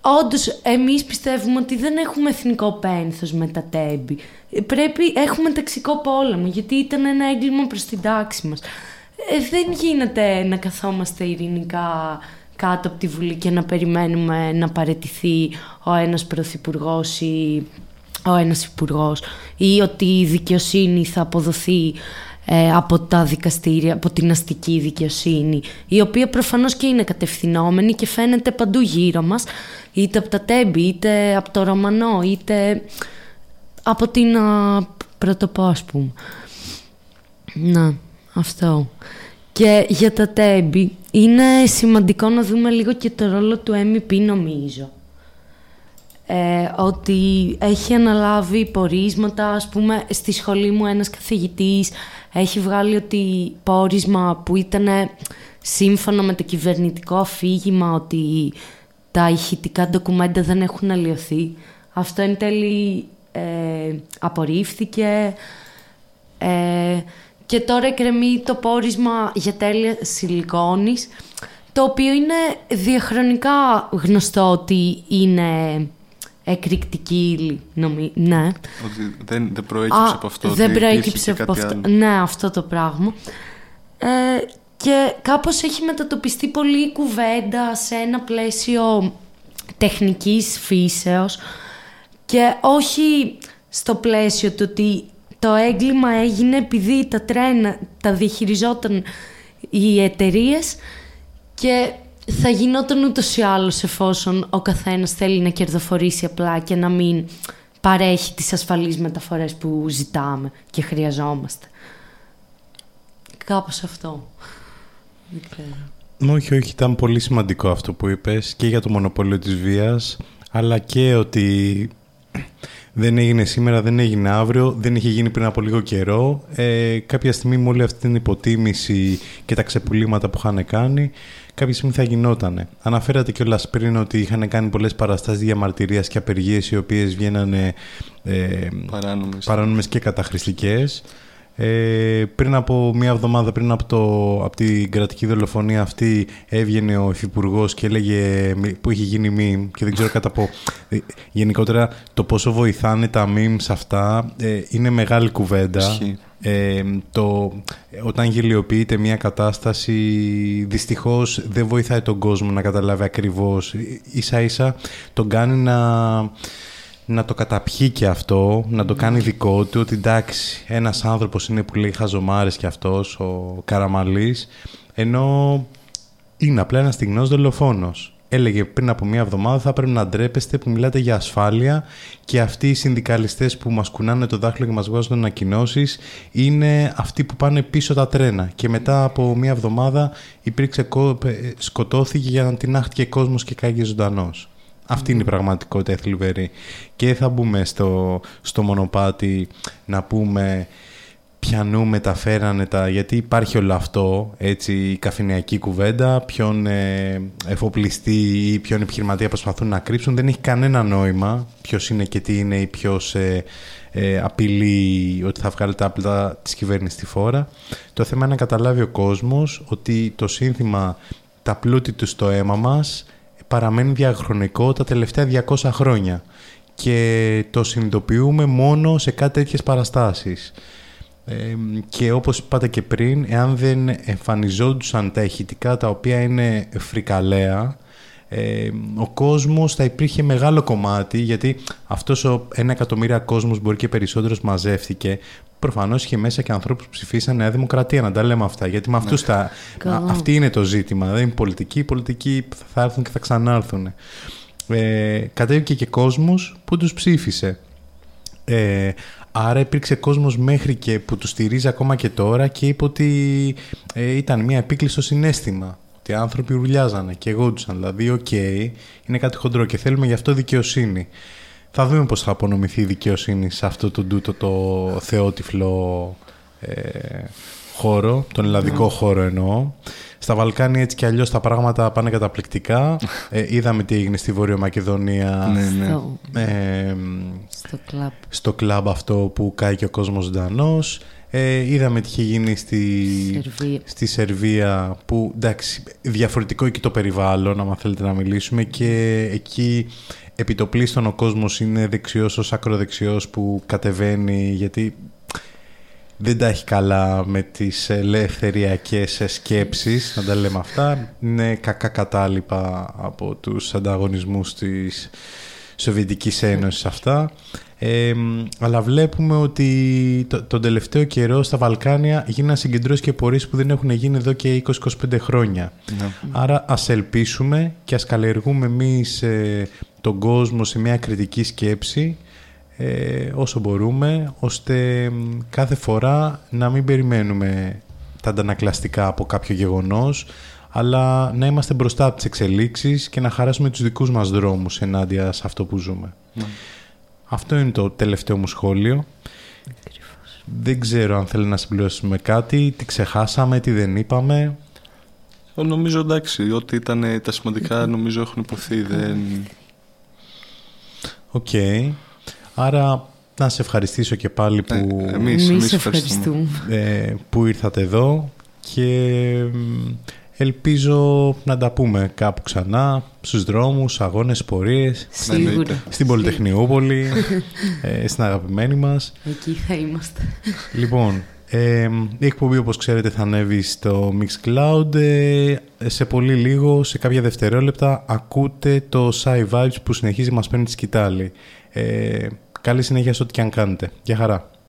Speaker 4: Όντως, εμείς πιστεύουμε ότι δεν έχουμε εθνικό πένθος με τα τέμπη. Ε, Πρέπει, έχουμε ταξικό πόλεμο, γιατί ήταν ένα έγκλημα προς την τάξη μας. δεν γίνεται να καθόμαστε ειρηνικά κάτω από τη Βουλή και να περιμένουμε να παραιτηθεί ο ένας πρωθυπουργός ή ο ένας υπουργός ή ότι η δικαιοσύνη θα αποδοθεί ε, από τα δικαστήρια, από την αστική δικαιοσύνη, η οποία προφανώς και είναι κατευθυνόμενη και φαίνεται παντού γύρω μας, είτε από τα τέμπη, είτε από το Ρωμανό, είτε από την α, πρωτοπό, ας πούμε. Να, αυτό. Και για τα τέμπη είναι σημαντικό να δούμε λίγο και το ρόλο του MEP νομίζω. Ε, ότι έχει αναλάβει πορίσματα, ας πούμε στη σχολή μου ένας καθηγητής έχει βγάλει ότι πόρισμα που ήταν σύμφωνα με το κυβερνητικό αφήγημα ότι τα ηχητικά ντοκουμέντα δεν έχουν αλλοιωθεί. Αυτό εν τέλει ε, απορρίφθηκε ε, και τώρα εκκρεμεί το πόρισμα για τέλεια σιλικόνης το οποίο είναι διαχρονικά γνωστό ότι είναι εκρηκτική ύλη, νομίζω. Ναι.
Speaker 5: Ότι δεν, δεν προέκυψε από αυτό.
Speaker 4: Δεν προέκυψε από αυτό. Ναι, αυτό το πράγμα. Ε, και κάπως έχει μετατοπιστεί πολύ η κουβέντα σε ένα πλαίσιο τεχνικής φύσεως και όχι στο πλαίσιο του ότι το έγκλημα έγινε επειδή τα τρένα τα διαχειριζόταν οι εταιρείες και θα γινόταν ούτως ή άλλως εφόσον ο καθένας θέλει να κερδοφορήσει απλά και να μην παρέχει τις ασφαλείς μεταφορές που ζητάμε και χρειαζόμαστε. Κάπως αυτό.
Speaker 3: Όχι, όχι, ήταν πολύ σημαντικό αυτό που είπες και για το μονοπόλιο της βίας, αλλά και ότι δεν έγινε σήμερα, δεν έγινε αύριο, δεν είχε γίνει πριν από λίγο καιρό. Ε, κάποια στιγμή με όλη αυτή την υποτίμηση και τα ξεπουλήματα που είχαν κάνει, κάποια στιγμή θα γινότανε. Αναφέρατε κιόλας πριν ότι είχαν κάνει πολλές παραστάσεις διαμαρτυρίας και απεργίες οι οποίες βγαίνανε ε, παράνομες. και καταχρηστικές. Ε, πριν από μία εβδομάδα πριν από, το, από την κρατική δολοφονία αυτή έβγαινε ο υφυπουργός και έλεγε που είχε γίνει meme και δεν ξέρω κατά πω ε, γενικότερα το πόσο βοηθάνε τα memes αυτά ε, είναι μεγάλη κουβέντα. Ε, το, όταν γελιοποιείται μια κατάσταση δυστυχώς δεν βοηθάει τον κόσμο να καταλάβει ακριβώς ίσα ίσα τον κάνει να να το καταπιεί και αυτό, να το κάνει δικό του, ότι εντάξει, ένας άνθρωπος είναι που λέει χαζομάρες και αυτός, ο Καραμαλής, ενώ είναι απλά ένας στιγνός δολοφόνος. Έλεγε πριν από μία εβδομάδα θα πρέπει να ντρέπεστε που μιλάτε για ασφάλεια και αυτοί οι συνδικαλιστές που μας κουνάνε το δάχτυλο και μας βγάζουν ανακοινώσεις είναι αυτοί που πάνε πίσω τα τρένα. Και μετά από μία εβδομάδα υπήρξε, σκοτώθηκε για να την άχτηκε κόσμος και κάγει ζωντανός. Αυτή είναι η πραγματικότητα θλιβερή. Και θα μπούμε στο, στο μονοπάτι να πούμε ποιανού μεταφέρανε τα... Γιατί υπάρχει όλο αυτό, έτσι, η καφενειακή κουβέντα, ποιον ε, εφοπλιστή ή ποιον επιχειρηματία προσπαθούν να κρύψουν. Δεν έχει κανένα νόημα ποιος είναι και τι είναι ή ποιος ε, ε, απειλεί ότι θα βγάλει τα άπλυτα της κυβέρνησης στη φόρα. Το θέμα είναι να καταλάβει ο κόσμος ότι το σύνθημα «Τα πλούτη του στο αίμα μας» παραμένει διαχρονικό τα τελευταία 200 χρόνια και το συνειδητοποιούμε μόνο σε κάτι τέτοιες παραστάσεις. και όπως είπατε και πριν, εάν δεν εμφανιζόντουσαν τα ηχητικά τα οποία είναι φρικαλέα, ο κόσμος θα υπήρχε μεγάλο κομμάτι, γιατί αυτός ο ένα εκατομμύρια κόσμος μπορεί και περισσότερος μαζεύτηκε, Προφανώς είχε μέσα και ανθρώπους που ψηφίσαν Νέα Δημοκρατία, να τα λέμε αυτά. Γιατί με αυτούς ναι. τα. αυτή είναι το ζήτημα. Δεν είναι πολιτική. Οι πολιτικοί θα έρθουν και θα ξανάρθουν. Ε, κατέβηκε και κόσμος που τους ψήφισε. Ε, άρα υπήρξε κόσμος μέχρι και που τους στηρίζει ακόμα και τώρα και είπε ότι ε, ήταν μια επίκληση στο συναίσθημα. Ότι οι άνθρωποι ουρλιάζανε και εγώ Δηλαδή, οκ, είναι κάτι χοντρό και θέλουμε γι' αυτό δικαιοσύνη. Θα δούμε πώς θα απονεμηθεί η δικαιοσύνη σε αυτό το τούτο το θεότυφλο ε, χώρο, τον ελλαδικό ναι. χώρο εννοώ. Στα Βαλκάνια έτσι κι αλλιώς τα πράγματα πάνε καταπληκτικά. Ε, είδαμε τι έγινε στη Βόρεια Μακεδονία.
Speaker 5: Ναι, ναι.
Speaker 3: Ε,
Speaker 4: στο κλαμπ.
Speaker 3: Στο κλαμπ αυτό που κάει και ο κόσμος ζωντανός. Ε, είδαμε τι είχε γίνει στη
Speaker 4: Σερβία.
Speaker 3: στη Σερβία που εντάξει διαφορετικό εκεί το περιβάλλον άμα θέλετε να μιλήσουμε και εκεί επιτοπλίστων ο κόσμος είναι δεξιός ως ακροδεξιός που κατεβαίνει γιατί δεν τα έχει καλά με τις ελευθεριακές σκέψεις, να τα λέμε αυτά. Είναι κακά κατάλοιπα από τους ανταγωνισμούς της Σοβιετικής Ένωσης αυτά. Ε, αλλά βλέπουμε ότι το, τον τελευταίο καιρό στα Βαλκάνια γίνανε συγκεντρώσεις και πορείες που δεν έχουν γίνει εδώ και 20-25 χρόνια. Ναι. Άρα ας ελπίσουμε και ας καλλιεργούμε εμείς ε, τον κόσμο σε μια κριτική σκέψη ε, όσο μπορούμε, ώστε κάθε φορά να μην περιμένουμε τα αντανακλαστικά από κάποιο γεγονός, αλλά να είμαστε μπροστά από τις εξελίξεις και να χαράσουμε τους δικούς μας δρόμους ενάντια σε αυτό που ζούμε.
Speaker 5: Ναι.
Speaker 3: Αυτό είναι το τελευταίο μου σχόλιο. Δεν ξέρω αν θέλει να συμπληρώσουμε κάτι, τι ξεχάσαμε, τι δεν είπαμε.
Speaker 5: Ε, Νομίζω εντάξει, ότι ήταν τα σημαντικά νομίζω έχουν ειπωθεί. Δεν...
Speaker 3: Οκ. Άρα να σε ευχαριστήσω και πάλι που,
Speaker 5: Ε, εμείς- εμείς ευχαριστούμε.
Speaker 3: ε, που ήρθατε εδώ και μ, ελπίζω να τα πούμε κάπου ξανά στους δρόμους, αγώνες, πορείες
Speaker 4: Σίγουρα. Εννοείται.
Speaker 3: στην Πολυτεχνιούπολη ε, στην αγαπημένη μας
Speaker 4: Εκεί θα είμαστε.
Speaker 3: Λοιπόν, ε, η εκπομπή όπως ξέρετε θα ανέβει στο Mixcloud ε, σε πολύ λίγο, σε κάποια δευτερόλεπτα ακούτε το Sci Vibes που συνεχίζει μας παίρνει τη σκητάλη. Ε, καλή συνέχεια σε ό,τι και αν κάνετε. Γεια χαρά.